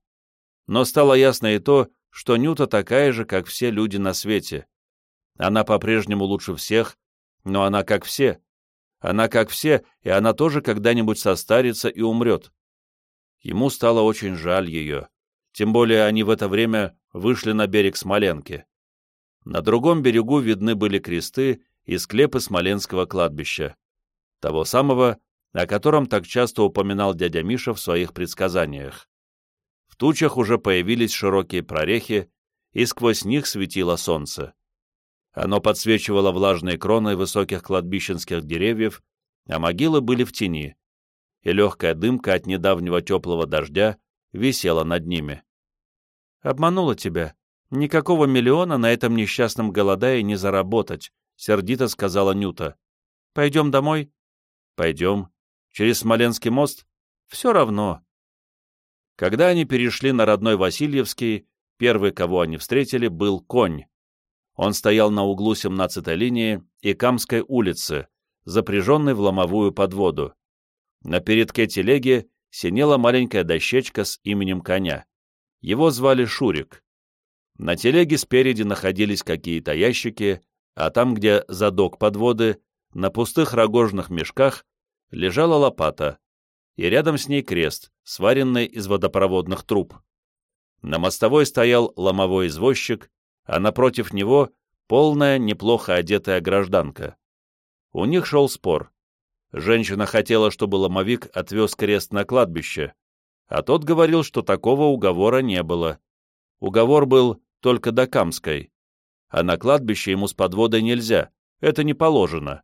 Но стало ясно и то, что Нюта такая же, как все люди на свете. Она по-прежнему лучше всех, но она как все. Она как все, и она тоже когда-нибудь состарится и умрет. Ему стало очень жаль ее, тем более они в это время вышли на берег Смоленки. На другом берегу видны были кресты и склепы Смоленского кладбища, того самого, о котором так часто упоминал дядя Миша в своих предсказаниях. В тучах уже появились широкие прорехи, и сквозь них светило солнце. Оно подсвечивало влажные кроны высоких кладбищенских деревьев, а могилы были в тени, и легкая дымка от недавнего теплого дождя висела над ними. «Обманула тебя. Никакого миллиона на этом несчастном голодае не заработать», — сердито сказала Нюта. «Пойдем домой?» «Пойдем. Через Смоленский мост?» «Все равно». Когда они перешли на родной Васильевский, первый, кого они встретили, был конь. Он стоял на углу 17-й линии и Камской улицы, запряженный в ломовую подводу. На передке телеги синела маленькая дощечка с именем коня. Его звали Шурик. На телеге спереди находились какие-то ящики, а там, где задок подводы, на пустых рогожных мешках лежала лопата, и рядом с ней крест, сваренный из водопроводных труб. На мостовой стоял ломовой извозчик, а напротив него полная, неплохо одетая гражданка. У них шел спор. Женщина хотела, чтобы ломовик отвез крест на кладбище, а тот говорил, что такого уговора не было. Уговор был только до Камской, а на кладбище ему с подводой нельзя, это не положено.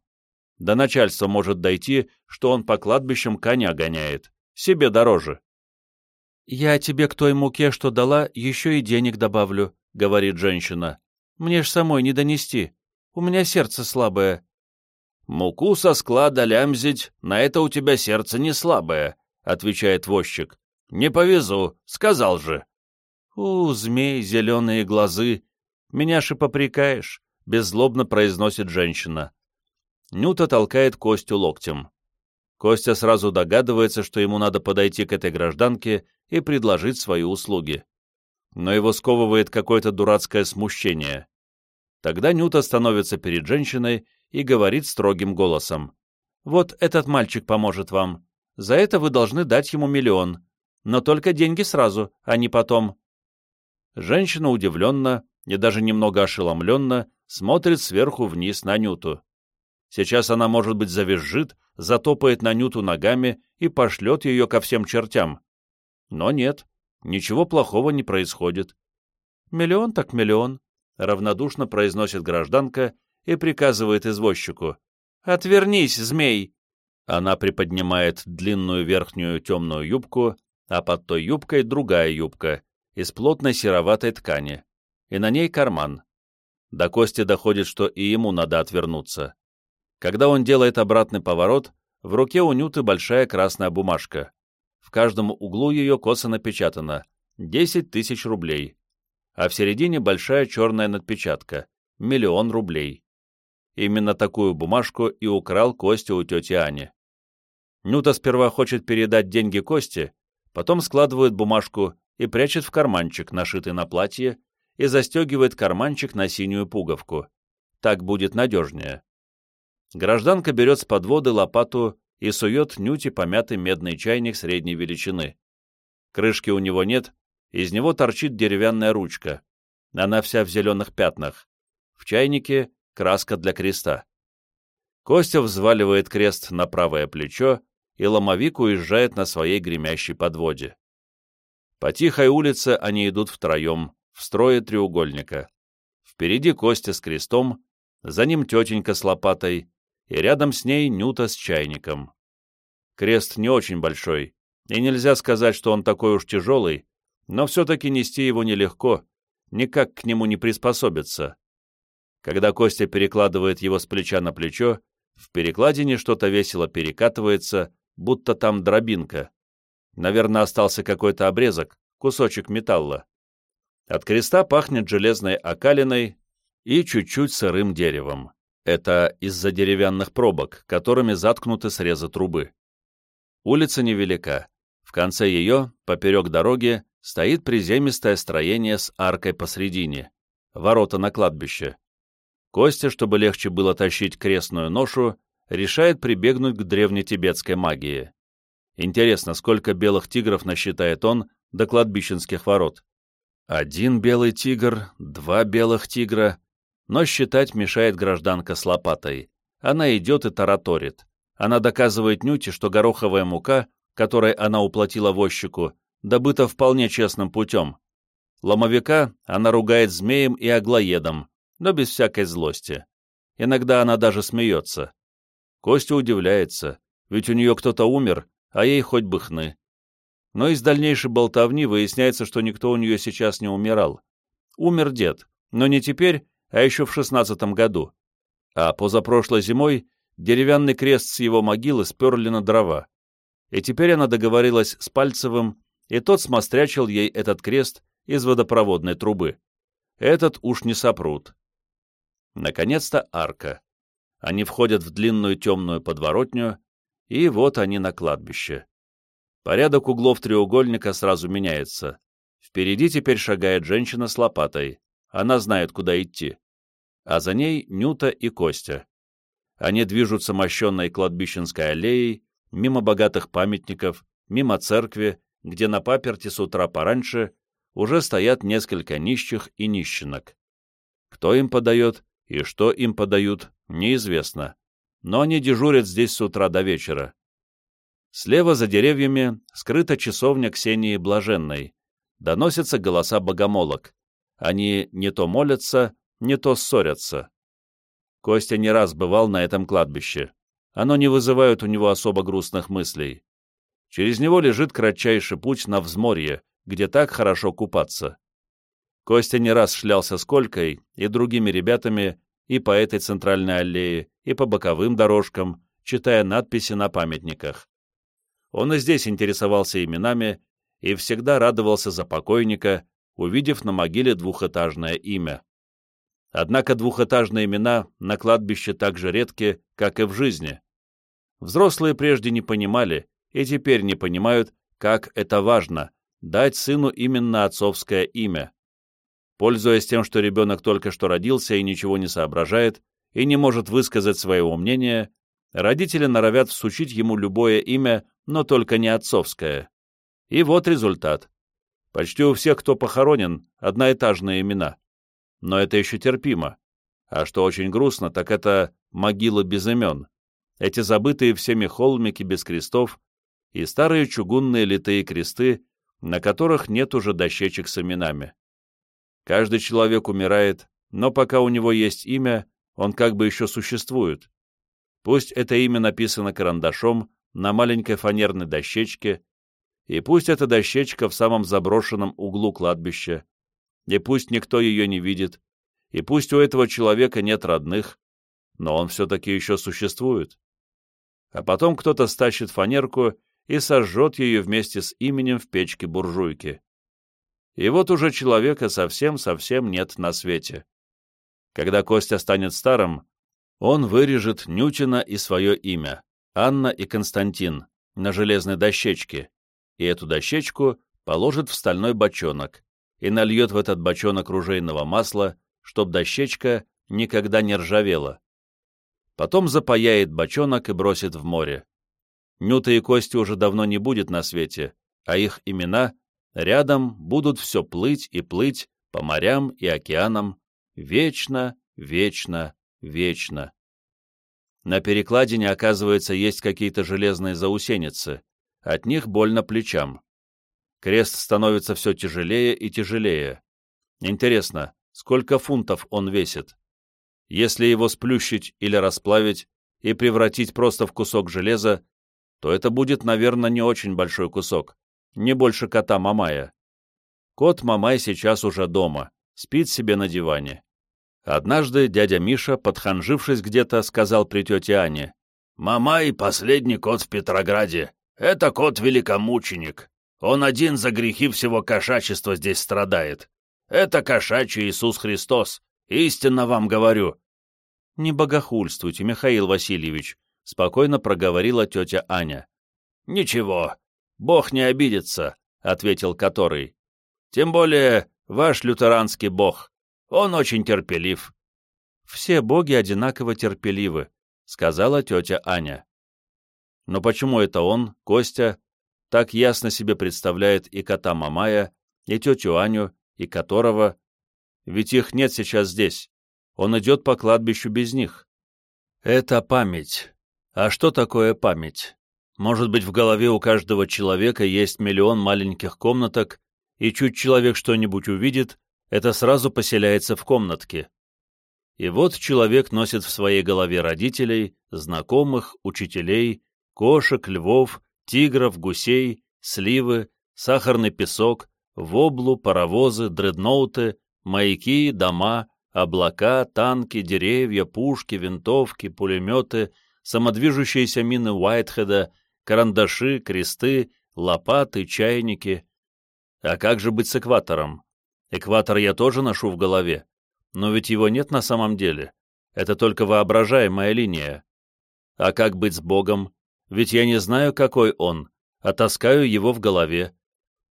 До начальства может дойти, что он по кладбищам коня гоняет, себе дороже. «Я тебе к той муке, что дала, еще и денег добавлю», — говорит женщина. «Мне ж самой не донести. У меня сердце слабое». «Муку со склада лямзить, на это у тебя сердце не слабое», — отвечает возчик. «Не повезу, сказал же». «У, змей, зеленые глазы, меня ж и попрекаешь», — беззлобно произносит женщина. Нюта толкает Костю локтем. Костя сразу догадывается, что ему надо подойти к этой гражданке и предложить свои услуги. Но его сковывает какое-то дурацкое смущение. Тогда Нюта становится перед женщиной и говорит строгим голосом. «Вот этот мальчик поможет вам. За это вы должны дать ему миллион. Но только деньги сразу, а не потом». Женщина удивленно и даже немного ошеломленно смотрит сверху вниз на Нюту. Сейчас она, может быть, завизжит, затопает на Нюту ногами и пошлет ее ко всем чертям. Но нет, ничего плохого не происходит. «Миллион так миллион», — равнодушно произносит гражданка и приказывает извозчику. «Отвернись, змей!» Она приподнимает длинную верхнюю темную юбку, а под той юбкой другая юбка из плотной сероватой ткани, и на ней карман. До Кости доходит, что и ему надо отвернуться. Когда он делает обратный поворот, в руке у Нюты большая красная бумажка. В каждом углу ее косо напечатано «10 тысяч рублей», а в середине большая черная надпечатка «Миллион рублей». Именно такую бумажку и украл Костя у тети Ани. Нюта сперва хочет передать деньги Косте, потом складывает бумажку и прячет в карманчик, нашитый на платье, и застегивает карманчик на синюю пуговку. Так будет надежнее. Гражданка берет с подводы лопату и сует Нюте помятый медный чайник средней величины. Крышки у него нет, из него торчит деревянная ручка. Она вся в зеленых пятнах. В чайнике краска для креста. Костя взваливает крест на правое плечо, и ломовик уезжает на своей гремящей подводе. По тихой улице они идут втроем, в строе треугольника. Впереди Костя с крестом, за ним тетенька с лопатой, и рядом с ней Нюта с чайником. Крест не очень большой, и нельзя сказать, что он такой уж тяжелый, но все-таки нести его нелегко, никак к нему не приспособиться. Когда Костя перекладывает его с плеча на плечо, в перекладине что-то весело перекатывается, будто там дробинка. Наверное, остался какой-то обрезок, кусочек металла. От креста пахнет железной окалиной и чуть-чуть сырым деревом. Это из-за деревянных пробок, которыми заткнуты срезы трубы. Улица невелика. В конце ее, поперек дороги, стоит приземистое строение с аркой посредине. Ворота на кладбище. Костя, чтобы легче было тащить крестную ношу, решает прибегнуть к древнетибетской магии. Интересно, сколько белых тигров насчитает он до кладбищенских ворот? Один белый тигр, два белых тигра. Но считать мешает гражданка с лопатой. Она идет и тараторит. Она доказывает Нюте, что гороховая мука, которой она уплатила возчику, добыта вполне честным путем. Ломовика она ругает змеем и аглоедом, но без всякой злости. Иногда она даже смеется. Костя удивляется, ведь у нее кто-то умер, а ей хоть бы хны. Но из дальнейшей болтовни выясняется, что никто у нее сейчас не умирал. Умер дед, но не теперь, а еще в шестнадцатом году. А позапрошлой зимой деревянный крест с его могилы сперли на дрова. И теперь она договорилась с Пальцевым, и тот смострячил ей этот крест из водопроводной трубы. Этот уж не сопрут. Наконец-то арка. Они входят в длинную темную подворотню, и вот они на кладбище. Порядок углов треугольника сразу меняется. Впереди теперь шагает женщина с лопатой. Она знает, куда идти. А за ней Нюта и Костя. Они движутся мощенной кладбищенской аллеей, мимо богатых памятников, мимо церкви, где на паперти с утра пораньше уже стоят несколько нищих и нищенок. Кто им подает, и что им подают, неизвестно. Но они дежурят здесь с утра до вечера. Слева за деревьями скрыта часовня Ксении Блаженной. Доносятся голоса богомолок. Они не то молятся, не то ссорятся. Костя не раз бывал на этом кладбище. Оно не вызывает у него особо грустных мыслей. Через него лежит кратчайший путь на взморье, где так хорошо купаться. Костя не раз шлялся с Колькой и другими ребятами и по этой центральной аллее, и по боковым дорожкам, читая надписи на памятниках. Он и здесь интересовался именами и всегда радовался за покойника, увидев на могиле двухэтажное имя. Однако двухэтажные имена на кладбище так же редки, как и в жизни. Взрослые прежде не понимали и теперь не понимают, как это важно — дать сыну именно отцовское имя. Пользуясь тем, что ребенок только что родился и ничего не соображает, и не может высказать своего мнения, родители норовят всучить ему любое имя, но только не отцовское. И вот результат. Почти у всех, кто похоронен, одноэтажные имена. Но это еще терпимо. А что очень грустно, так это могилы без имен. Эти забытые всеми холмики без крестов и старые чугунные литые кресты, на которых нет уже дощечек с именами. Каждый человек умирает, но пока у него есть имя, он как бы еще существует. Пусть это имя написано карандашом на маленькой фанерной дощечке, и пусть эта дощечка в самом заброшенном углу кладбища, и пусть никто ее не видит, и пусть у этого человека нет родных, но он все-таки еще существует. А потом кто-то стащит фанерку и сожжет ее вместе с именем в печке буржуйки. И вот уже человека совсем-совсем нет на свете. Когда Костя станет старым, он вырежет Нютина и свое имя, Анна и Константин, на железной дощечке, и эту дощечку положит в стальной бочонок и нальет в этот бочонок ружейного масла, чтоб дощечка никогда не ржавела. Потом запаяет бочонок и бросит в море. Нюта и Кости уже давно не будет на свете, а их имена Рядом будут все плыть и плыть по морям и океанам, вечно, вечно, вечно. На перекладине, оказывается, есть какие-то железные заусеницы. От них больно плечам. Крест становится все тяжелее и тяжелее. Интересно, сколько фунтов он весит? Если его сплющить или расплавить и превратить просто в кусок железа, то это будет, наверное, не очень большой кусок, не больше кота Мамая. Кот Мамай сейчас уже дома, спит себе на диване. Однажды дядя Миша, подханжившись где-то, сказал при тете Ане, «Мамай — последний кот в Петрограде. Это кот-великомученик. Он один за грехи всего кошачества здесь страдает. Это кошачий Иисус Христос. Истинно вам говорю». «Не богохульствуйте, Михаил Васильевич», — спокойно проговорила тетя Аня. «Ничего, Бог не обидится», — ответил который. «Тем более ваш лютеранский бог. Он очень терпелив». «Все боги одинаково терпеливы», — сказала тетя Аня. Но почему это он, Костя, так ясно себе представляет и кота Мамая, и тетю Аню, и которого? Ведь их нет сейчас здесь. Он идет по кладбищу без них. Это память. А что такое память? Может быть, в голове у каждого человека есть миллион маленьких комнаток, и чуть человек что-нибудь увидит, это сразу поселяется в комнатке. И вот человек носит в своей голове родителей, знакомых, учителей, кошек, львов, тигров, гусей, сливы, сахарный песок, воблу, паровозы, дредноуты, маяки, дома, облака, танки, деревья, пушки, винтовки, пулеметы, самодвижущиеся мины Уайтхеда, карандаши, кресты, лопаты, чайники. А как же быть с экватором? Экватор я тоже ношу в голове, но ведь его нет на самом деле. Это только воображаемая линия. А как быть с Богом? Ведь я не знаю, какой он, а таскаю его в голове.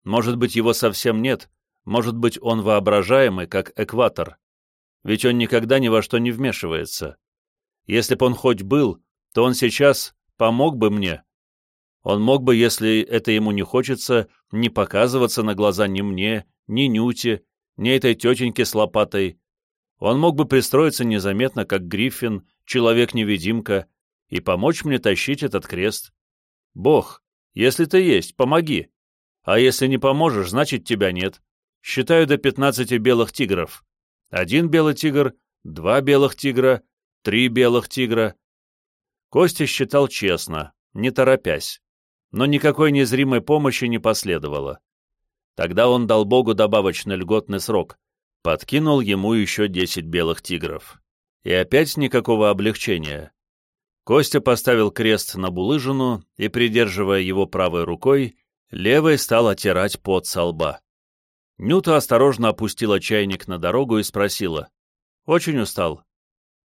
Может быть, его совсем нет, может быть, он воображаемый, как экватор. Ведь он никогда ни во что не вмешивается. Если бы он хоть был, то он сейчас помог бы мне, он мог бы, если это ему не хочется, не показываться на глаза ни мне, ни Нюте, ни этой тетеньке с лопатой. Он мог бы пристроиться незаметно, как Гриффин, человек-невидимка, и помочь мне тащить этот крест. Бог, если ты есть, помоги. А если не поможешь, значит тебя нет. Считаю до пятнадцати белых тигров. Один белый тигр, два белых тигра, три белых тигра. Костя считал честно, не торопясь, но никакой незримой помощи не последовало. Тогда он дал Богу добавочный льготный срок, подкинул ему еще десять белых тигров. И опять никакого облегчения. Костя поставил крест на булыжину и, придерживая его правой рукой, левой стал отирать пот со лба. Нюта осторожно опустила чайник на дорогу и спросила. «Очень устал».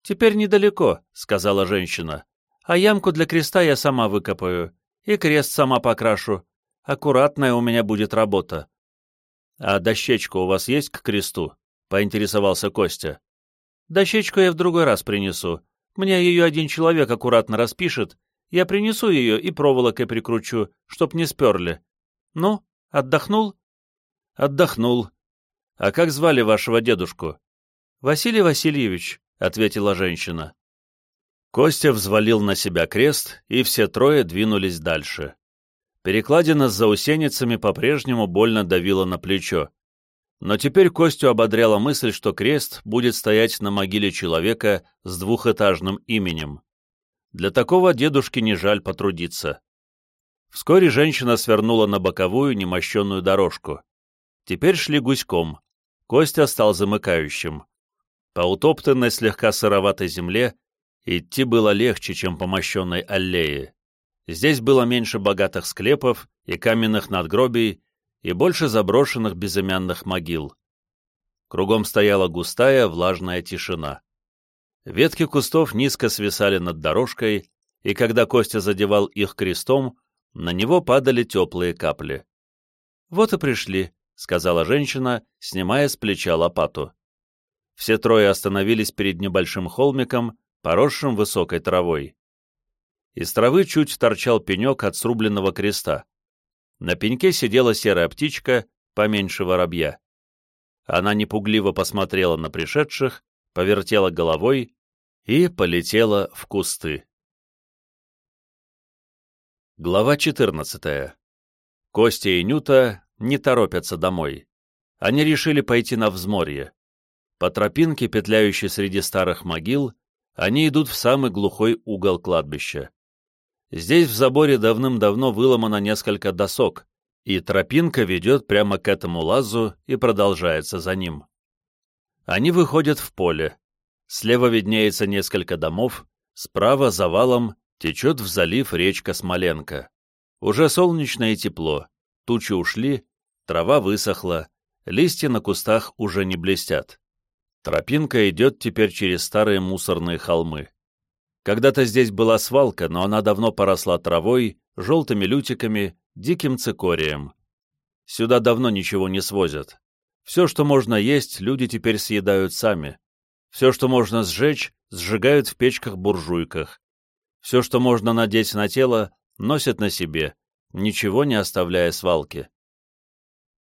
«Теперь недалеко», — сказала женщина. «А ямку для креста я сама выкопаю, и крест сама покрашу. Аккуратная у меня будет работа». «А дощечка у вас есть к кресту?» — поинтересовался Костя. «Дощечку я в другой раз принесу. Мне ее один человек аккуратно распишет. Я принесу ее и проволокой прикручу, чтоб не сперли. Ну, отдохнул?» «Отдохнул. А как звали вашего дедушку?» «Василий Васильевич», — ответила женщина. Костя взвалил на себя крест, и все трое двинулись дальше. Перекладина с заусеницами по-прежнему больно давила на плечо. Но теперь Костю ободряла мысль, что крест будет стоять на могиле человека с двухэтажным именем. Для такого дедушке не жаль потрудиться. Вскоре женщина свернула на боковую немощенную дорожку. Теперь шли гуськом. Костя стал замыкающим. По утоптанной слегка сыроватой земле идти было легче, чем по мощенной аллее. Здесь было меньше богатых склепов и каменных надгробий, и больше заброшенных безымянных могил. Кругом стояла густая, влажная тишина. Ветки кустов низко свисали над дорожкой, и когда Костя задевал их крестом, на него падали теплые капли. «Вот и пришли», — сказала женщина, снимая с плеча лопату. Все трое остановились перед небольшим холмиком, поросшим высокой травой. Из травы чуть торчал пенек от срубленного креста. На пеньке сидела серая птичка, поменьше воробья. Она непугливо посмотрела на пришедших, повертела головой и полетела в кусты. Глава 14. Костя и Нюта не торопятся домой. Они решили пойти на взморье. По тропинке, петляющей среди старых могил, они идут в самый глухой угол кладбища. Здесь в заборе давным-давно выломано несколько досок, и тропинка ведет прямо к этому лазу и продолжается за ним. Они выходят в поле. Слева виднеется несколько домов, справа за валом течет в залив речка Смоленка. Уже солнечно и тепло, Тучи ушли, трава высохла, листья на кустах уже не блестят. Тропинка идет теперь через старые мусорные холмы. Когда-то здесь была свалка, но она давно поросла травой, желтыми лютиками, диким цикорием. Сюда давно ничего не свозят. Все, что можно есть, люди теперь съедают сами. Все, что можно сжечь, сжигают в печках-буржуйках. Все, что можно надеть на тело, носят на себе, ничего не оставляя свалки.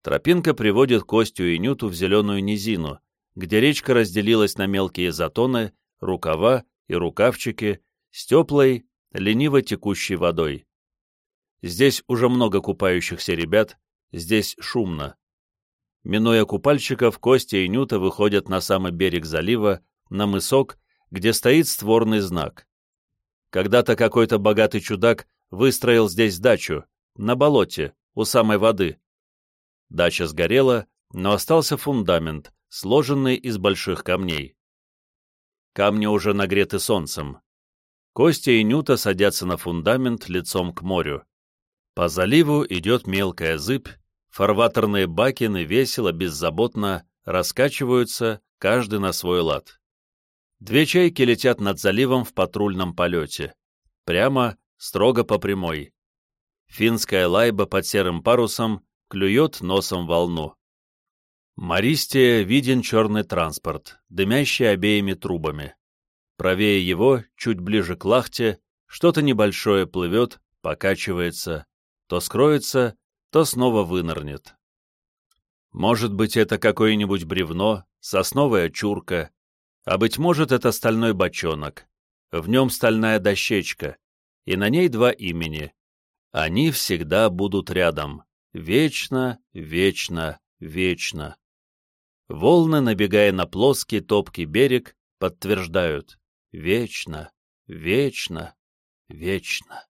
Тропинка приводит Костю и Нюту в зеленую низину, где речка разделилась на мелкие затоны, рукава и рукавчики с теплой, лениво текущей водой. Здесь уже много купающихся ребят, здесь шумно. Минуя купальщиков, Костя и Нюта выходят на самый берег залива, на мысок, где стоит створный знак. Когда-то какой-то богатый чудак выстроил здесь дачу, на болоте, у самой воды. Дача сгорела, но остался фундамент, сложенный из больших камней. Камни уже нагреты солнцем. Костя и Нюта садятся на фундамент лицом к морю. По заливу идет мелкая зыбь, фарватерные бакины весело, беззаботно раскачиваются, каждый на свой лад. Две чайки летят над заливом в патрульном полете. Прямо, строго по прямой. Финская лайба под серым парусом клюет носом волну. Мористия виден черный транспорт, дымящий обеими трубами. Правее его, чуть ближе к лахте, что-то небольшое плывет, покачивается, то скроется, то снова вынырнет. Может быть, это какое-нибудь бревно, сосновая чурка, а быть может, это стальной бочонок. В нем стальная дощечка, и на ней два имени. Они всегда будут рядом. Вечно, вечно, вечно. Волны, набегая на плоский топкий берег, подтверждают «Вечно, вечно, вечно».